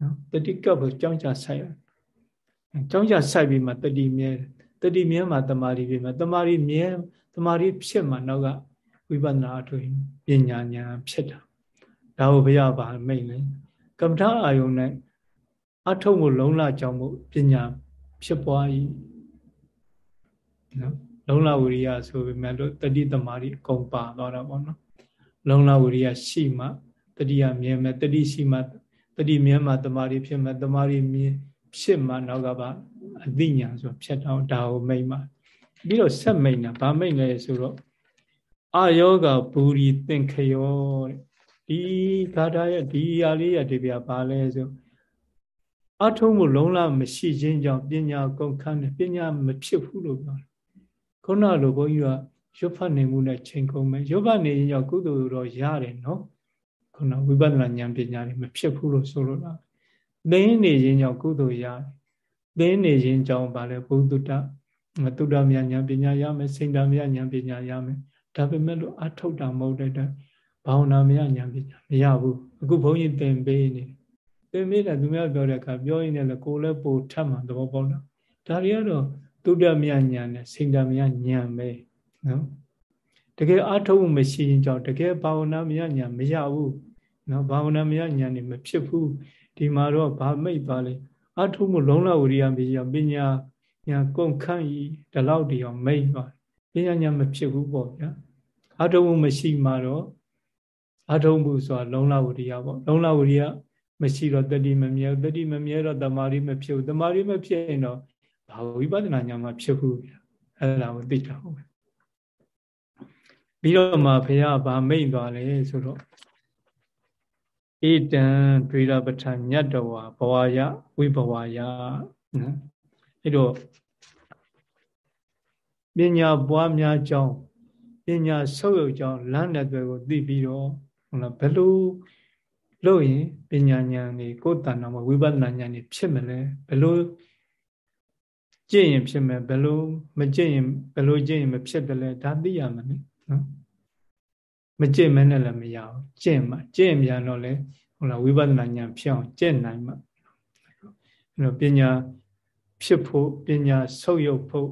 နော်တတိကပ်ဖို့ကြောင်းကြဆိုင်ရကြောင်းကြဆိုင်ပြီးမှတတိမြဲတတိမြဲမှာတမာရီဖြစ်မှာတမာရီမြဲတမာရီဖြစ်မှာနောက်ကဝိပဿနာအထွေပညာဉာဏ်ဖြစ်တာဒါကိုဘုရားပါမိတ်လေကမ္မထာအာယုန်နဲ့အထုံကိုလုံးလာကြောင်းမှုပညာဖြစ်ပွား၏နော် လုံလဝိရိယဆိုပေမဲ့လို့တတိတမာရီအကုန်ပါသွားတာပေါ့နော်လုံလဝိရိယရှိမှတတိယမြဲမဲ့တတိရှိမှတတိမြဲမှတမာရီဖြစ်မှတမာရီမြဲဖြစ်မှနောက်ကပါအသိဉာဏ်ဆိုဖြတ်တော့ဒါကိုမိတ်မှပြီးတော့ဆက်မိတ်တာဗာမိတ်လဲဆိုတော့အာယောဂဘူရီသင်္ခယောတဲ့ဒီဂါထာရဲ့ဒီအရာလေးရဒီပြပါလဲဆိုအထုံးမှုလုံးလမရှိခြင်းကြောင့်ပညာကုန်ခန်းတယ်ပညာမဖြစ်ဘူးလို့ပြောတယ် ခုနလိုဘုန်းကြီးကရွတ်ဖတ်နေမှုနဲ့ချိန်ကုန်မယ်ရွတ်ဖတ်နေရင်ကြောင့်ကုသိုလ်တော့ရတယ်နော်ခုနဝိပဿနာဉာဏ်ပညာတွေမဖြစ်ဘူးလို့ဆိုလိုတာသိနေရင်ကြောင့်ကုသိုလ်ရတယ်သိနေရင်ကြောင့်ဗာလဲဘုဒ္ဓတတုဒ္ဓမြဉာဏ်ပညာရမယ်စိန္ဒမြဉာဏ်ပညာရမယ်ဒါပေမဲ့လို့အထုတ်တာမဟုတ်တဲ့အတွက်ဘာဝနာမရဉာဏ်ပညာမရဘူးအခုဘုန်းကြီးသင်ပေးနေသင်ပေးတယ်သူများပြောတဲ့အခါပြောရင်းနဲ့လည်းကိုယ်လည်းပို့ထပ်မှသဘောပေါက်တာဒါတွေကတော့ သုဒ္ဓမြဉာဏ်နဲ့စိန္ဒမြဉာဏ်ပဲနော်တကယ်အထုံးမှုမရှိရင်ကြောင့်တကယ်ဘာဝနာမရညာမရဘူးနော်ဘာဝနာမရညာနေမဖြစ်ဘူးဒီမှာတော့ဘာမိတ်သွားလဲအထုံးမှုလုံးလဝရိယမရှိအောင်ပညာညာကုန်ခန့်ဤဒီလောက်တည်းအောင်မိတ်သွားပညာညာမဖြစ်ဘူးပေါ့ဗျာအထုံးမှုမရှိမှတော့အထုံးမှုဆိုတာလုံးလဝရိယပေါ့လုံးလဝရိယမရှိတော့တတိမမြဲတတိမမြဲတော့တမာရီမဖြစ်ဘူးတမာရီမဖြစ်ရင်တော့ ဘာဝိပဿနာညာမှာဖြစ်ဘူးဗျာအဲ့ဒါကိုသိတာဟုတ်ပဲပြီးတော့မှဘုရားဗာမိတ်သွားလဲဆိုတော့ဣတံဒွေရပဋ္ဌာညတ္တဝါဘဝယဝိဘဝယနော်အဲ့တော့ပညာပွားများကြောင်းပညာဆုပ်ယုပ်ကြောင်းလမ်းတဲ့တွေကိုသိပြီးတော့ဟုတ်လားဘယ်လိုလို့ရင်ပညာဉာဏ်တွေကိုယ်တဏ္ဍာမှာဝိပဿနာဉာဏ်นี่ဖြစ်မလဲဘယ်လို ကျင့်ရင်ဖြစ်မယ်ဘယ်လိုမကျင့်ရင်ဘယ်လိုကျင့်ရင်မဖြစ်တယ်လဲဒါသိရမယ်နော်မကျင့်မနဲ့လည်းမရဘူးကျင့်မှကျင့်ပြန်တော့လေဟုတ်လားဝိပဿနာဉာဏ်ဖြစ်အောင်ကျင့်နိုင်မှအဲ့တော့ပညာဖြစ်ဖို့ပညာဆုပ်ယုပ်ဖို့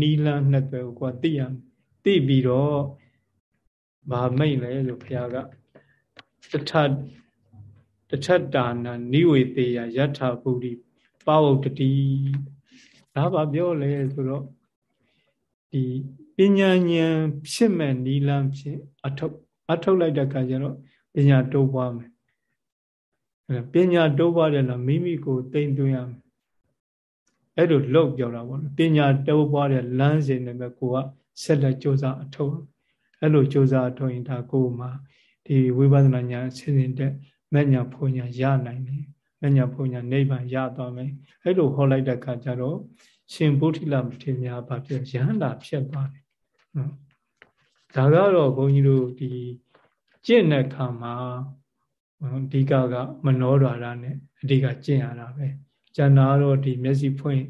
နီလန်းနှစ်သွယ်ကိုသိရမယ်သိပြီးတော့ဗာမိတ်လဲဆိုဘုရားကတထတထတာနာနိဝေတေယယထာပုရိပါဝုတ်တတိ ဒါပါပြောလဲဆိုတော့ဒီပညာဉာဏ်ဖြစ်မဲ့နီလန်းဖြစ်အထုတ်အထုတ်လိုက်တဲ့အခါကျတော့ပညာတိုးပွားမယ်အဲပညာတိုးပွားတယ်လားမိမိကိုသိမ့်သွင်းရမယ်အဲ့လိုလောက်ပြောတာပေါ့ပညာတိုးပွားတဲ့လမ်းစဉ်နဲ့ပဲကိုကဆက်လက်ကြိုးစားအထုတ်အဲ့လိုကြိုးစားအထုတ်ရင်ဒါကိုမှဒီဝိပဿနာဉာဏ်ဆင်းရဲတဲ့မညာဖုန်ညာရနိုင်တယ် မညာဖုန်ညာနိဗ္ဗာန်ရသွားမယ်အဲ့လိုဟောလိုက်တဲ့အခါကျတော့ရှင်ဗုဒ္ဓိလမထေရများဘာပြောရဟန္တာဖြစ်သွားတယ်နော်ဒါကတော့ဘုန်းကြီးတို့ဒီကျင့်တဲ့ခါမှာအဓိကကမနောဒွါရနဲ့အဓိကကျင့်ရတာပဲကျန်တာတော့ဒီမျက်စိဖွင့်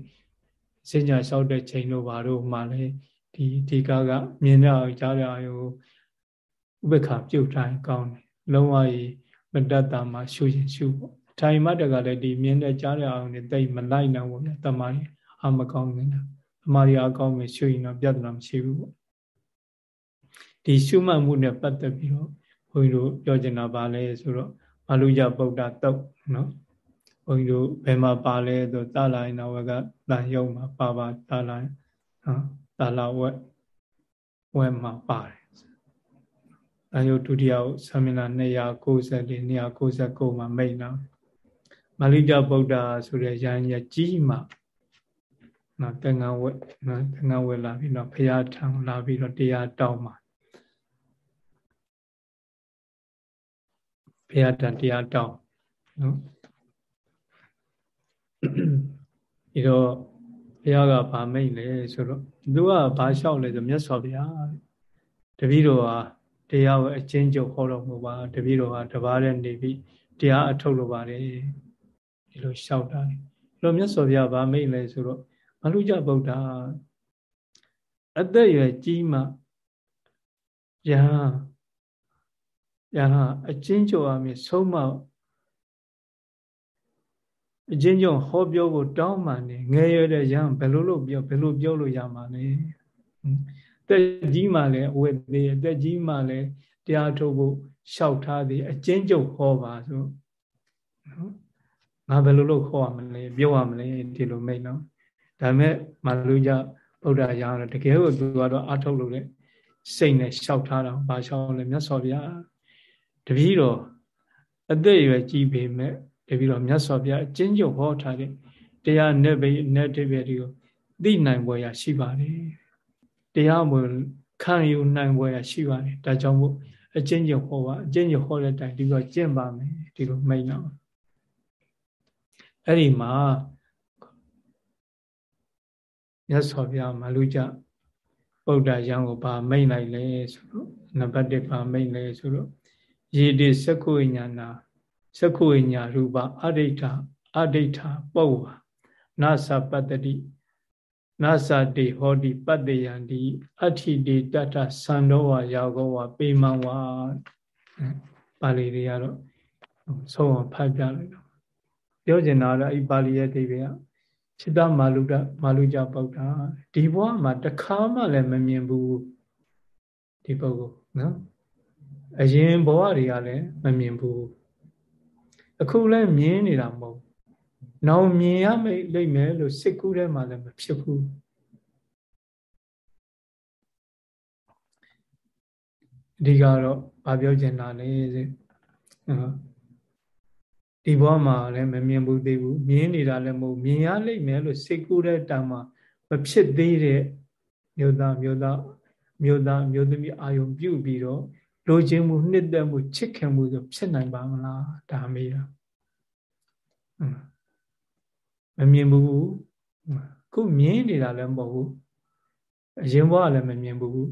စဉ္ညာလျှောက်တဲ့ချိန်တို့ဘာတို့မှလည်းဒီအဓိကကမြင်တဲ့ကြားတဲ့အာယုဥပ္ပခါပြုတ်တိုင်းကောင်းတယ်လုံးဝကြီးမတတ်တာမှရှုရင်ရှုပေါ့ ထိုင်မှတကလည်းဒီမြင်တဲ့ကြားတဲ့အာယုနဲ့တိတ်မလိုက်နိုင်ဘူးဗျတမာရီအာမကောင်းနေတာတမာရီအကောင်းမယ်ရှုရင်တော့ပြဿနာမရှိဘူးပေါ့ဒီရှုမှတ်မှုနဲ့ပတ်သက်ပြီးတော့ဘုန်းကြီးတို့ပြောချင်တာပါလဲဆိုတော့မလူကြဗုဒ္ဓတုတ်နော်ဘုန်းကြီးတို့ဘယ်မှာပါလဲဆိုတာလာရင်တော့ကတန်ယုံမှာပါပါတာလာနော်တာလာဝက်ဝက်မှာပါတယ်တန်ယုံဒုတိယဆာမင်လာ294 299မှာမိတ်နော် မလိကြဗုဒ္ဓဆိုတဲ့ရဟန်းကြီးကြီးမှနော်တန်ငါဝက်နော်တန်ငါဝက်လာပြီးတော့ဖရာထံလာပြီးတော့တရားတောင်းမှာဘုရားတန်တရားတောင်းနော်ဒီတော့ဘုရားကဗာမိတ်လေဆိုတော့သူကဘာလျှောက်လဲဆိုမြတ်စွာဘုရားတပည့်တော်ဟာတရားကိုအချင်းချုပ်ဟောတော်မူပါတပည့်တော်ဟာတပါးနဲ့နေပြီးတရားအထုတ်လိုပါတယ် ဒီလိုလျှောက်တာလေလို့မြတ်စွာဘုရားဗာမိတ်လေဆိုတော့မလူကြဗုဒ္ဓအသက်ရွယ်ကြီးမှယဟန်ယဟအချင်းချုပ်အမြင်ဆုံးမအချင်းချုပ်ဟောပြောဖို့တောင်းမှနေငယ်ရတဲ့ယဟဘယ်လိုလုပ်ပြောဘယ်လိုပြောလို့ရမှာလဲတက်ကြီးမှလည်းအဝတ်သေးအတက်ကြီးမှလည်းတရားထုတ်ဖို့လျှောက်ထားသည်အချင်းချုပ်ဟောပါဆိုနော် ငါဘယ်လိုလုပ်ခေါ်ရမလဲပြောရမလဲဒီလိုမိတ်နော်ဒါမဲ့မလူကြဗုဒ္ဓရာတော့တကယ်ကိုသူကတော့အထုတ်လို့လေစိတ်နဲ့လျှောက်ထားတာဘာလျှောက်လဲမြတ်စွာဘုရားတပည့်တော်အသက်အရွယ်ကြီးပေမဲ့တပည့်တော်မြတ်စွာဘုရားအကျဉ်းချုပ်ဟောထားတဲ့တရားနဲ့ပဲနဲ့တပည့်တွေကိုသိနိုင်ပွဲရရှိပါတယ်တရားမဝင်ခံယူနိုင်ပွဲရရှိပါတယ်ဒါကြောင့်မို့အကျဉ်းချုပ်ဟောပါအကျဉ်းချုပ်ဟောတဲ့တိုင်ဒီလိုကျင့်ပါမယ်ဒီလိုမိတ်တော့ အဲ့ဒီမှာမြတ်စွာဘုရားမလူကြဗုဒ္ဓရံကိုဗာမိတ်လိုက်လဲဆိုတော့နံပါတ်1ဗာမိတ်လဲဆိုတော့ယေတိသက္ခုဝိညာဏသက္ခုဝိညာရူပအဋိဋ္ဌအဋိဋ္ဌပုဝ္ဝနာသပတ္တိနာသတိဟောတိပတ္တယံတိအဋ္ဌိတိတတ္ထသံတော်ဝါယောဂောဝါပေမံဝါပါဠိတွေကတော့ဆုံးအောင်ဖတ်ပြလိုက်တော့ ပြောချင်တာတော့အဲ့ပါဠိရဲ့အဓိပ္ပာယ်ကစိတ္တမာလူဒမာလူကြပုဒ္ဓဒီဘဝမှာတခါမှလည်းမမြင်ဘူးဒီပုဂ္ဂိုလ်နော်အရင်ဘဝတွေကလည်းမမြင်ဘူးအခုလည်းမြင်နေတာမဟုတ်နောက်မြင်ရမိတ်လိမ့်မယ်လို့စိတ်ကူးထဲမှာလည်းမဖြစ်ဘူးအဓိကတော့ဗာပြောချင်တာလေ ဒီဘဝမှာလည်းမမြင်ဘူးသေးဘူးမြင်နေတာလည်းမဟုတ်မြင်ရလိမ့်မယ်လို့စိတ်ကူးတဲ့တံမှာမဖြစ်သေးတဲ့မြို့သားမြို့သားမြို့သားမြို့သမီးအာယုံပြုတ်ပြီးတော့လိုချင်မှုနှစ်သက်မှုချစ်ခင်မှုဆိုဖြစ်နိုင်ပါမလားဒါမေးတာမမြင်ဘူးခုမြင်နေတာလည်းမဟုတ်ဘူးအရင်ဘဝလည်းမမြင်ဘူး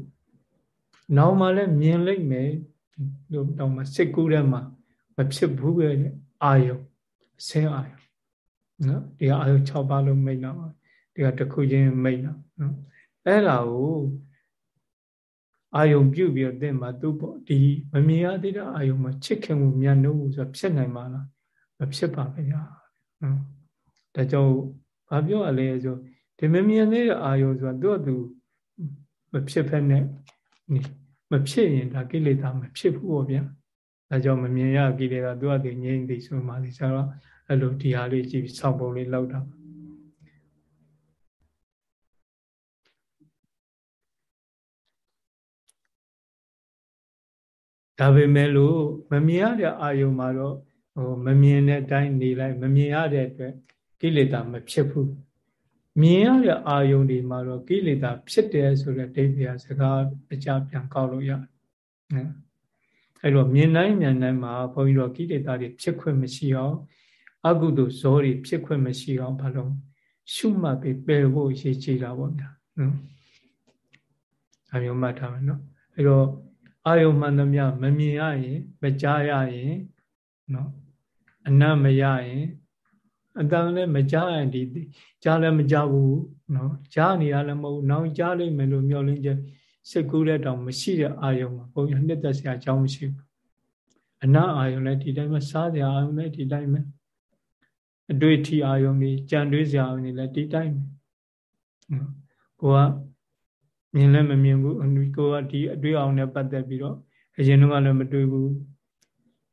နောက်မှလည်းမြင်လိုက်မယ်လို့တော့မှစိတ်ကူးထဲမှာမဖြစ်ဘူးပဲ အာယုံအစင်းအာယုံနော်ဒီကအာယုံ6ပါးလုံးမိတ်တော့ဒီကတစ်ခုချင်းမိတ်တော့နော်အဲ့ဒါကိုအာယုံပြုတ်ပြီးတော့သင်မှာသူ့ပေါ့ဒီမမြင်ရသေးတဲ့အာယုံမှာချစ်ခင်မှုမြန်လို့ဆိုဖြစ်နိုင်မှာလားမဖြစ်ပါဘူးဗျာနော်ဒါကြောင့်ဘာပြောရလဲဆိုဒီမမြင်သေးတဲ့အာယုံဆိုတာသူ့အတူမဖြစ်ဖက်နဲ့မဖြစ်ရင်ဒါကိလေသာမဖြစ်ဘူးပေါ့ဗျာ ဒါကြောင့်မမြင်ရကိလေသာသူ့အတူငြိမ့်သိဆိုမှဒီကျတော့အဲ့လိုဒီဟာလေးကြည့်စောင့်ပုံလေးလောက်တာဒါပေမဲ့လို့မမြင်ရတဲ့အာယုံမှာတော့ဟိုမမြင်တဲ့အတိုင်းနေလိုက်မမြင်ရတဲ့အတွက်ကိလေသာမဖြစ်ဘူးမြင်ရတဲ့အာယုံဒီမှာတော့ကိလေသာဖြစ်တယ်ဆိုတဲ့ဒိဋ္ဌိစကားအကြပြန်ကောက်လို့ရတယ်နော် အဲ့တော့မြင်တိုင်းမြင်တိုင်းမှာဘုန်းကြီးတို့ကိလေသာတွေဖြစ်ခွင့်မရှိအောင်အကုသိုလ်ဇောတွေဖြစ်ခွင့်မရှိအောင်ဘာလို့ရှုမှတ်ပြီးပယ်ဖို့ရည်ကြည်တာပေါ့ဗျာနော်အမျိုးမှတ်ထားမယ်နော်အဲ့တော့အာယုံမှန်သမျှမမြင်ရရင်မကြားရရင်နော်အနတ်မရရင်အတန်လည်းမကြားရင်ဒီကြားလည်းမကြားဘူးနော်ကြားနေရလည်းမဟုတ်နောင်ကြားလိမ့်မယ်လို့မျှော်လင့်ချက် စိတ်ကူးတဲ့တောင်မရှိတဲ့အာယုံမှာဘုံရနှစ်သက်စရာအကြောင်းမရှိဘူးအနတ်အာယုံလည်းဒီတိုင်းပဲစားစရာအာယုံလည်းဒီတိုင်းပဲအတွေ့အထိအာယုံတွေကြံတွေးစရာအာယုံတွေလည်းဒီတိုင်းပဲကိုကမြင်လည်းမမြင်ဘူးကိုကဒီအတွေ့အောင်နဲ့ပတ်သက်ပြီးတော့အရင်တော့လည်းမတွေ့ဘူး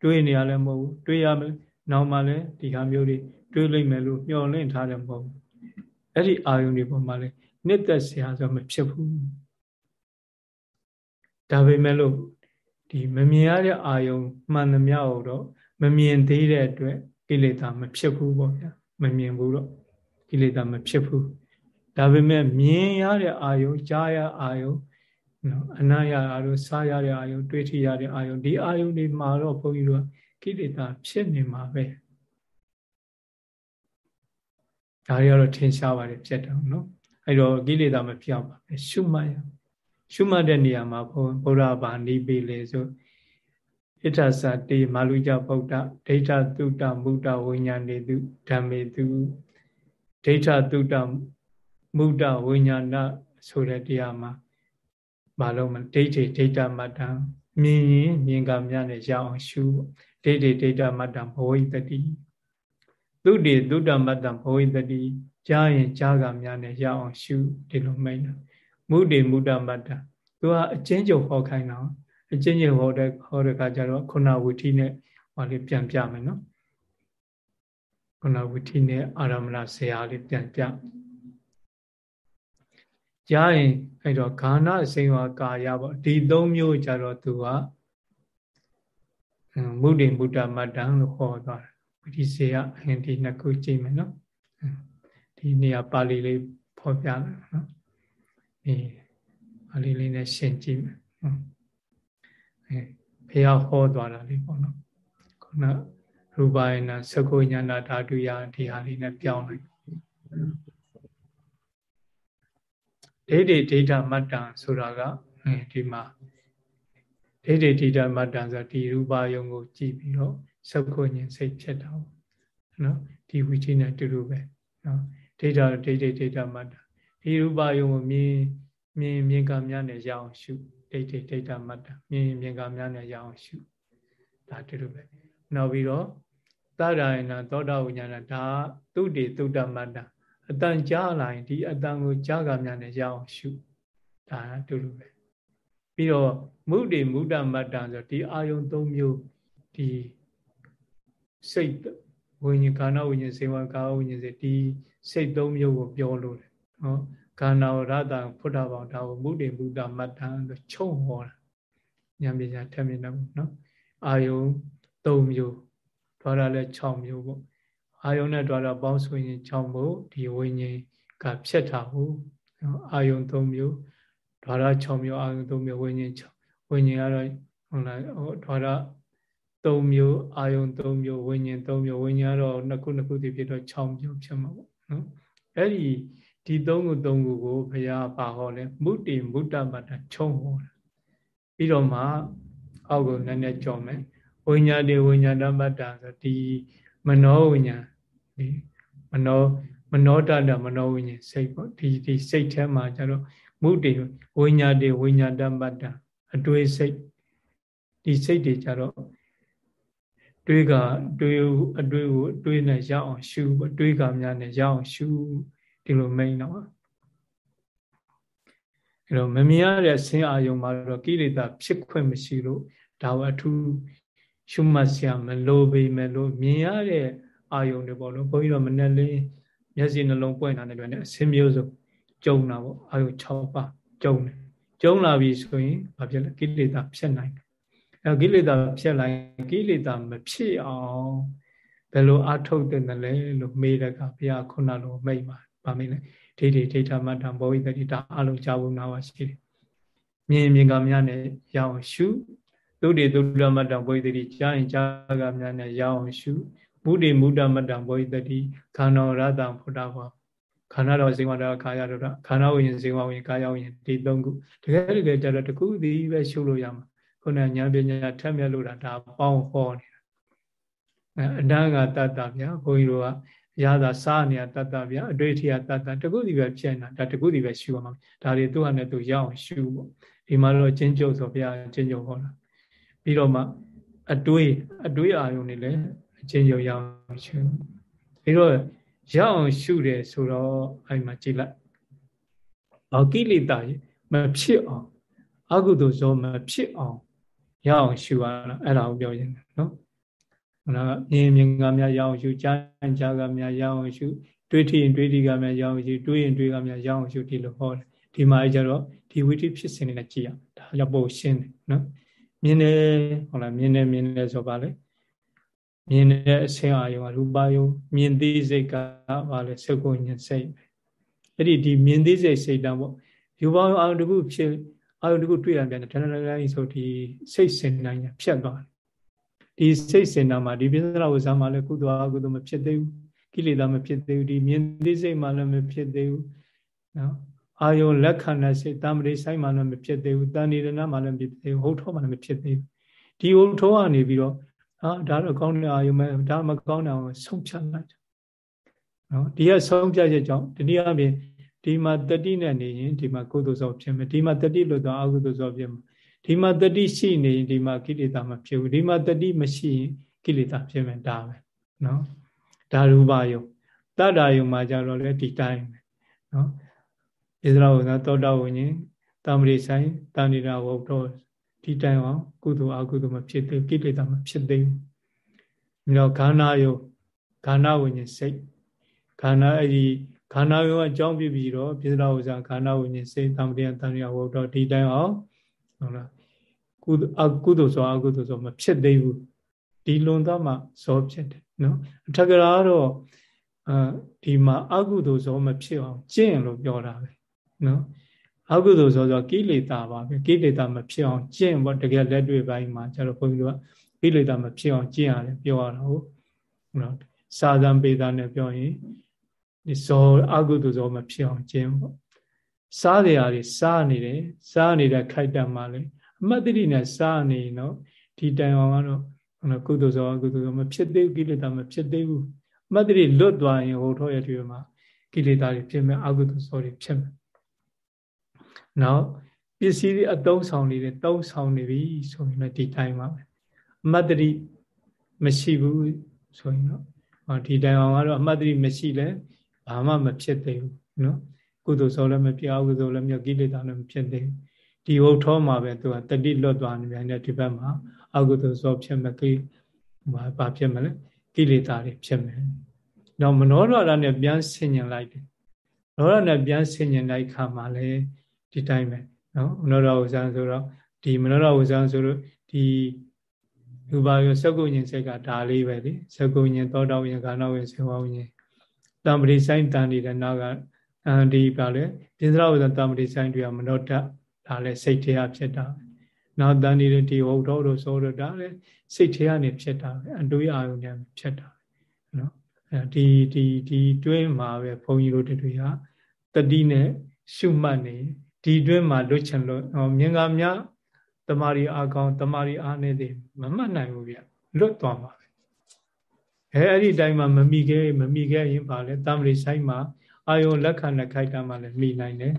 တွေးနေရလည်းမဟုတ်ဘူးတွေးရမယ်နောက်မှလည်းဒီဟာမျိုးတွေတွေးလိုက်မယ်လို့မျှော်လင့်ထားတယ်မဟုတ်ဘူးအဲ့ဒီအာယုန်တွေပေါ်မှာလည်းနှစ်သက်စရာဆိုမဖြစ်ဘူး ဒါပေမဲ့လို့ဒီမမြင်ရတဲ့အာယုန်မှန်သမျှတော့မမြင်သေးတဲ့အတွက်ကိလေသာမဖြစ်ဘူးပေါ့ဗျာမမြင်ဘူးတော့ကိလေသာမဖြစ်ဘူးဒါပေမဲ့မြင်ရတဲ့အာယုံကြားရအာယုံနော်အနာရအာယုံစားရတဲ့အာယုံတွေးထိရတဲ့အာယုံဒီအာယုံတွေမှာတော့ဘုန်းကြီးတို့ကိလေသာဖြစ်နေမှာပဲဒါတွေကတော့ထင်ရှားပါတယ်ဖြစ်တယ်နော်အဲ့တော့ကိလေသာမဖြစ်အောင်ပါပဲရှုမှတ်ရ ရှုမှတ်တဲ့နေရာမှာဘုရားဗာနိပိလေဆိုဣဋ္ဌသတေမာလူကြဗုဒ္ဓဒိဋ္ဌတုတ္တမုဒ္ဒဝိညာဏေတုဓမ္မေတုဒိဋ္ဌတုတ္တမုဒ္ဒဝိညာဏဆိုတဲ့တရားမှာမလုံးမဒိဋ္ဌိဒိဋ္ဌမတ္တံမြင်ရင်မြင်ကမြနဲ့ရအောင်ရှုဒိဋ္ဌိဒိဋ္ဌမတ္တံဘဝိတတိသုတေသုတ္တမတ္တံဘဝိတတိကြားရင်ကြားကမြနဲ့ရအောင်ရှုဒီလိုမိတ်တာ မုဒ္ဒေမုဒ္ဒမတ္တသူကအချင်းချုပ်ဟောခိုင်းတာအချင်းချင်းဟောတဲ့ဟောတဲ့ကကြတော့ခုနဝိထိနဲ့ဟောလေးပြန်ပြမယ်နော်ခုနဝိထိနဲ့အာရမဏဆရာလေးပြန်ပြကြားရင်အဲ့တော့ဂါနစိန်ဝါကာယပေါ့ဒီသုံးမျိုးကြတော့သူကမုဒိမုဒ္ဒမတ္တံလို့ဟောသွားတယ်ဝိသီစေယအရင်ဒီနှစ်ခုကြည့်မယ်နော်ဒီနေရာပါဠိလေးဖော်ပြတယ်နော် ဒီပါဠိလေးနဲ့ရှင်းကြည့်မယ်နော်အဲဘုရားဟောသွားတာလေးပေါ့နော်ခုနရူပယနာသကုညနာဓာတုယဒီဟာလေးနဲ့ပြောင်းလိုက်ဒိဋ္ဌိဒိဋ္ဌမတ္တံဆိုတာကဒီမှာဒိဋ္ဌိဒိဋ္ဌမတ္တံဆိုဒီရူပါယုံကိုကြည့်ပြီးတော့သုတ်ခွဉ္စိတ်ဖြစ်တာနော်ဒီဝိချိနဲ့တူတူပဲနော်ဒိဋ္ဌဒိဋ္ဌိဒိဋ္ဌမတ္တ ဒီရူပါယုံကိုမြင်မြင်မြင်ကများနဲ့ရအောင်ရှုဒိဋ္ဌိဒိဋ္ဌမတ္တမြင်မြင်ကများနဲ့ရအောင်ရှုဒါတူတူပဲနောက်ပြီးတော့သရယနာသောတာဝိညာဏဒါသုတေသုတ္တမတ္တအတန်ကြားလာရင်ဒီအတန်ကိုကြားကများနဲ့ရအောင်ရှုဒါတူတူပဲပြီးတော့မုဒိမုဒ္ဒမတ္တဆိုဒီအာယုံ၃မျိုးဒီစိတ်ဝိညာဉ်ခန္ဓာဝိညာဉ်စေဝကာဝိညာဉ်စေဒီစိတ်၃မျိုးကိုပြောလို့တယ် နော်ခန္ဓာဝရတဖုဒ္ဓဘောင်ဒါကိုမုဒိမုဒ္ဒမတ္တဆိုချုံဟောတာဉာဏ်ပညာထက်မြင်တယ်နော်အာယုံ၃မျိုးထွားရလဲ6မျိုးပေါ့အာယုံနဲ့ထွားရပေါင်းဆိုရင်6မျိုးဒီဝိညာဉ်ကဖြတ်ထားဘူးအာယုံ3မျိုးထွားရ6မျိုးအာယုံ3မျိုးဝိညာဉ်6ဝိညာဉ်ကတော့ဟုတ်လားဟိုထွားရ3မျိုးအာယုံ3မျိုးဝိညာဉ်3မျိုးဝိညာဉ်ကတော့နှစ်ခုနှစ်ခုတည်းဖြစ်တော့6မျိုးဖြစ်မှာပေါ့နော်အဲ့ဒီ ဒီ3ခု3ခုကိုဘုရားပါဟောလဲမုတိမုတ္တမတ္တခြုံဟောတာပြီးတော့မှအောက်ကိုနည်းနည်းကြော်မယ်ဝိညာဉ်တွေဝိညာဏမတ္တဆိုဒီမနောဝိညာဉ်ဒီမနောမနောတတမနောဝိညာဉ်စိတ်ပေါ့ဒီဒီစိတ်ထဲမှာကျတော့မုတေဝိညာဉ်တွေဝိညာဏမတ္တအတွေ့စိတ်ဒီစိတ်တွေကျတော့တွေးကတွေးအတွေးကိုအတွေးနဲ့ရအောင်ရှုတွေးကများနဲ့ရအောင်ရှု ဒီလိုမိန်တော့အဲ့တော့မမြင်ရတဲ့ဆင်းအာယုံမှာတော့ကိလေသာဖြစ်ခွင့်မရှိလို့ဒါဝအထူးရှုမှတ်ဆရာမလိုပေမဲ့လို့မြင်ရတဲ့အာယုံတွေပေါ့လို့ဘုန်းကြီးတို့မနဲ့လေးမျက်စိနှလုံးပွင့်တာနဲ့တွေ့နေအစင်းမျိုးစုံကြုံတာပေါ့အာယုံ6ပါးကြုံတယ်ကြုံလာပြီဆိုရင်ဘာဖြစ်လဲကိလေသာဖြစ်နိုင်တယ်အဲကိလေသာဖြစ်လိုက်ကိလေသာမဖြစ်အောင်ဘယ်လိုအထုတ်တယ်လဲလို့မေးတဲ့ကဘုရားခုနလိုမိတ်ပါ ဗာမေးလဲဒိဋ္ဌိဒိဋ္ဌမတ္တဘောဝိတ္တိဒါအလုံးကြာဖို့နာပါရှိတယ်မြင်မြင်ကများနဲ့ရအောင်ရှုသုတေသုဒ္ဓမတ္တဘောဝိတ္တိကြားရင်ကြားကများနဲ့ရအောင်ရှုမုဒိမုဒ္ဒမတ္တဘောဝိတ္တိခန္ဓာရတံဖုဒ္ဓဘောခန္ဓာတော်စေဝတော်ခါရတော်ခန္ဓာဝိညာဉ်စေဝဝိညာဉ်ကာယဝိညာဉ်ဒီသုံးခုတကယ်တကယ်ကြတော့တခုတည်းပဲရှုလို့ရမှာခုနညာပညာထက်မြက်လို့တာဒါပေါင်းဟောနေတာအဲအနန္ကတတ္တဗျာဘုန်းကြီးတို့က ရသာစားနေရတတ္တဗျာအတွေ့အထိကတတ္တတခုတည်းပဲဖြစ်နေတာဒါတခုတည်းပဲရှုရမှာဒါတွေသူ့ဟာနဲ့သူရအောင်ရှုပေါ့ဒီမှာတော့ကျင်းကျုပ်ဆိုဗျာကျင်းကျုပ်ဟောတာပြီးတော့မှအတွေးအတွေးအာယုန်တွေလည်းအချင်းချင်းရအောင်ရှုပြီးတော့ရအောင်ရှုတယ်ဆိုတော့အဲ့မှာကြည့်လိုက်ဘာကိလေသာမဖြစ်အောင်အကုသိုလ်ဇောမဖြစ်အောင်ရအောင်ရှုရတာအဲ့ဒါကိုပြောရင်နော် ဟိုကမြင်မြင်ကများရအောင်ရှုကြားကြားကများရအောင်ရှုတွေးထရင်တွေးထီကများရအောင်ရှုတွေးရင်တွေးကများရအောင်ရှုဒီလိုဟောတယ်ဒီမှာကျတော့ဒီဝိတိဖြစ်စဉ်နဲ့ကြည့်ရဒါကြောင့်ပို့ရှင်းတယ်နော်မြင်တယ်ဟုတ်လားမြင်တယ်မြင်တယ်ဆိုပါလေမြင်တဲ့အဆင်းအာယုံရူပယုံမြင်သိစိတ်ကပါလေသုက္ကိုဉ္စိတ်အဲ့ဒီဒီမြင်သိစိတ်စိတ်တံပေါ့ရူပယုံအာယုံတစ်ခုဖြစ်အာယုံတစ်ခုတွေ့ရပြန်တယ်ထထထဆိုဒီစိတ်စင်တိုင်းဖြတ်သွားတယ် ဒီစိတ်စင်တာမှာဒီပြစ္ဆရာဝဇာမှာလည်းကုသိုလ်အကုသိုလ်မဖြစ်သေးဘူးကိလေသာမဖြစ်သေးဘူးဒီမြင်သိစိတ်မှလည်းမဖြစ်သေးဘူးနော်အာယုံလက်ခံတဲ့စိတ်တမ္ပရိဆိုင်မှလည်းမဖြစ်သေးဘူးတဏိရဏမှလည်းမဖြစ်သေးဘူးဟုတ်ထောမှလည်းမဖြစ်သေးဘူးဒီဟုတ်ထောကနေပြီးတော့ဟာဒါတော့ကောင်းတဲ့အာယုံပဲဒါမကောင်းတဲ့အောင်ဆုံးဖြတ်လိုက်တယ်နော်ဒီကဆုံးဖြတ်ချက်ကြောင့်တတိယအပြင်ဒီမှာတတိနဲ့နေရင်ဒီမှာကုသိုလ်စောဖြစ်မယ်ဒီမှာတတိလို့တော့အကုသိုလ်စောဖြစ်မယ် ဒီမှာတတိရှိနေရင်ဒီမှာကိလေသာမဖြစ်ဘူးဒီမှာတတိမရှိရင်ကိလေသာဖြစ်မယ်ဒါပဲနော်ဒါရူပယုံတတ္တာယုံမှာကြတော့လေဒီတိုင်းပဲနော်ဣသရာဝဇ္ဇသောတာဝိညာဉ်တမ္ပရိဆိုင်တဏိရာဝုတ်တော့ဒီတိုင်းအောင်ကုသိုလ်အကုသိုလ်မဖြစ်သေးကိလေသာမဖြစ်သေးဘူး။ပြီးတော့ခန္ဓာယုံခန္ဓာဝိညာဉ်စိတ်ခန္ဓာအဲ့ဒီခန္ဓာယုံအကြောင်းပြပြီးတော့ပြစ္ဆရာဝဇ္ဇခန္ဓာဝိညာဉ်စိတ်တမ္ပရိယတဏိရာဝုတ်တော့ဒီတိုင်းအောင် ဟုတ်လားကုအကုသိုလ်ဆိုအကုသိုလ်ဆိုမဖြစ်သေးဘူးဒီလွန်သားမှဇောဖြစ်တယ်နော်အထက်ကရာတော့အဲဒီမှာအကုသိုလ်ဇောမဖြစ်အောင်ကျင့်လို့ပြောတာပဲနော်အကုသိုလ်ဆိုတော့ကိလေသာပါပဲကိလေသာမဖြစ်အောင်ကျင့်ပေါ့တကယ်လက်တွေ့ပိုင်းမှာကျတော့ဘုန်းကြီးတို့ကကိလေသာမဖြစ်အောင်ကျင့်ရတယ်ပြောရတာဟုတ်နော်စာသံပေတာနဲ့ပြောရင်ဒီဇောအကုသိုလ်ဇောမဖြစ်အောင်ကျင့်ပေါ့ စားတဲ့အရာတွေစားနေတယ်စားနေတဲ့ခိုက်တံမှာလေအမတ်တတိနဲ့စားနေတော့ဒီတန်အောင်ကတော့နော်ကုသိုလ်ဆိုကုသိုလ်ဆိုမဖြစ်သေးဘူးကိလေသာမဖြစ်သေးဘူးအမတ်တတိလွတ်သွားရင်ဟိုထောရတူမှာကိလေသာတွေဖြစ်မယ်အကုသိုလ်ဆိုတွေဖြစ်မယ်နောက်ပစ္စည်းတွေအတုံးဆောင်နေတယ်တုံးဆောင်နေပြီဆိုရင်လည်းဒီတိုင်းပါပဲအမတ်တတိမရှိဘူးဆိုရင်တော့ဒီတိုင်အောင်ကတော့အမတ်တတိမရှိလဲဘာမှမဖြစ်သေးဘူးနော် ကုသိုလ်စောလည်းမဖြစ်အကုသိုလ်လည်းမဖြစ်ကိလေသာလည်းမဖြစ်သေးဘူးဒီဟုတ်ထောမှာပဲသူကတတိလွတ်သွားနေပြန်တဲ့ဒီဘက်မှာအကုသိုလ်ဇောဖြစ်မဲ့ကိဘာဘာဖြစ်မလဲကိလေသာတွေဖြစ်မယ်။တော့မနောရတာနဲ့ပြန်ဆင်ញင်လိုက်တယ်။နောရနဲ့ပြန်ဆင်ញင်လိုက်ခါမှာလေဒီတိုင်းပဲနော်မနောရဝဇံဆိုတော့ဒီမနောရဝဇံဆိုတော့ဒီလူပါရောစကုညင်စိတ်ကဒါလေးပဲလေစကုညင်သောတော်ဝင်ကာနောဝင်ဆေဝဝညင်တံပရိဆိုင်တန်နေတဲ့နောက်က ဒီပါလေပြင်းစရဝဇံတံပရိဆိုင်တွေကမနောတဒါလည်းစိတ်တရားဖြစ်တာပဲနောက်တန်နေတဲ့ဒီဟုတ်တော်တို့ဆိုတော့ဒါလည်းစိတ်ထဲကနေဖြစ်တာပဲအတွေးအာရုံနဲ့ဖြစ်တာပဲနော်အဲဒီဒီဒီတွင်းမှာပဲဘုန်းကြီးတို့တွေကတတိနဲ့ရှုမှတ်နေဒီတွင်းမှာလွတ်ချင်လို့မြင်ကမြတမာရီအာကောင်းတမာရီအားနေသေးမမှတ်နိုင်ဘူးဗျလွတ်သွားမှာပဲအဲအဲ့ဒီတိုင်းမှာမမိခဲ့မမိခဲ့ရင်ပါလေတမရီဆိုင်မှာ အာယုံလက်ခံတဲ့ခိုက်တာမှလည်းမိနိုင်တယ်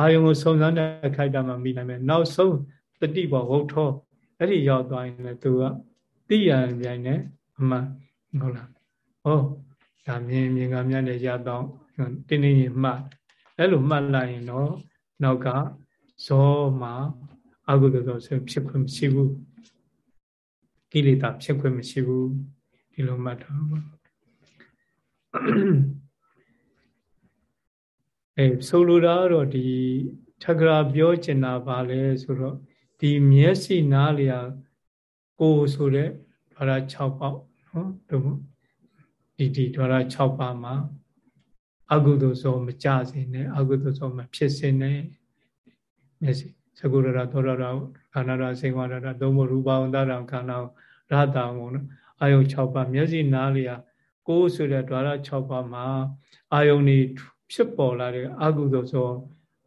အာယုံကိုစုံစမ်းတဲ့ခိုက်တာမှမိနိုင်မယ်နောက်ဆုံးတတိဘောဟုတ်ထောအဲ့ဒီရောက်သွားရင်လည်းသူကသိရပြိုင်နဲ့အမှန်ဟုတ်လားဟောဒါမြင်မြင်ကမြတ်နဲ့ရတော့တင်းတင်းရင်မှတ်အဲ့လိုမှတ်လိုက်ရင်တော့နောက်ကဇောမှာအကုသိုလ်သောဆိုဖြစ်ခွင့်မရှိဘူးကိလေသာဖြစ်ခွင့်မရှိဘူးဒီလိုမှတ်ထားပါ အဲဆိုလိုတာကတော့ဒီထကရာပြောချင်တာပါလဲဆိုတော့ဒီမျက်စိနားလျာကိုဆိုတဲ့ဓာရ6ပေါက်နော်တို့ဒီဒီဓာရ6ပါးမှာအကုသိုလ်ဆိုမကြစေနဲ့အကုသိုလ်ဆိုမဖြစ်စေနဲ့မျက်စိသကုရရသောရရခန္ဓာရစေဝရရသုံးဖို့ရူပဝန္တရခန္ဓာရတာဘုံနော်အာယုံ6ပါးမျက်စိနားလျာကိုဆိုတဲ့ဓာရ6ပါးမှာအာယုံนี่ ဖြစ်ပေါ်လာတဲ့အကုသိုလ်ဆို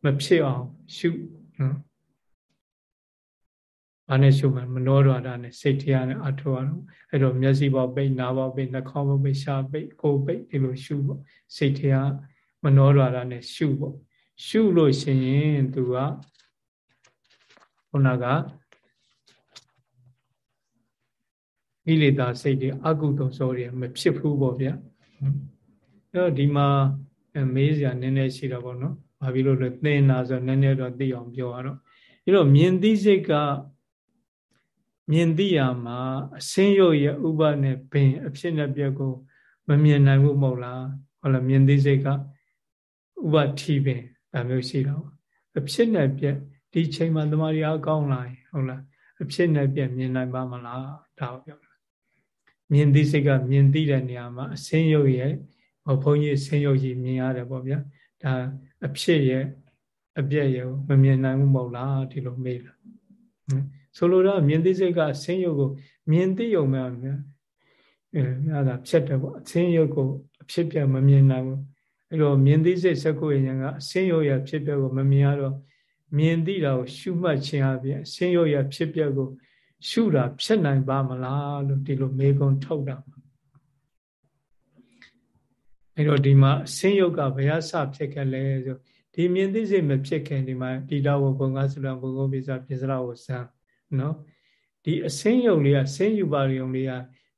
မဖြစ်အောင်ရှုနော်ဘာနဲ့ရှုမှမနောရတာနဲ့စိတ်တရားနဲ့အထောက်အောင်အဲ့တော့မျက်စိပေါက်ပိတ်နားပေါက်ပိတ်နှာခေါင်းပေါက်ပိတ်ရှားပိတ်ကိုယ်ပိတ်ဒီလိုရှုပေါ့စိတ်တရားမနောရတာနဲ့ရှုပေါ့ရှုလို့ရှိရင်သူကခုနကကိလေသာစိတ်တွေအကုသိုလ်စောတွေမဖြစ်ဘူးပေါ့ဗျာအဲ့တော့ဒီမှာ မေးစရာနည်းနည်းရှိတော့ဗောနော်ဘာဖြစ်လို့လဲသင်တာဆိုနည်းနည်းတော့သိအောင်ပြောရတော့အဲ့တော့မြင်သိစိတ်ကမြင်သိရမှာအစင်းရုပ်ရဲ့ဥပနဲ့ပင်အဖြစ်နဲ့ပြက်ကိုမမြင်နိုင်ဘူးမဟုတ်လားဟုတ်လားမြင်သိစိတ်ကဥပထီပင်ဒါမျိုးရှိတော့အဖြစ်နဲ့ပြက်ဒီချိန်မှာတမာရီအကောင်းလာဟုတ်လားအဖြစ်နဲ့ပြက်မြင်နိုင်ပါမလားဒါကိုပြောတာမြင်သိစိတ်ကမြင်သိတဲ့နေရာမှာအစင်းရုပ်ရဲ့ ဘုန်းကြီးအစင်းရုပ်ကြီးမြင်ရတယ်ပေါ့ဗျာဒါအဖြစ်ရဲ့အပြက်ရဲ့မမြင်နိုင်ဘူးမဟုတ်လားဒီလိုမေးတာဆိုလိုတော့မြင်သိစိတ်ကအစင်းရုပ်ကိုမြင်သိုံမဲ့အဲအဲ့ဒါဖြစ်တယ်ပေါ့အစင်းရုပ်ကိုအဖြစ်ပြမမြင်နိုင်ဘူးအဲ့တော့မြင်သိစိတ်စက္ကုဉ္ဉံကအစင်းရုပ်ရဲ့ဖြစ်ပြကိုမမြင်ရတော့မြင်သိတာကိုရှုမှတ်ခြင်းအပြင်အစင်းရုပ်ရဲ့ဖြစ်ပြကိုရှုတာဖြစ်နိုင်ပါမလားလို့ဒီလိုမေးခွန်းထုတ်တာ အဲ့တော့ဒီမှာအစင်းရုပ်ကဘယ်အစဖြစ်ခဲ့လဲဆိုဒီမြင်သိစိတ်မဖြစ်ခင်ဒီမှာဒီတော်ဘုံကသုလဘုံကိုပိစပိစရဝဇံနော်ဒီအစင်းယုံလေးကဆင်းယူပါယုံလေးက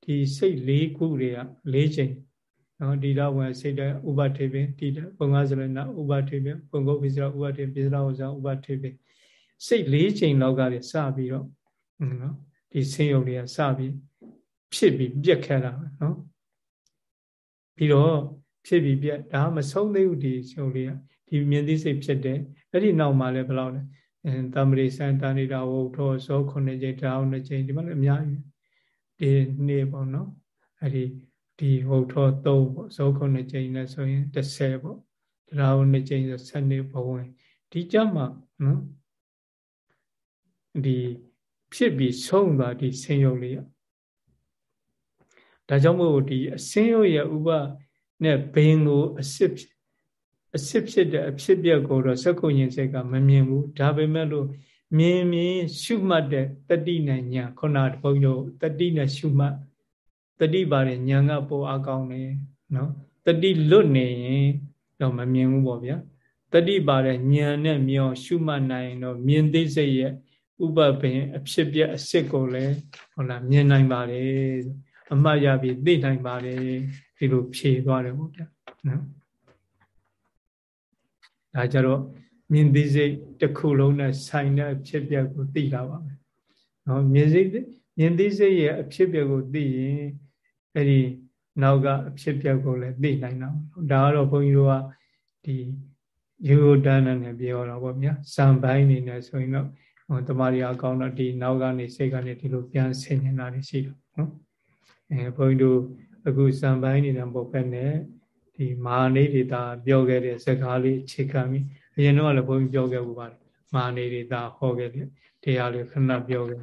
ဒီစိတ်၄ခုတွေက၄ချိန်နော်ဒီတော့ဝင်စိတ်တဲ့ဥပထေပင်ဒီဘုံငါဆိုလည်းနာဥပထေပင်ဘုံကုတ်ပိစရဥပထေပိစရဝဇံဥပထေပင်စိတ်၄ချိန်လောက်ကစပြီးတော့နော်ဒီဆင်းယုံလေးကစပြီးဖြစ်ပြီးပြက်ခဲတာနော်ပြီးတော့ ဖြစ်ပြီးပြက်ဒါမဆုံးသေးဘူးဒီယုံလေးကဒီမြင်သိစိတ်ဖြစ်တယ်အဲ့ဒီနောက်မှာလည်းဘယ်လောက်လဲအဲတမရိစံတာနေတာဝုထောဇောခုနှစ်ကြိမ်တောင်းနှစ်ကြိမ်ဒီမှာလည်းအများကြီးဒီနေ့ပေါ့နော်အဲ့ဒီဒီဝုထော3ပေါ့ဇောခုနှစ်ကြိမ်နဲ့ဆိုရင်30ပေါ့တရားဝနှစ်ကြိမ်ဆို7နှစ်ဘဝင်ဒီကြမှာနော်ဒီဖြစ်ပြီးဆုံးသွားဒီဆင်းရုပ်လေးရဒါကြောင့်မို့ဒီအစင်းရုပ်ရဲ့ဥပ နဲ့ဘင်းကိုအစစ်အစစ်ဖြစ်တဲ့အဖြစ်ပြက်ကိုတော့စက္ကုညင်စိတ်ကမမြင်ဘူးဒါပေမဲ့လို့မြင်မြင်ရှုမှတ်တဲ့တတိနဲ့ညာခုနဘုန်းကြီးတို့တတိနဲ့ရှုမှတ်တတိပါတယ်ညာကပိုအကောင်းတယ်နော်တတိလွတ်နေရင်တော့မမြင်ဘူးပေါ့ဗျာတတိပါတယ်ညာနဲ့မြင်အောင်ရှုမှတ်နိုင်တော့မြင်သိစိတ်ရဲ့ဥပပင်အဖြစ်ပြက်အစစ်ကိုလည်းဟုတ်လားမြင်နိုင်ပါတယ်အမှတ်ရပြီးသိနိုင်ပါတယ် ဒီလိုဖြေသွားတယ်ပေါ့ဗျာနော်ဒါကြတော့မြင်သိစိတ်တစ်ခုလုံးနဲ့ဆိုင်တဲ့အဖြစ်ပြက်ကိုသိလာပါမယ်နော်မြင်စိတ်မြင်သိစိတ်ရဲ့အဖြစ်ပြက်ကိုသိရင်အဲ့ဒီနောက်ကအဖြစ်ပြက်ကိုလည်းသိနိုင်တာဒါကတော့ဘုန်းကြီးတို့ကဒီယူဒန်းနဲ့ပြောတာပေါ့ဗျာစံပိုင်းနေနဲ့ဆိုရင်တော့ဟိုတမာရီအကောင်းတော့ဒီနောက်ကနေစိတ်ကနေဒီလိုပြန်ဆင်နေတာရှိတယ်နော်အဲဘုန်းကြီးတို့ အခုစံပိုင်းနေတဲ့ပုတ်ဖက်နဲ့ဒီမာနေဒေတာပြောခဲ့တဲ့စကားလေးခြေခံပြီးအရင်တော့လည်းဘုန်းကြီးပြောခဲ့ဘူးပါတယ်မာနေဒေတာဟောခဲ့တဲ့တရားလေးခဏပြောခဲ့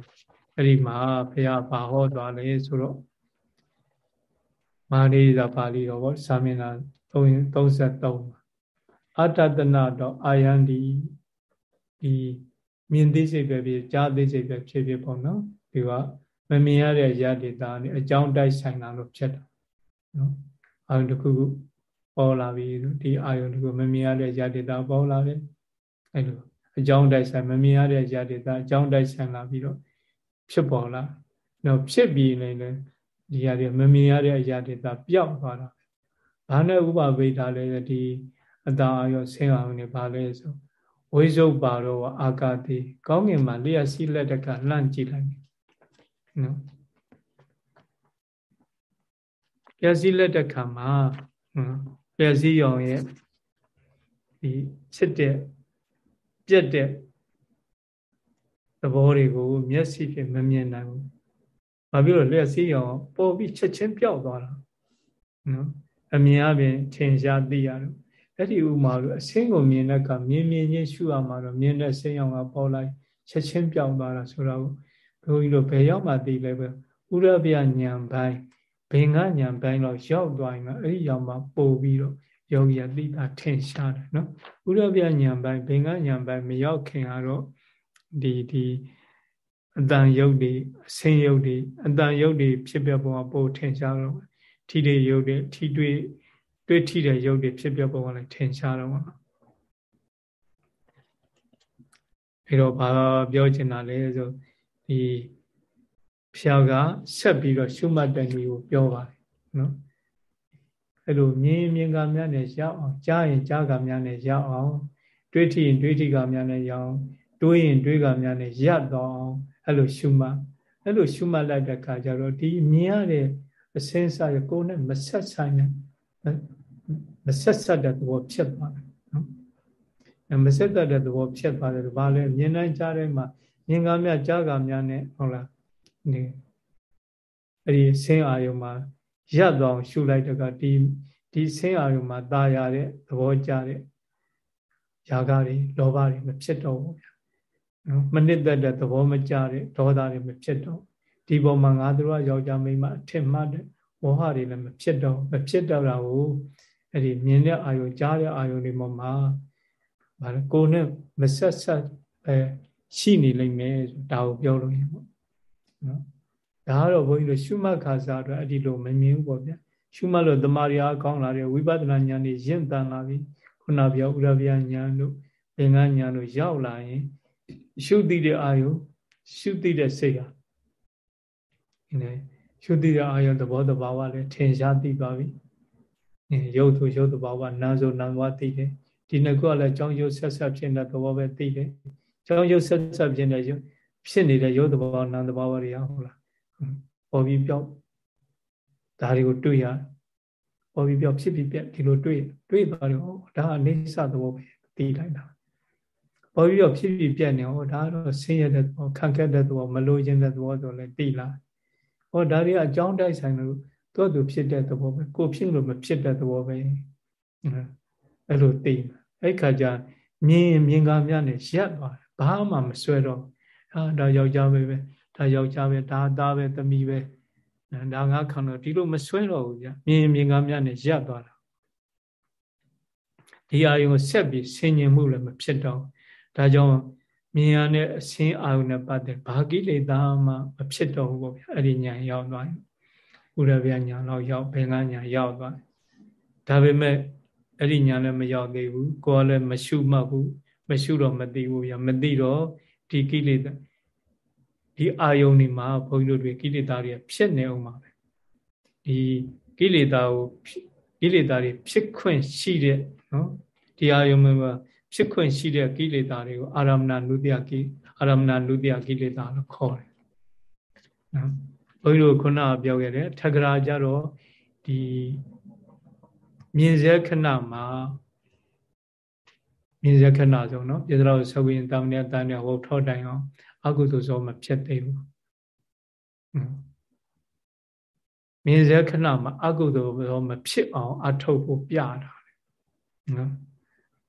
အဲ့ဒီမှာဘုရားဘာဟောသွားလဲဆိုတော့မာနေဒေတာပါဠိတော်ဗောစာမျက်နှာ33အတ္တတနာတော့အာယန္တိဒီမြင်သိစိတ်ပဲဖြစ်ကြားသိစိတ်ပဲဖြစ်ဖြစ်ပေါ့နော်ဒီကမမြင်ရတဲ့ရတ္တိတာနဲ့အကြောင်းတိုက်ဆိုင်တာလို့ဖြစ်တာ နော်အာယုန်တစ်ခုခုပေါ်လာပြီဒီအာယုန်တစ်ခုမမြင်ရတဲ့ရတ္တိတာပေါ်လာတယ်အဲ့လိုအကြောင်းတိုက်ဆိုင်မမြင်ရတဲ့ရတ္တိတာအကြောင်းတိုက်ဆိုင်လာပြီးတော့ဖြစ်ပေါ်လာတော့ဖြစ်ပြီးနေလေဒီရတဲ့မမြင်ရတဲ့အရာတွေတာပျောက်သွားတာဘာနဲ့ဥပဗိဒါလဲဒီအတာအရောဆင်းအောင်နေပါလဲဆိုဝိဇုတ်ပါတော့အာကာတိကောင်းငင်မှာလျှက်စီးလက်တကလှန့်ကြည့်လိုက်နော် လျှက်စီးလက်တကမှာလျှက်စီးရောင်ရဲ့ဒီဖြစ်တဲ့ပြက်တဲ့သဘောတွေကိုမျက်စိဖြင့်မမြင်နိုင်ဘူး။ဘာဖြစ်လို့လျှက်စီးရောင်ပေါ်ပြီးချက်ချင်းပျောက်သွားတာနော်အမြင်အပြင်ထင်ရှားသိရတယ်အဲ့ဒီဥမာလို့အစင်းကိုမြင်တဲ့ကမြင်မြင်ချင်းရှုရမှာတော့မြင်တဲ့ဆင်းရောင်ကပေါ်လိုက်ချက်ချင်းပြောင်းသွားတာဆိုတော့ဘုန်းကြီးတို့ဘယ်ရောက်မှသိလဲပဲဥရဗျညံပိုင်း ဘင်္ဂညံပိုင်းတော့ရောက်သွားရင်အဲ့ဒီရောက်မှပို့ပြီးတော့ယောဂီကသိတာထင်ရှားတယ်နော်ဥရဗျညံပိုင်းဘင်္ဂညံပိုင်းမရောက်ခင်ကတော့ဒီဒီအတန်ယုတ်တွေအစင်းယုတ်တွေအတန်ယုတ်တွေဖြစ်ပြပုံကပို့ထင်ရှားတော့ထိတွေယုတ်တွေထိတွေ့တွေ့ထိတဲ့ရုပ်တွေဖြစ်ပြပုံကလည်းထင်ရှားတော့မှာအဲတော့ဘာပြောချင်တာလဲဆိုဒီ ဖျားကဆက်ပြီးတော့ရှုမှတ်တဲ့နည်းကိုပြောပါတယ်နော်အဲလိုမြင်မြင်ကများနဲ့ရောက်အောင်ကြားရင်ကြားကများနဲ့ရောက်အောင်တွေးထိရင်တွေးထိကများနဲ့ရောက်အောင်တွေးရင်တွေးကများနဲ့ရပ်တော့အောင်အဲလိုရှုမှတ်အဲလိုရှုမှတ်လိုက်တဲ့အခါကျတော့ဒီမြင်ရတဲ့အစင်းစားရကိုယ်နဲ့မဆက်ဆိုင်နဲ့မဆက်ဆက်တဲ့သဘောဖြစ်သွားတယ်နော်မဆက်သက်တဲ့သဘောဖြစ်သွားတယ်ဘာလဲမြင်တိုင်းကြားတိုင်းမှာမြင်ကားများကြားကားများနဲ့ဟုတ်လား ဒီအဲ့ဒီဆင်းအာယုံမှာရပ်သွားအောင်ရှုလိုက်တဲ့ကဒီဒီဆင်းအာယုံမှာตาရတဲ့သဘောကြတဲ့ຢာကတွေလောဘတွေမဖြစ်တော့ဘူးဗျာနော်မနစ်သက်တဲ့သဘောမကြတဲ့ဒေါသတွေမဖြစ်တော့ဒီပုံမှာငါတို့ကယောက်ျားမိန်းမအထင်မှတ်တဲ့ဝဟတွေလည်းမဖြစ်တော့မဖြစ်တော့တာကိုအဲ့ဒီမြင်တဲ့အာယုံကြားတဲ့အာယုံတွေမှာဗာလဲကိုယ်နဲ့မဆက်ဆက်ပဲရှိနေလိမ့်မယ်ဒါကိုပြောလို့ရပေါ့ နော်ဒါကတော့ဘုန်းကြီးတို့ရှုမှတ်ခါစားအတွက်အဲ့ဒီလိုမမြင်ဘူးပေါ့ဗျာရှုမှတ်လို့တမာရီအားကောင်းလာတဲ့ဝိပဿနာဉာဏ်တွေရင့်တန်လာပြီခုနပြောဥရဗျာဉာဏ်တို့သင်္ကန်းဉာဏ်တို့ရောက်လာရင် ရှုသိတဲ့အာယုရှုသိတဲ့စိတ်ဟာဒီရှုသိတဲ့အာယုသဘောတဘာဝလည်းထင်ရှားသိပါပြီရုပ်သူရုပ်တဘာဝနာဆိုနာဘဝသိတယ်ဒီနှစ်ခုကလည်းကြောင်းရုပ်ဆက်ဆက်ဖြစ်တဲ့သဘောပဲသိတယ်ကြောင်းရုပ်ဆက်ဆက်ဖြစ်တဲ့ရုပ် ဖြစ်နေတဲ့ရုပ်တဘာဝနာတဘာဝတွေဟုတ်လားပေါ်ပြီးပြောက်ဒါတွေကိုတွေ့ရပေါ်ပြီးပြောက်ဖြစ်ပြီးပြက်ဒီလိုတွေ့တွေ့သွားတယ်ဟောဒါအိဋ္ဌသဘောပဲသိလိုက်တာပေါ်ပြီးတော့ဖြစ်ပြီးပြက်နေဟောဒါကတော့ဆင်းရဲတဲ့သဘောခံခဲ့တဲ့သဘောမလိုချင်တဲ့သဘောဆိုလည်းသိလာဟောဒါတွေကအကြောင်းတိုက်ဆိုင်လို့သူ့သူဖြစ်တဲ့သဘောပဲကိုဖြစ်လို့မဖြစ်တဲ့သဘောပဲအဲ့လိုသိအဲ့ခါကျမြင်မြင်ကားများနဲ့ရက်သွားတယ်ဘာမှမဆွဲတော့ ဟာဒါယောက်ျားပဲပဲဒါယောက်ျားပဲဒါသားပဲသမီးပဲဒါငါခံတော့ဒီလိုမဆွဲတော့ဘူးဗျမြင်မြင်ကားများနဲ့ရက်သွားတာဒီအာယုံကိုဆက်ပြီးဆင်ញင်မှုလည်းမဖြစ်တော့ဒါကြောင့်မြင်ရတဲ့အစင်းအာယုံနဲ့ပတ်သက်ဘာကိလေသာမှမဖြစ်တော့ဘူးပေါ့ဗျအဲ့ဒီညာရောက်သွားရင်ဥရဗျညာတော့ရောက်ဘင်္ဂညာရောက်သွားဒါပေမဲ့အဲ့ဒီညာလည်းမရောက်သေးဘူးကိုယ်ကလည်းမရှုမှတ်ဘူးမရှုတော့မသိဘူးဗျမသိတော့ ဒီကိလေသာဒီအာယုန်ဒီမှာဘုန်းကြီးတို့တွေကိလေသာတွေဖြစ်နေအောင်ပါပဲဒီကိလေသာကိုကိလေသာတွေဖြစ်ခွင့်ရှိတဲ့နော်ဒီအာယုန်မှာဖြစ်ခွင့်ရှိတဲ့ကိလေသာတွေကိုအာရမဏနုတ္တယကိအာရမဏနုတ္တယကိလေသာလို့ခေါ်တယ်နော်ဘုန်းကြီးတို့ခုနကပြောခဲ့တယ်ထက္ကရာကြတော့ဒီမြင်စေခဏမှာ မြင်စေခဏဆိုနော်ပြဒရာသဝိရင်တာမဏေတန်ရဟောထောတိုင်အောင်အကုသိုလ်စောမဖြစ်သေးဘူးမြင်စေခဏမှာအကုသိုလ်စောမဖြစ်အောင်အထုတ်ဖို့ပြတာနော်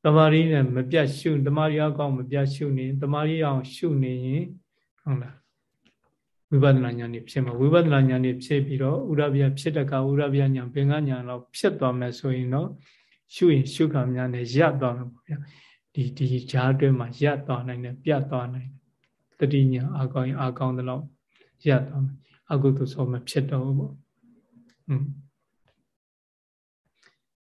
တမာရီနဲ့မပြတ်ရှုတမာရီအကောင့်မပြတ်ရှုနေတမာရီအောင်ရှုနေရင်ဟုတ်လားဝိပဿနာဉာဏ်นี่ဖြစ်မှာဝိပဿနာဉာဏ်นี่ဖြစ်ပြီးတော့ဥရဗျဖြစ်တဲ့ကဥရဗျဉာဏ်ပင်ကဉာဏ်တော့ဖြစ်သွားမယ်ဆိုရင်တော့ ရှုရင်ရှုခါများနဲ့ရပ်သွားမှာပေါ့ဗျာဒီဒီဈာအတွင်းမှာရပ်သွားနိုင်တယ်ပြတ်သွားနိုင်တယ်တတိညာအကောင်းရင်အကောင်းသလောက်ရပ်သွားမယ်အကုသိုလ်ဆိုမဖြစ်တော့ဘူးပေါ့อืม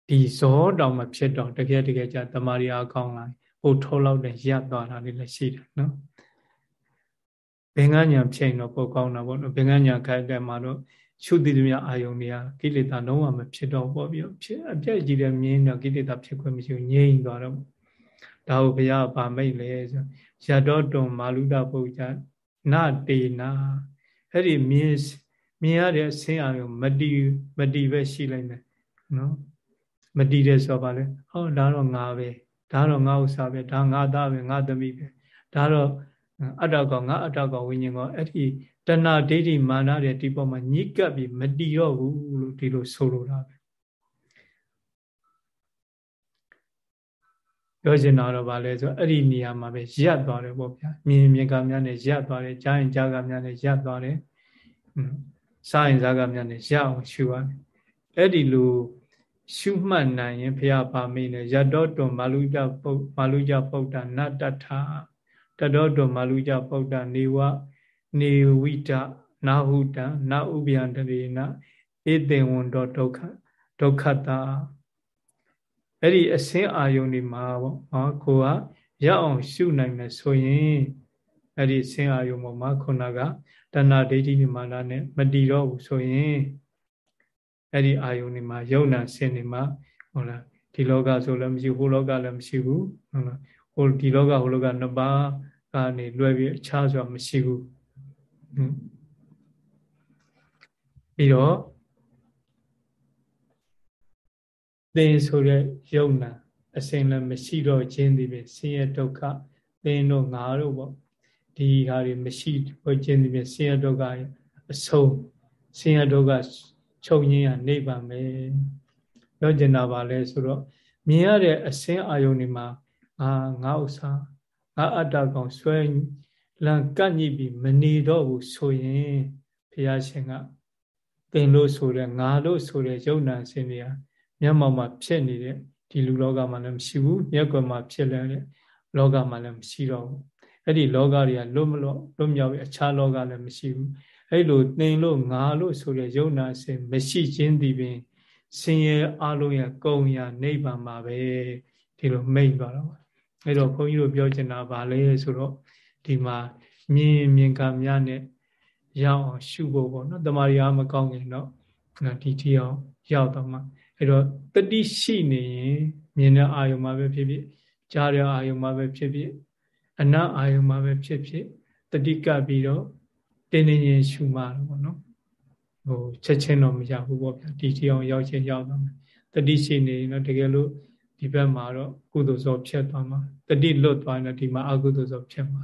ဒီဇောတောင်မဖြစ်တော့တကယ်တကယ်ကြတမာရီအကောင်းလာဟိုထောလောက်တဲ့ရပ်သွားတာလေးလည်းရှိတယ်နော်ဘင်္ဂညာဖြစ်ရင်တော့ပိုကောင်းတာပေါ့နော်ဘင်္ဂညာခိုက်တဲ့မှာတော့ ရှုတည်သမျှအာယုန်တွေကကိလေသာလုံးဝမဖြစ်တော့ပေါ့ပြီးဖြစ်အပြည့်ကြီးတဲ့မြင်းတော့ကိလေသာဖြစ်ခွင့်မရှိဘူးငြိမ့်သွားတော့ဒါကိုဘုရားဗာမိတ်လေဆိုရတောတုံမာလူဒပုဂ္ဂာနတေနာအဲ့ဒီမြင်းမြင်ရတဲ့အဆင်းအာယုန်မတီမတီပဲရှိလိုက်မယ်နော်မတီးတဲ့ဆိုပါလေဟောဒါတော့ငါပဲဒါတော့ငါဥစ္စာပဲဒါငါသားပဲငါသမီးပဲဒါတော့အတ္တကောင်ငါအတ္တကောင်ဝိညာဉ်ကောင်အဲ့ဒီ တဏှာဒိဋ္ဌိမာနတဲ့ဒီပေါ်မှာညှိကပ်ပြီးမတီတော့ဘူးလို့ဒီလိုဆိုလိုတာပဲပြောချင်တာတော့ဗာလဲဆိုအဲ့ဒီနေရာမှာပဲရပ်သွားတယ်ပေါ့ဗျာမြင်မြင်ကများနဲ့ရပ်သွားတယ်ကြားရင်ကြားကများနဲ့ရပ်သွားတယ်စားရင်စားကများနဲ့ရပ်အောင်ရှုရတယ်အဲ့ဒီလိုရှုမှတ်နိုင်ရင်ဘုရားပါမိနေရတောတွန်မာလူကြပုတ်မာလူကြပုတ်တာနတ္တထတတောတွန်မာလူကြပုတ်တာနေဝ နေဝိတနာဟုတံနာဥပယံတရေနဧတေဝံတောဒုက္ခဒုက္ခတာအဲ့ဒီအစင်းအာယုန်ဒီမှာပေါ့ဟောကိုကရအောင်ရှုနိုင်မယ်ဆိုရင်အဲ့ဒီအစင်းအာယုန်ပေါ်မှာခုနကတဏှာဒိဋ္ဌိမာနနဲ့မတည်တော့ဘူးဆိုရင်အဲ့ဒီအာယုန်တွေမှာယုံနာဆင်းတွေမှာဟုတ်လားဒီလောကဆိုလည်းမရှိဟိုလောကလည်းမရှိဘူးဟုတ်လားဟိုဒီလောကဟိုလောကနှစ်ပါးကနေလွယ်ပြီးအခြားဆိုတာမရှိဘူး ပြီးတော့သင်ဆိုတဲ့ယုံနာအစင်လည်းမရှိတော့ခြင်းဒီပဲဆင်းရဲဒုက္ခသင်တို့ငါတို့ပေါ့ဒီဟာတွေမရှိတော့ခြင်းဒီပဲဆင်းရဲဒုက္ခအဆုံးဆင်းရဲဒုက္ခချုပ်ငင်းရနေပါမယ်ပြောကျင်တာပါလဲဆိုတော့မြင်ရတဲ့အစင်းအာယုန်ဒီမှာငါငါဥစ္စာငါအတ္တကောင်ဆွဲ လန်ကန့်ညိပြီးမနေတော့ဘူးဆိုရင်ဘုရားရှင်ကသင်လို့ဆိုတဲ့ငါလို့ဆိုတဲ့ယုံနာစင်တွေကမျက်မှောက်မှာဖြစ်နေတဲ့ဒီလူလောကမှာလည်းမရှိဘူးမျက်ကွယ်မှာဖြစ်လဲတဲ့လောကမှာလည်းမရှိတော့ဘူးအဲ့ဒီလောကတွေကလွတ်မလို့လွတ်မြောက်ပြီးအခြားလောကလည်းမရှိဘူးအဲ့လိုသင်လို့ငါလို့ဆိုတဲ့ယုံနာစင်မရှိခြင်းဒီပင်ဆင်းရဲအလုံးရကုံရနိဗ္ဗာန်မှာပဲဒီလိုမိတ်သွားတော့အဲ့တော့ဘုန်းကြီးတို့ပြောချင်တာဗာလဲဆိုတော့ ဒီမှာမြင်မြင်ကများနဲ့ရအောင်ရှုဖို့ပေါ့နော်တမာရီအားမကောင်းခင်တော့ဒီထီအောင်ရောက်တော့မှအဲ့တော့တတိရှိနေရင်မြင်တဲ့အာယုံမှာပဲဖြစ်ဖြစ်ကြားတဲ့အာယုံမှာပဲဖြစ်ဖြစ်အနအာယုံမှာပဲဖြစ်ဖြစ်တတိကပ်ပြီးတော့တင်းတင်းရင်ရှုမှတော့ပေါ့နော်ဟိုချက်ချင်းတော့မရဘူးပေါ့ဗျာဒီတီအောင်ရောက်ချင်းရောက်တော့မယ်တတိရှိနေရင်တော့တကယ်လို့ဒီဘက်မှာတော့ကုသိုလ်စောဖြစ်သွားမှာတတိလွတ်သွားရင်ဒီမှာအကုသိုလ်စောဖြစ်မှာ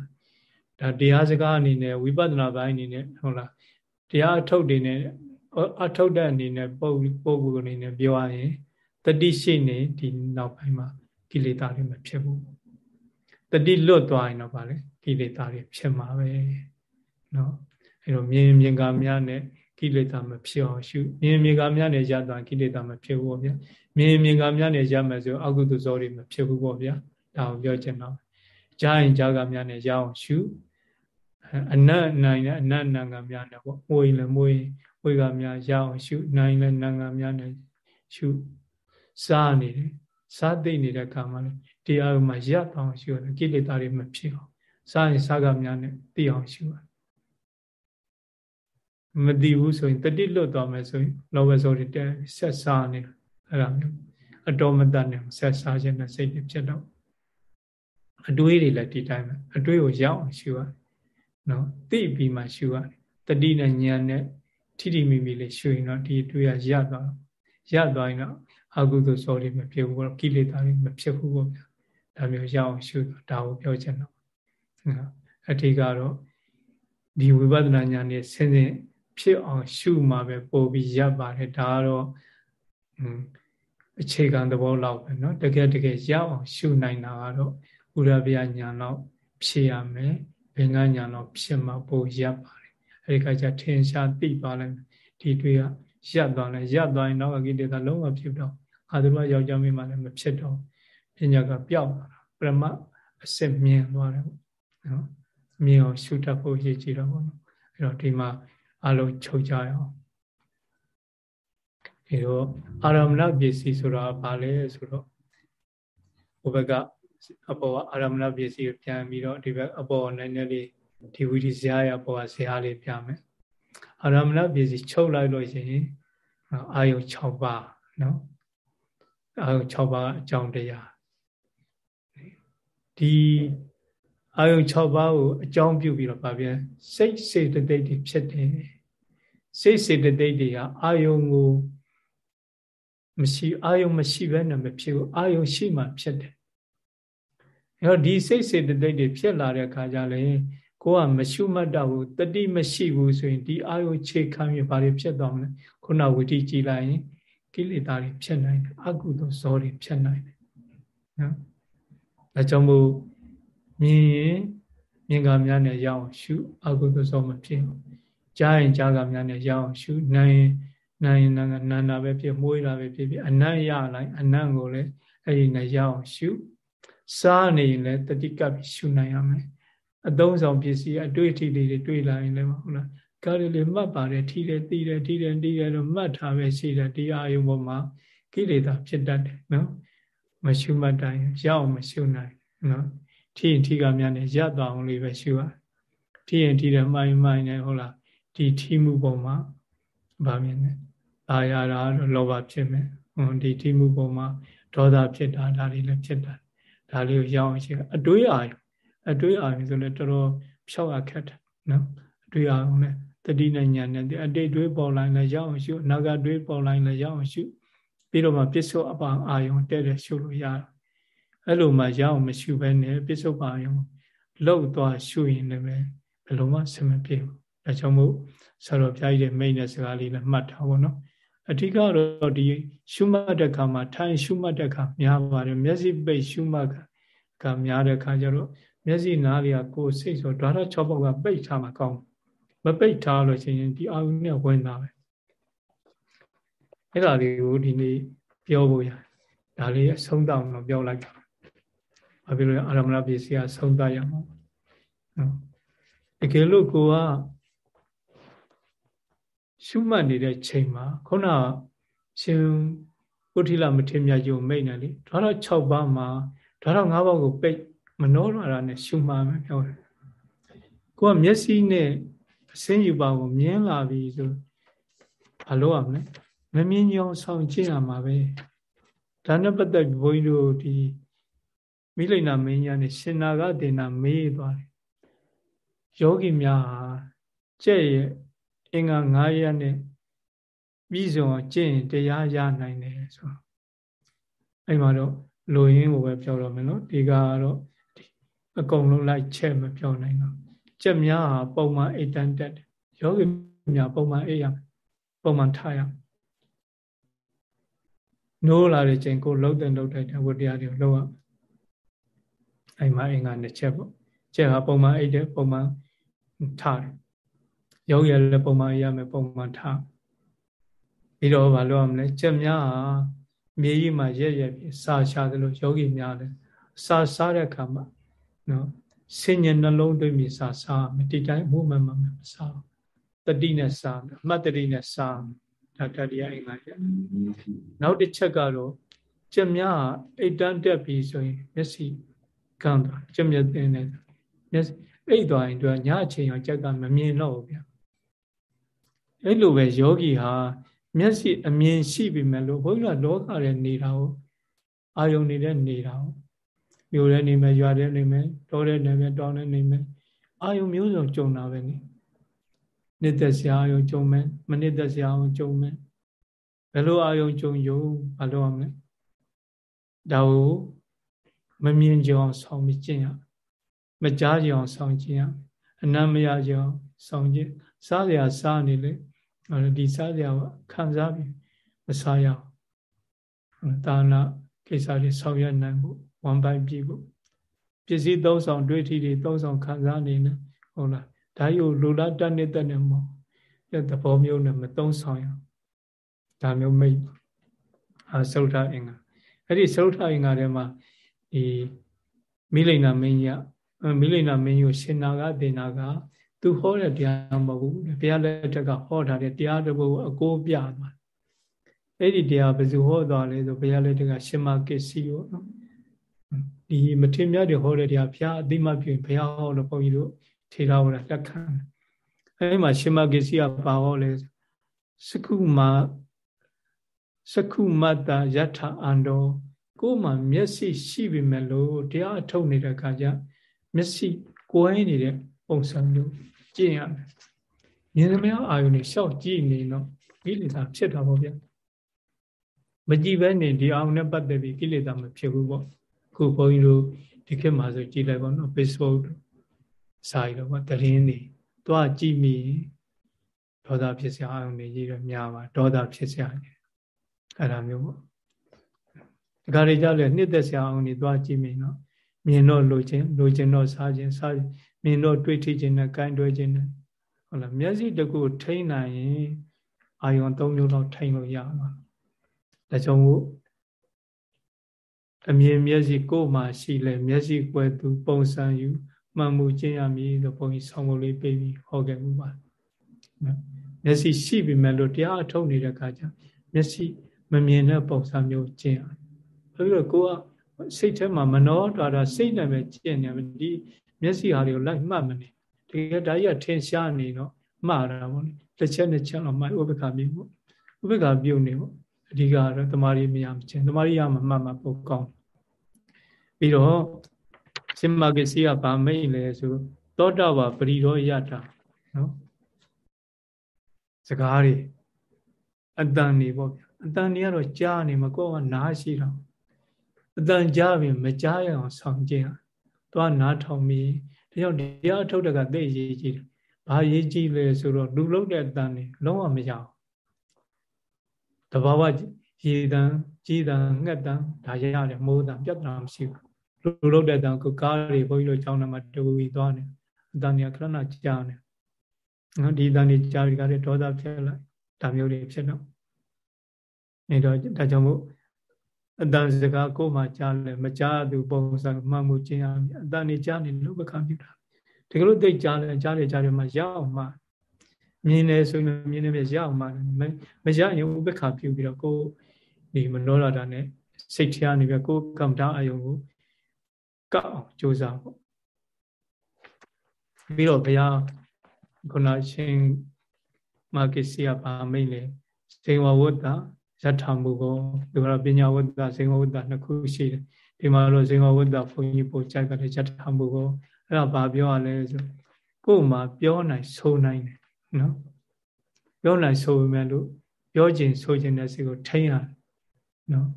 ဒါတရားစကားအနေနဲ့ဝိပဿနာပိုင်းအနေနဲ့ဟုတ်လားတရားအထုတ်တွေနဲ့အထုတ်တဲ့အနေနဲ့ပုံပုံကူအနေနဲ့ပြောရရင်တတိရှိနေဒီနောက်ပိုင်းမှာကိလေသာတွေမဖြစ်ဘူးတတိလွတ်သွားရင်တော့ဗာလေကိလေသာတွေဖြစ်မှာပဲเนาะအဲတော့မြင်မြင်ကားများနဲ့ကိလေသာမဖြစ်အောင်ရှုမြင်မြင်ကားများနဲ့ရသွားကိလေသာမဖြစ်ဘူးပေါ့ဗျာမြင်မြင်ကားများနဲ့ရမယ်ဆိုအကုသိုလ်ဇောတွေမဖြစ်ဘူးပေါ့ဗျာဒါကိုပြောချင်တော့ကြားရင်ကြားကားများနဲ့ရအောင်ရှု အနတ်နိုင်တဲ့အနတ်နံကများနဲ့ပေါ့မွေးလည်းမွေးဝေကများရအောင်ရှုနိုင်လည်းနံကများနဲ့ရှုစားနေတယ်စားသိနေတဲ့အခါမှာလည်းတရားဥမှာရပ်အောင်ရှုရတယ်ကိလေသာတွေမဖြစ်အောင်စားရင်စားကများနဲ့သိအောင်ရှုရတယ်မသိဘူးဆိုရင်တတိလွတ်သွားမယ်ဆိုရင်လောဘဆိုတွေတက်ဆက်စားနေအဲ့ဒါမျိုးအတော်မတတ်နဲ့ဆက်စားခြင်းနဲ့စိတ်တွေဖြစ်တော့အတွေးတွေလည်းဒီတိုင်းပဲအတွေးကိုရောက်အောင်ရှုရတယ် နော်သိပြီးမှရှုရတယ်တတိနဲ့ဉာဏ်နဲ့ထိထိမိမိလေးရှုရင်တော့ဒီအတွေးကရသွားရသွားရင်တော့အကုသိုလ်စောတွေမဖြစ်ဘူးပေါ့ကိလေသာတွေမဖြစ်ဘူးပေါ့ဗျာဒါမျိုးရအောင်ရှုဒါကိုပြောချင်တော့အထီးကတော့ဒီဝိပဿနာဉာဏ်နဲ့ဆင်းဆင်းဖြစ်အောင်ရှုမှပဲပို့ပြီးရပါတယ်ဒါကတော့အခြေခံသဘောလောက်ပဲเนาะတကယ်တကယ်ရအောင်ရှုနိုင်တာကတော့ဥရဗျာဉာဏ်တော့ဖြစ်ရမယ် ဘင်္ဂညာတော့ဖြစ်မှပို့ရပါတယ်အဲဒီကကြထင်ရှားသိပါလိုက်ဒီတွေ့ကရပ်သွားလဲရပ်သွားရင်တော့အကိလေသာလုံးဝဖြစ်တော့အာသုဘယောက်ျားမင်းမှလည်းမဖြစ်တော့ပညာကပျောက်သွားတာပရမအစစ်မြင်သွားတယ်ပေါ့နော်မြင်အောင်ရှုတတ်ဖို့ရည်ကြည်တော့ပေါ့နော်အဲ့တော့ဒီမှာအလုံးချုပ်ကြရအောင်ဒီတော့အာရမဏပစ္စည်းဆိုတာဘာလဲဆိုတော့ဟိုဘက်က အပေါ်ကအာရမဏပစ္စည်းကိုပြန်ပြီးတော့ဒီဘက်အပေါ်နည်းနည်းလေးဒီဝိရိဇာရအပေါ်ကဇာလေးပြမယ်အာရမဏပစ္စည်းချုပ်လိုက်လို့ရှိရင်အာယု6ပါးနော်အာယု6ပါးအကြောင်းတရားဒီအာယု6ပါးကိုအကြောင်းပြုပြီးတော့ဗာပြန်စိတ်စေတသိက်တွေဖြစ်တယ်စိတ်စေတသိက်တွေကအာယုကိုမရှိအာယုမရှိဘဲနဲ့မဖြစ်ဘူးအာယုရှိမှဖြစ်တယ် အဲတော့ဒီစိတ်စေတသိက်တွေဖြစ်လာတဲ့အခါကျလည်းကိုကမရှုမှတ်တော့ဘူးတတိမရှိဘူးဆိုရင်ဒီအာယုခြေခံရဘာတွေဖြစ်သွားမလဲခုနဝိတိကြည်လိုက်ရင်ကိလေသာတွေဖြစ်နိုင်တယ်အကုသိုလ်ဇောတွေဖြစ်နိုင်တယ်နော်အဲကြောင့်မို့မြင်ရင်မြင်ကများနဲ့ရအောင်ရှုအကုသိုလ်ဇောမဖြစ်ဘူးကြားရင်ကြားကများနဲ့ရအောင်ရှုနိုင်ရင်နိုင်ရင်နာနာနာပဲဖြစ်မွေးတာပဲဖြစ်ဖြစ်အနံ့ရလိုက်အနံ့ကိုလည်းအဲ့ဒီနဲ့ရအောင်ရှု စားနေရင်လည်းတတိကပ်ရှုနိုင်ရမယ်အသုံးဆောင်ပစ္စည်းအတွေ့အထိတွေတွေ့လာရင်လည်းဟုတ်လားကားလေးမှတ်ပါတယ်ထီတယ်တီးတယ်တီးတယ်တီးတယ်လို့မှတ်ထားပဲရှိတယ်ဒီအာယုံပေါ်မှာကိလေသာဖြစ်တတ်တယ်နော်မရှုမှတ်တိုင်းရအောင်မရှုနိုင်နော်ထီရင်ထီကများနဲ့ရသွားအောင်လေးပဲရှုရထီရင်ထီတယ်မှိုင်းမှိုင်းနေဟုတ်လားဒီထီမှုပေါ်မှာဗာမြင်တယ်အာရတာလောဘဖြစ်မယ်ဟွန်းဒီထီမှုပေါ်မှာဒေါသဖြစ်တာဒါတွေလည်းဖြစ်တာ ဒါလေးကိုရအောင်ရှိအတွေးအာယုံအတွေးအာရုံဆိုလည်းတော်တော်ဖြောက်ရခက်တယ်နော်အတွေးအာရုံနဲ့တတိနဲ့ညာနဲ့အတိတ်တွေးပေါ်လာရင်လည်းရအောင်ရှုအနာဂတ်တွေးပေါ်လာရင်လည်းရအောင်ရှုပြီးတော့မှပစ္စုအပအာယုံတဲ့တဲ့ရှုလို့ရတယ်အဲ့လိုမှရအောင်မရှုဘဲနဲ့ပစ္စုပအာယုံလောက်သွားရှုရင်လည်းဘယ်လိုမှဆင်မပြေဘူးဒါကြောင့်မို့ဆရာတော်ဘုရားကြီးရဲ့မိန့်တဲ့စကားလေးလည်းမှတ်ထားပါတော့ အဓိကတော့ဒီရှုမှတ်တဲ့ခါမှာထိုင်ရှုမှတ်တဲ့ခါများပါတယ်မျက်စိပိတ်ရှုမှတ်ကများတဲ့ခါကျတော့မျက်စိနားလေးကကိုယ်စိတ်ဆိုဓာတ်6ပေါက်ကပိတ်ထားမှာကောင်းမပိတ်ထားလို့ရှိရင်ဒီအာရုံနဲ့ဝင်တာပဲအဲ့ဒါလေးကိုဒီနေ့ပြောဖို့ရဒါလေးအဆုံးတောင်တော့ပြောလိုက်တာဘာဖြစ်လို့အာရမဏပစ္စည်းကဆုံးသရမှာနော်တကယ်လို့ကိုက ရှုမှတ်နေတဲ့ချိန်မှာခုနရှင်ပုထိလမထေရမြတ်ယုံမိတ်နေလေဓာတ်6ပါးမှာဓာတ်5ပါးကိုပိတ်မနှောလာတာနဲ့ရှုမှမယ်ပြောတယ်ကိုကမျက်စိနဲ့အစင်းယူပါကိုမြင်လာပြီဆိုဘာလို့ရမလဲမမြင်ကြောင်ဆောင်ကြည့်ရမှာပဲဒါနဲ့ပတ်သက်ဘုန်းကြီးတို့ဒီမိလိန်နာမင်းကြီးနဲ့ရှင်နာဂဒေနာမေးသွားတယ်ယောဂီများဟာကြဲ့ရဲ့ အင်္ဂါ9ရက်နဲ့ပြီးစုံကျင့်တရားရနိုင်တယ်ဆိုအဲ့မှာတော့လိုရင်းကိုပဲပြောတော့မယ်နော်ဒီကတော့အကုန်လုံးလိုက်ချက်မပြောနိုင်တော့ကြက်များဟာပုံမှန်အိတ်တန်းတက်တယ်ယောဂီများပုံမှန်အိတ်ရပုံမှန်ထားရနိုးလာတဲ့ချိန်ကိုလှုပ်တဲ့လှုပ်တဲ့ဝတ္တရားတွေလှုပ်ရအဲ့မှာအင်္ဂါနှစ်ချက်ပေါ့ကျက်ဟာပုံမှန်အိတ်တယ်ပုံမှန်ထားတယ် ယောဂီလည်းပုံမှန်ရမယ်ပုံမှန်ထားပြီးတော့ဘာလို့ရမလဲကျက်များဟာမြေကြီးမှာရက်ရက်ပြီးစာရှာသလိုယောဂီများလည်းစာစားတဲ့အခါမှာနော်ဆင်ញနှလုံးသွင်းပြီးစာစားမတိတိုင်းမှုမှန်မှန်မစားတတိနဲ့စားအမှတ်တတိနဲ့စားဒါတတိယအင်္ဂါရနောက်တစ်ချက်ကတော့ကျက်များအိတ်တန်းတက်ပြီးဆိုရင်မျက်စိကန်းသွားကျက်မျက်သိနေမျက်အိတ်သွားရင်သူကညအချိန်အောင်ကြက်ကမမြင်တော့ဘူးဗျ အဲ့လိုပဲယောဂီဟာမျက်စိအမြင်ရှိပြီမဲ့လို့ဘုန်းကြီးကလောကထဲနေတာကိုအာယုန်နေတဲ့နေတာကိုမြို့ထဲနေမယ်ရွာထဲနေမယ်တောထဲနေမယ်တောင်ထဲနေမယ်အာယုံမျိုးစုံကြုံတာပဲနိနှစ်သက်စရာအာယုံကြုံမယ်မနှစ်သက်စရာအာယုံကြုံမယ်ဘယ်လိုအာယုံကြုံယုံဘာလို့ရမလဲဒါကိုမမြင်ကြအောင်ဆောင်းပြီးကျင့်ရမကြားကြအောင်ဆောင်းကျင့်ရအနမ်းမရကြအောင်ဆောင်းကျင့်စားစရာစားနေလေ ဒီစားစရာခံစားပြီးမစားရအောင်ဒါနာကိစ္စတွေဆောင်ရွက်နိုင်ဖို့ဝမ်ပိုင်ပြဖို့ပစ္စည်းသုံးဆောင်တွေ့ထီတွေသုံးဆောင်ခံစားနေနေဟုတ်လားဒါယူလူလားတတ်နေတဲ့နဲ့မဟုတ်သဘောမျိုးနဲ့မသုံးဆောင်ရဒါမျိုးမိတ်အာသုဒ္ဓအင်္ဂါအဲ့ဒီသုဒ္ဓအင်္ဂါထဲမှာဒီမိလိန်နာမင်းကြီးမိလိန်နာမင်းကြီးကိုရှင်နာကဒေနာက သူဟောတဲ့တရားမဟုတ်ဘူးဘုရားလက်ထက်ကဟောထားတဲ့တရားတစ်ပုဒ်အကိုးပြသွားအဲ့ဒီတရားဘယ်သူဟောသွားလဲဆိုဘုရားလက်ထက်ကရှင်မကိစီရောနော်ဒီမထေမြတ်တွေဟောတဲ့တရားဘုရားအတိမပြုဘုရားဟောလို့ဘုန်းကြီးတို့ထေရဝါဒလက်ခံအဲဒီမှာရှင်မကိစီကပါဟောလဲစကုမစကုမတ္တယထာအန္တောကိုယ်မှာမျက်စိရှိပြီမဲ့လို့တရားအထုတ်နေတဲ့အခါကျမျက်စိကွဲနေတဲ့ပုံစံမျိုး ကျင့်ရမယ်မြင်သမျှအာယုန်နဲ့ရှောက်ကြည့်နေတော့ကိလေသာဖြစ်တာပေါ့ဗျာမကြည့်ဘဲနေဒီအောင်နဲ့ပတ်သက်ပြီးကိလေသာမဖြစ်ဘူးပေါ့ခုဘုန်းကြီးတို့ဒီခေတ်မှာဆိုကြည့်လိုက်ပါတော့ Facebook စာရီတော့ဗောတရင်နေသွားကြည့်မိဒေါသဖြစ်စရာအောင်နေကြီးတော့များပါဒေါသဖြစ်စရာအဲ့ဒါမျိုးပေါ့ဒီကရီကြလဲနှစ်သက်စရာအောင်နေသွားကြည့်မိနော်မြင်တော့လိုခြင်းလိုခြင်းတော့စားခြင်းစား မြင်တော့တွေးထိခြင်းနဲ့ကြိုင်းတွဲခြင်းနဲ့ဟုတ်လားမျက်စိတကူထိန်းနိုင်ရင်အာယုံ၃မျိုးတော့ထိန်းလို့ရမှာဒါကြောင့်မို့အမြင်မျက်စိကိုယ်မှာရှိလဲမျက်စိကွယ်သူ ပုံစံယူမှန်မှုကျင့်ရမည်လို့ဘုန်းကြီးဆောင်းဖို့လေးပေးပြီးဟောခဲ့မှုပါနော်မျက်စိရှိပြီမဲ့လို့တရားအထုတ်နေတဲ့အခါကျမျက်စိမမြင်တဲ့ပုံစံမျိုးကျင့်ရတယ်။ပြီးတော့ကိုကစိတ်ထဲမှာမနှောတာတာစိတ်နဲ့ပဲကျင့်နေမယ်ဒီ မျက်စိဟာတွေကိုလိုက်မှတ်မနေတကယ်ဒါကြီးကထင်ရှားနေတော့မှားတာပေါ့လေတစ်ချက်နှစ်ချက်တော့မှဥပ္ပခါပြုပေါ့ဥပ္ပခါပြုနေပေါ့အဓိကတော့တမာရီမရမချင်းတမာရီရမှာမှတ်မှပိုကောင်းပြီးတော့ရှင်မဂ္ဂစီကဗာမိတ်လဲဆိုသောတာပပရိရောယတာနော်စကားတွေအတန်နေပေါ့ဗျအတန်နေကတော့ကြားနေမကောကနားရှိတော့အတန်ကြားပြီမကြားရအောင်ဆောင်ကျင် သွားနားထောင်ပြီးဒါကြောင့်တရားထုတ်တဲ့ကသိရေးကြည့်တယ်ဘာရေးကြည့်လဲဆိုတော့လူလုံးတဲ့အတန်နေလုံးဝမရအောင်တဘာဝရေတန်ကြီးတန်ငှက်တန်ဒါရရတယ်မိုးတန်ပြဿနာမရှိဘူးလူလုံးတဲ့အတန်ကိုကားတွေဘုန်းကြီးတို့ကျောင်းထဲမှာတူပြီးသွားတယ်အတန်ကြီးခဏကြားနေနော်ဒီအတန်ကြီးကြားပြီးကြတဲ့ဒေါသဖြစ်လိုက်ဒါမျိုးတွေဖြစ်တော့အဲတော့ဒါကြောင့်မို့ အတန်စကားကိုမှကြားလဲမကြားသူပုံစံမှတ်မှုခြင်းအအတန်နေကြားနေလို့ပကံပြုတာတကယ်လို့သိကြားလဲကြားတယ်ကြားတယ်မှရအောင်မှမြင်တယ်ဆိုရင်မြင်တယ်မြရအောင်မှမရရင်ဥပ္ပခါပြုပြီးတော့ကိုဒီမနောရတာနဲ့စိတ်ထဲကနေပြီးကိုကမ္မတာအယုံကိုကောက်အောင်ကြိုးစားပေါ့ပြီးတော့ဘုရားခုနရှင်မာကိစီယပါမိတ်လေစေဝဝတ္တ ယထာမှုကိုဒီမှာပညာဝတ္တဇေဝဝတ္တနှစ်ခုရှိတယ်ဒီမှာတော့ဇေဝဝတ္တဘုန်းကြီးပို့ကြိုက်တယ်ယထာမှုကိုအဲ့ဒါဘာပြောရလဲဆိုကိုယ်မှာပြောနိုင်ဆိုနိုင်တယ်နော်ပြောနိုင်ဆိုပေမဲ့လို့ပြောခြင်းဆိုခြင်းတဲ့စိတ်ကိုထိန်းရနော်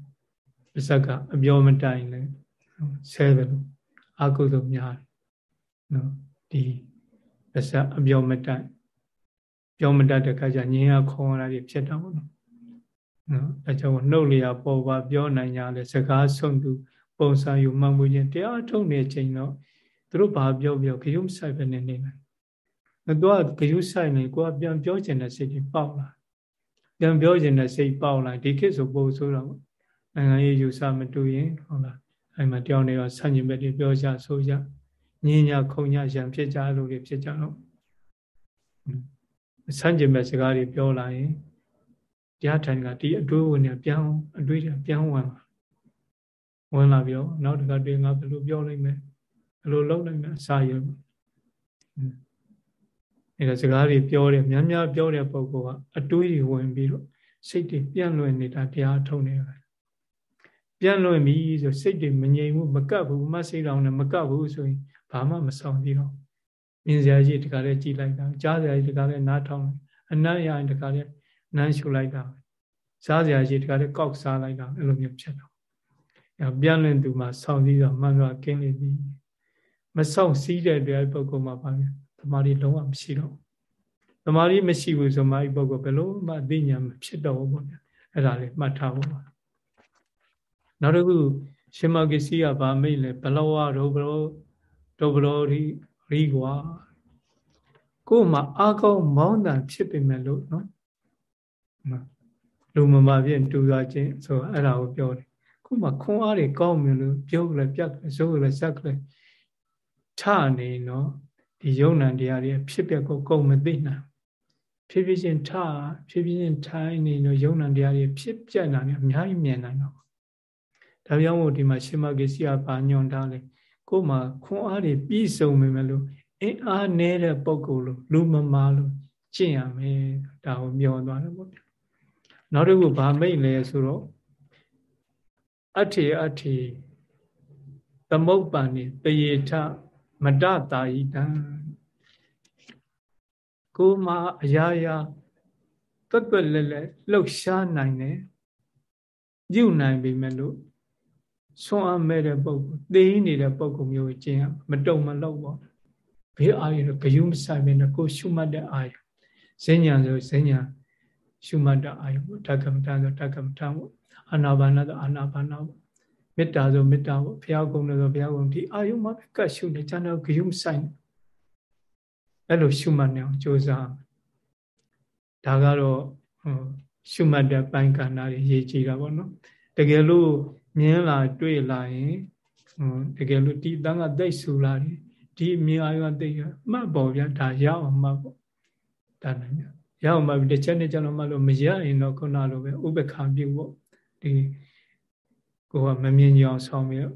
ပါဇက်ကအပြောမတိုင်လဲဆဲတယ်လို့အကုသို့များနော်ဒီပါဇက်အပြောမတိုင်ပြောမတတ်တဲ့ခါကျငြင်းရခေါ်ရတာဖြစ်တာပေါ့နော် နော်အဲကြောင့်နှုတ်လျာပေါ်ပါပြောနိုင်ကြလဲစကားဆုံးသူပုံစံယူမှန်မှုချင်းတရားထုတ်နေချိန်တော့သူတို့ဘာပြောပြောခရုမဆိုင်ပဲနေနေတယ်။အဲတော့ခရုဆိုင်နေကိုကပြန်ပြောချင်တဲ့စိတ်ကြီးပေါက်လာ။ပြန်ပြောချင်တဲ့စိတ်ပေါက်လာဒီခေတ်ဆိုပို့ဆိုတော့နိုင်ငံရေးယူဆမတူရင်ဟုတ်လား။အဲမှာတယောက်နေတော့ဆန့်ကျင်ဘက်တွေပြောကြဆိုကြညင်ညာခုံညာရံဖြစ်ကြလို့ဖြစ်ကြတော့ဆန့်ကျင်ဘက်စကားတွေပြောလာရင် တရားထိုင်ကဒီအတွေးဝင်နေပြောင်းအတွေးတွေပြောင်းဝင်လာဝင်လာပြီးတော့နောက်တစ်ခါတွေ့ငါဘယ်လိုပြောလိုက်မယ်ဘယ်လိုလုပ်လိုက်မယ်အစာရအဲ့ဒါစကားတွေပြောတယ်များများပြောတဲ့ပုံကအတွေးတွေဝင်ပြီးတော့စိတ်တွေပြန့်လွင့်နေတာတရားထုံနေတာပြပြန်လွင်ပြီဆိုစိတ်တွေမငြိမ်ဘူးမကပ်ဘူးမစိတ်တော်နဲ့မကပ်ဘူးဆိုရင်ဘာမှမဆောင်သေးတော့မြင်စရာကြီးတခါလေးကြည်လိုက်တာကြားစရာကြီးတခါလေးနားထောင်အနံ့ရရင်တခါလေး နမ်းရှုလိုက်တာစားစရာကြီးတခါလေးကောက်စားလိုက်တာအဲ့လိုမျိုးဖြစ်တော့အဲပြန်လွင်သူမှာဆောင်စည်းတော့မှန်မှကင်းလေပြီမဆောင်စည်းတဲ့တရားပုဂ္ဂိုလ်မှာပါပြန်သမာဓိလုံးဝမရှိတော့သမာဓိမရှိဘူးဆိုမှအဲ့ပုဂ္ဂိုလ်ဘယ်လိုမှအသိဉာဏ်မဖြစ်တော့ဘူးပေါ့ဗျာအဲ့ဒါလေးမှတ်ထားဖို့ပါနောက်တစ်ခုရှင်မဂ္ဂစီကဗာမိတ်လေဘလောဝရောဘလောဒုဘလောရိရိကွာကိုယ်မှာအာကောင်းမောင်းတန်ဖြစ်ပေမဲ့လို့နော် လူမမာပြင်တူသွားခြင်းဆိုအဲ့ဒါကိုပြောတယ်ကိုယ်မှာခွန်အားတွေကောင်းမြင်လို့ပြောကြလဲပြတ်ကြလဲစိုးကြလဲစက်ကြလဲထနေနော်ဒီယုံ nant တရားတွေဖြစ်ပျက်ကိုကုန်မသိနိုင်ဖြည်းဖြည်းချင်းထဖြည်းဖြည်းချင်းထိုင်းနေတော့ယုံ nant တရားတွေဖြစ်ပြက်လာနေအများကြီးမြင်နိုင်တော့ဒါကြောင့်မို့ဒီမှာရှင်မဂ္ဂစီယဘာညွန်ထားလဲကိုယ်မှာခွန်အားတွေပြည့်စုံပေမဲ့လို့အင်းအားနည်းတဲ့ပုံကိုလို့လူမမာလို့ကျင့်ရမယ်ဒါကိုပြောသွားတယ်ပေါ့ဗျ နောက်တစ်ခုဗာမိတ်လဲဆိုတော့အထေအထေသမုပ္ပန်နေတရေထမတတာဤတံကိုယ်မှာအရာရာတွတ်တွတ်လဲလဲလှုပ်ရှားနိုင်တယ်ပြုနိုင်ပေမဲ့လို့ဆွမ်းအမဲ့တဲ့ပုံကိုသိနေတဲ့ပုံကိုမျိုးကျင့်ရမတုံမလောက်ပေါ့ဘေးအာရုံဂယုမဆိုင်မင်းကိုရှုမှတ်တဲ့အာရုံဈဉ္ညာဆိုဈဉ္ညာ ရှုမှတ်တဲ့အာရုံဓကမ္မတဆိုဓကမ္မတပေါ့အာနာပါနဆိုအာနာပါနပေါ့မေတ္တာဆိုမေတ္တာပေါ့ဘုရားကုံလို့ဆိုဘုရားကုံဒီအာယုမှာပဲကတ်ရှုနေကျန်တော့ဂယုမဆိုင်အဲ့လိုရှုမှတ်နေအောင်ကြိုးစားဒါကတော့ရှုမှတ်တဲ့ပိုင်းကဏ္ဍတွေရေးကြည့်တာပေါ့နော်တကယ်လို့မြင်လာတွေ့လာရင်တကယ်လို့ဒီတန်းကသိဆူလာတယ်ဒီအမြင်အာရုံသိရမှတ်ပေါ်ဗျာဒါရအောင်မှတ်ပေါ့ဒါနိုင် ရရအောင်မှတ်ပြီးတစ်ချက်နဲ့ချက်လုံးမှတ်လို့မရရင်တော့ခုနလိုပဲဥပ္ပခါပြုပေါ့ဒီကိုကမမြင်ကြအောင်ဆောင်းပြီး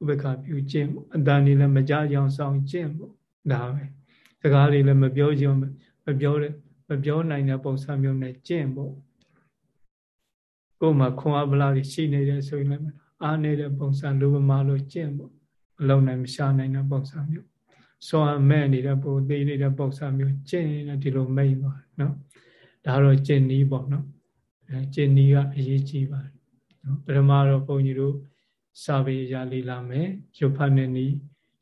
ဥပ္ပခါပြုကျင့်အတန်နေလည်းမကြကြအောင်ဆောင်းကျင့်ပေါ့ဒါပဲစကားလေးလည်းမပြောကြအောင်မပြောတဲ့မပြောနိုင်တဲ့ပုံစံမျိုးနဲ့ကျင့်ပေါ့ကိုယ်မှာခွန်အားဗလာတွေရှိနေတယ်ဆိုရင်လည်းအားနေတဲ့ပုံစံလူပမာလို့ကျင့်ပေါ့အလုံးနိုင်မရှာနိုင်တဲ့ပုံစံမျိုးစွမ်းမဲ့နေတဲ့ပုံသေးနေတဲ့ပုံစံမျိုးကျင့်နေဒီလိုမိတ်ပါနော် ဒါတော့ကျင့်နီးပေါ့နော်အဲကျင့်နီးကအရေးကြီးပါတယ်နော်ပထမတော့ဘုန်းကြီးတို့စာပေရလေးလာမယ်ရုပ်ဖတ်တဲ့နီး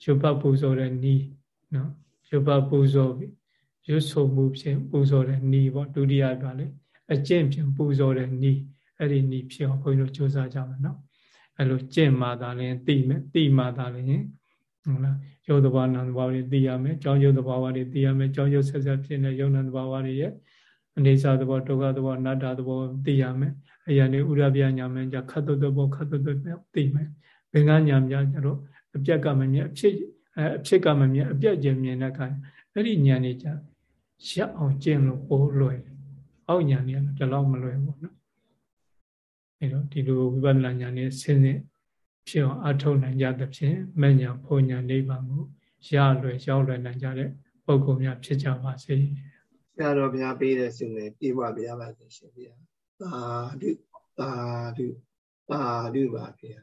ရုပ်ဖတ်ပူဇော်တဲ့နီးနော်ရုပ်ဖတ်ပူဇော်ပြီးရုပ်ဆိုမှုဖြင့်ပူဇော်တဲ့နီးပေါ့ဒုတိယကလည်းအကျင့်ဖြင့်ပူဇော်တဲ့နီးအဲ့ဒီနီးဖြစ်အောင်ဘုန်းကြီးတို့စူးစမ်းကြမယ်နော်အဲ့လိုကျင့်မှသာလင်သိမယ်သိမှသာလင်ဟုတ်လားရုပ်တဘာနာတဘာတွေသိရမယ်ကြောင်းရုပ်တဘာဝတွေသိရမယ်ကြောင်းရုပ်ဆက်ဆက်ဖြစ်နေရုပ်နာတဘာဝတွေရဲ့ အနေစာသဘောဒုက္ခသဘောအနတ္တသဘောသိရမယ်အရာနေဥရပြညာမယ်ကြခတ်တုတ်ဘောခတ်တုတ်သိမယ်ဘင်္ဂညာများကြတော့အပြက်ကမမြင်အဖြစ်အဖြစ်ကမမြင်အပြက်ကျင်မြင်တဲ့အခါအဲ့ဒီညာနေကြရအောင်ကျင့်လို့ပိုးလွယ်အောက်ညာနေတော့ဒီလောက်မလွယ်ဘူးနော်အဲတော့ဒီလိုဝိပဿနာဉာဏ်နဲ့ဆင်းရဲဖြစ်အောင်အထောက်နိုင်ကြသဖြင့်မဉဏ်ဖုန်ဉဏ်နိဗ္ဗာန်ကိုရလွယ်ရောက်လွယ်နိုင်ကြတဲ့ပုဂ္ဂိုလ်များဖြစ်ကြပါစေဆ ရာတော်ဘုရားပေးတဲ့ဆုနဲ့ပြေဝပြရပါစေရှင်ဗျာသာဓုသာဓုသာဓုပါဗျာ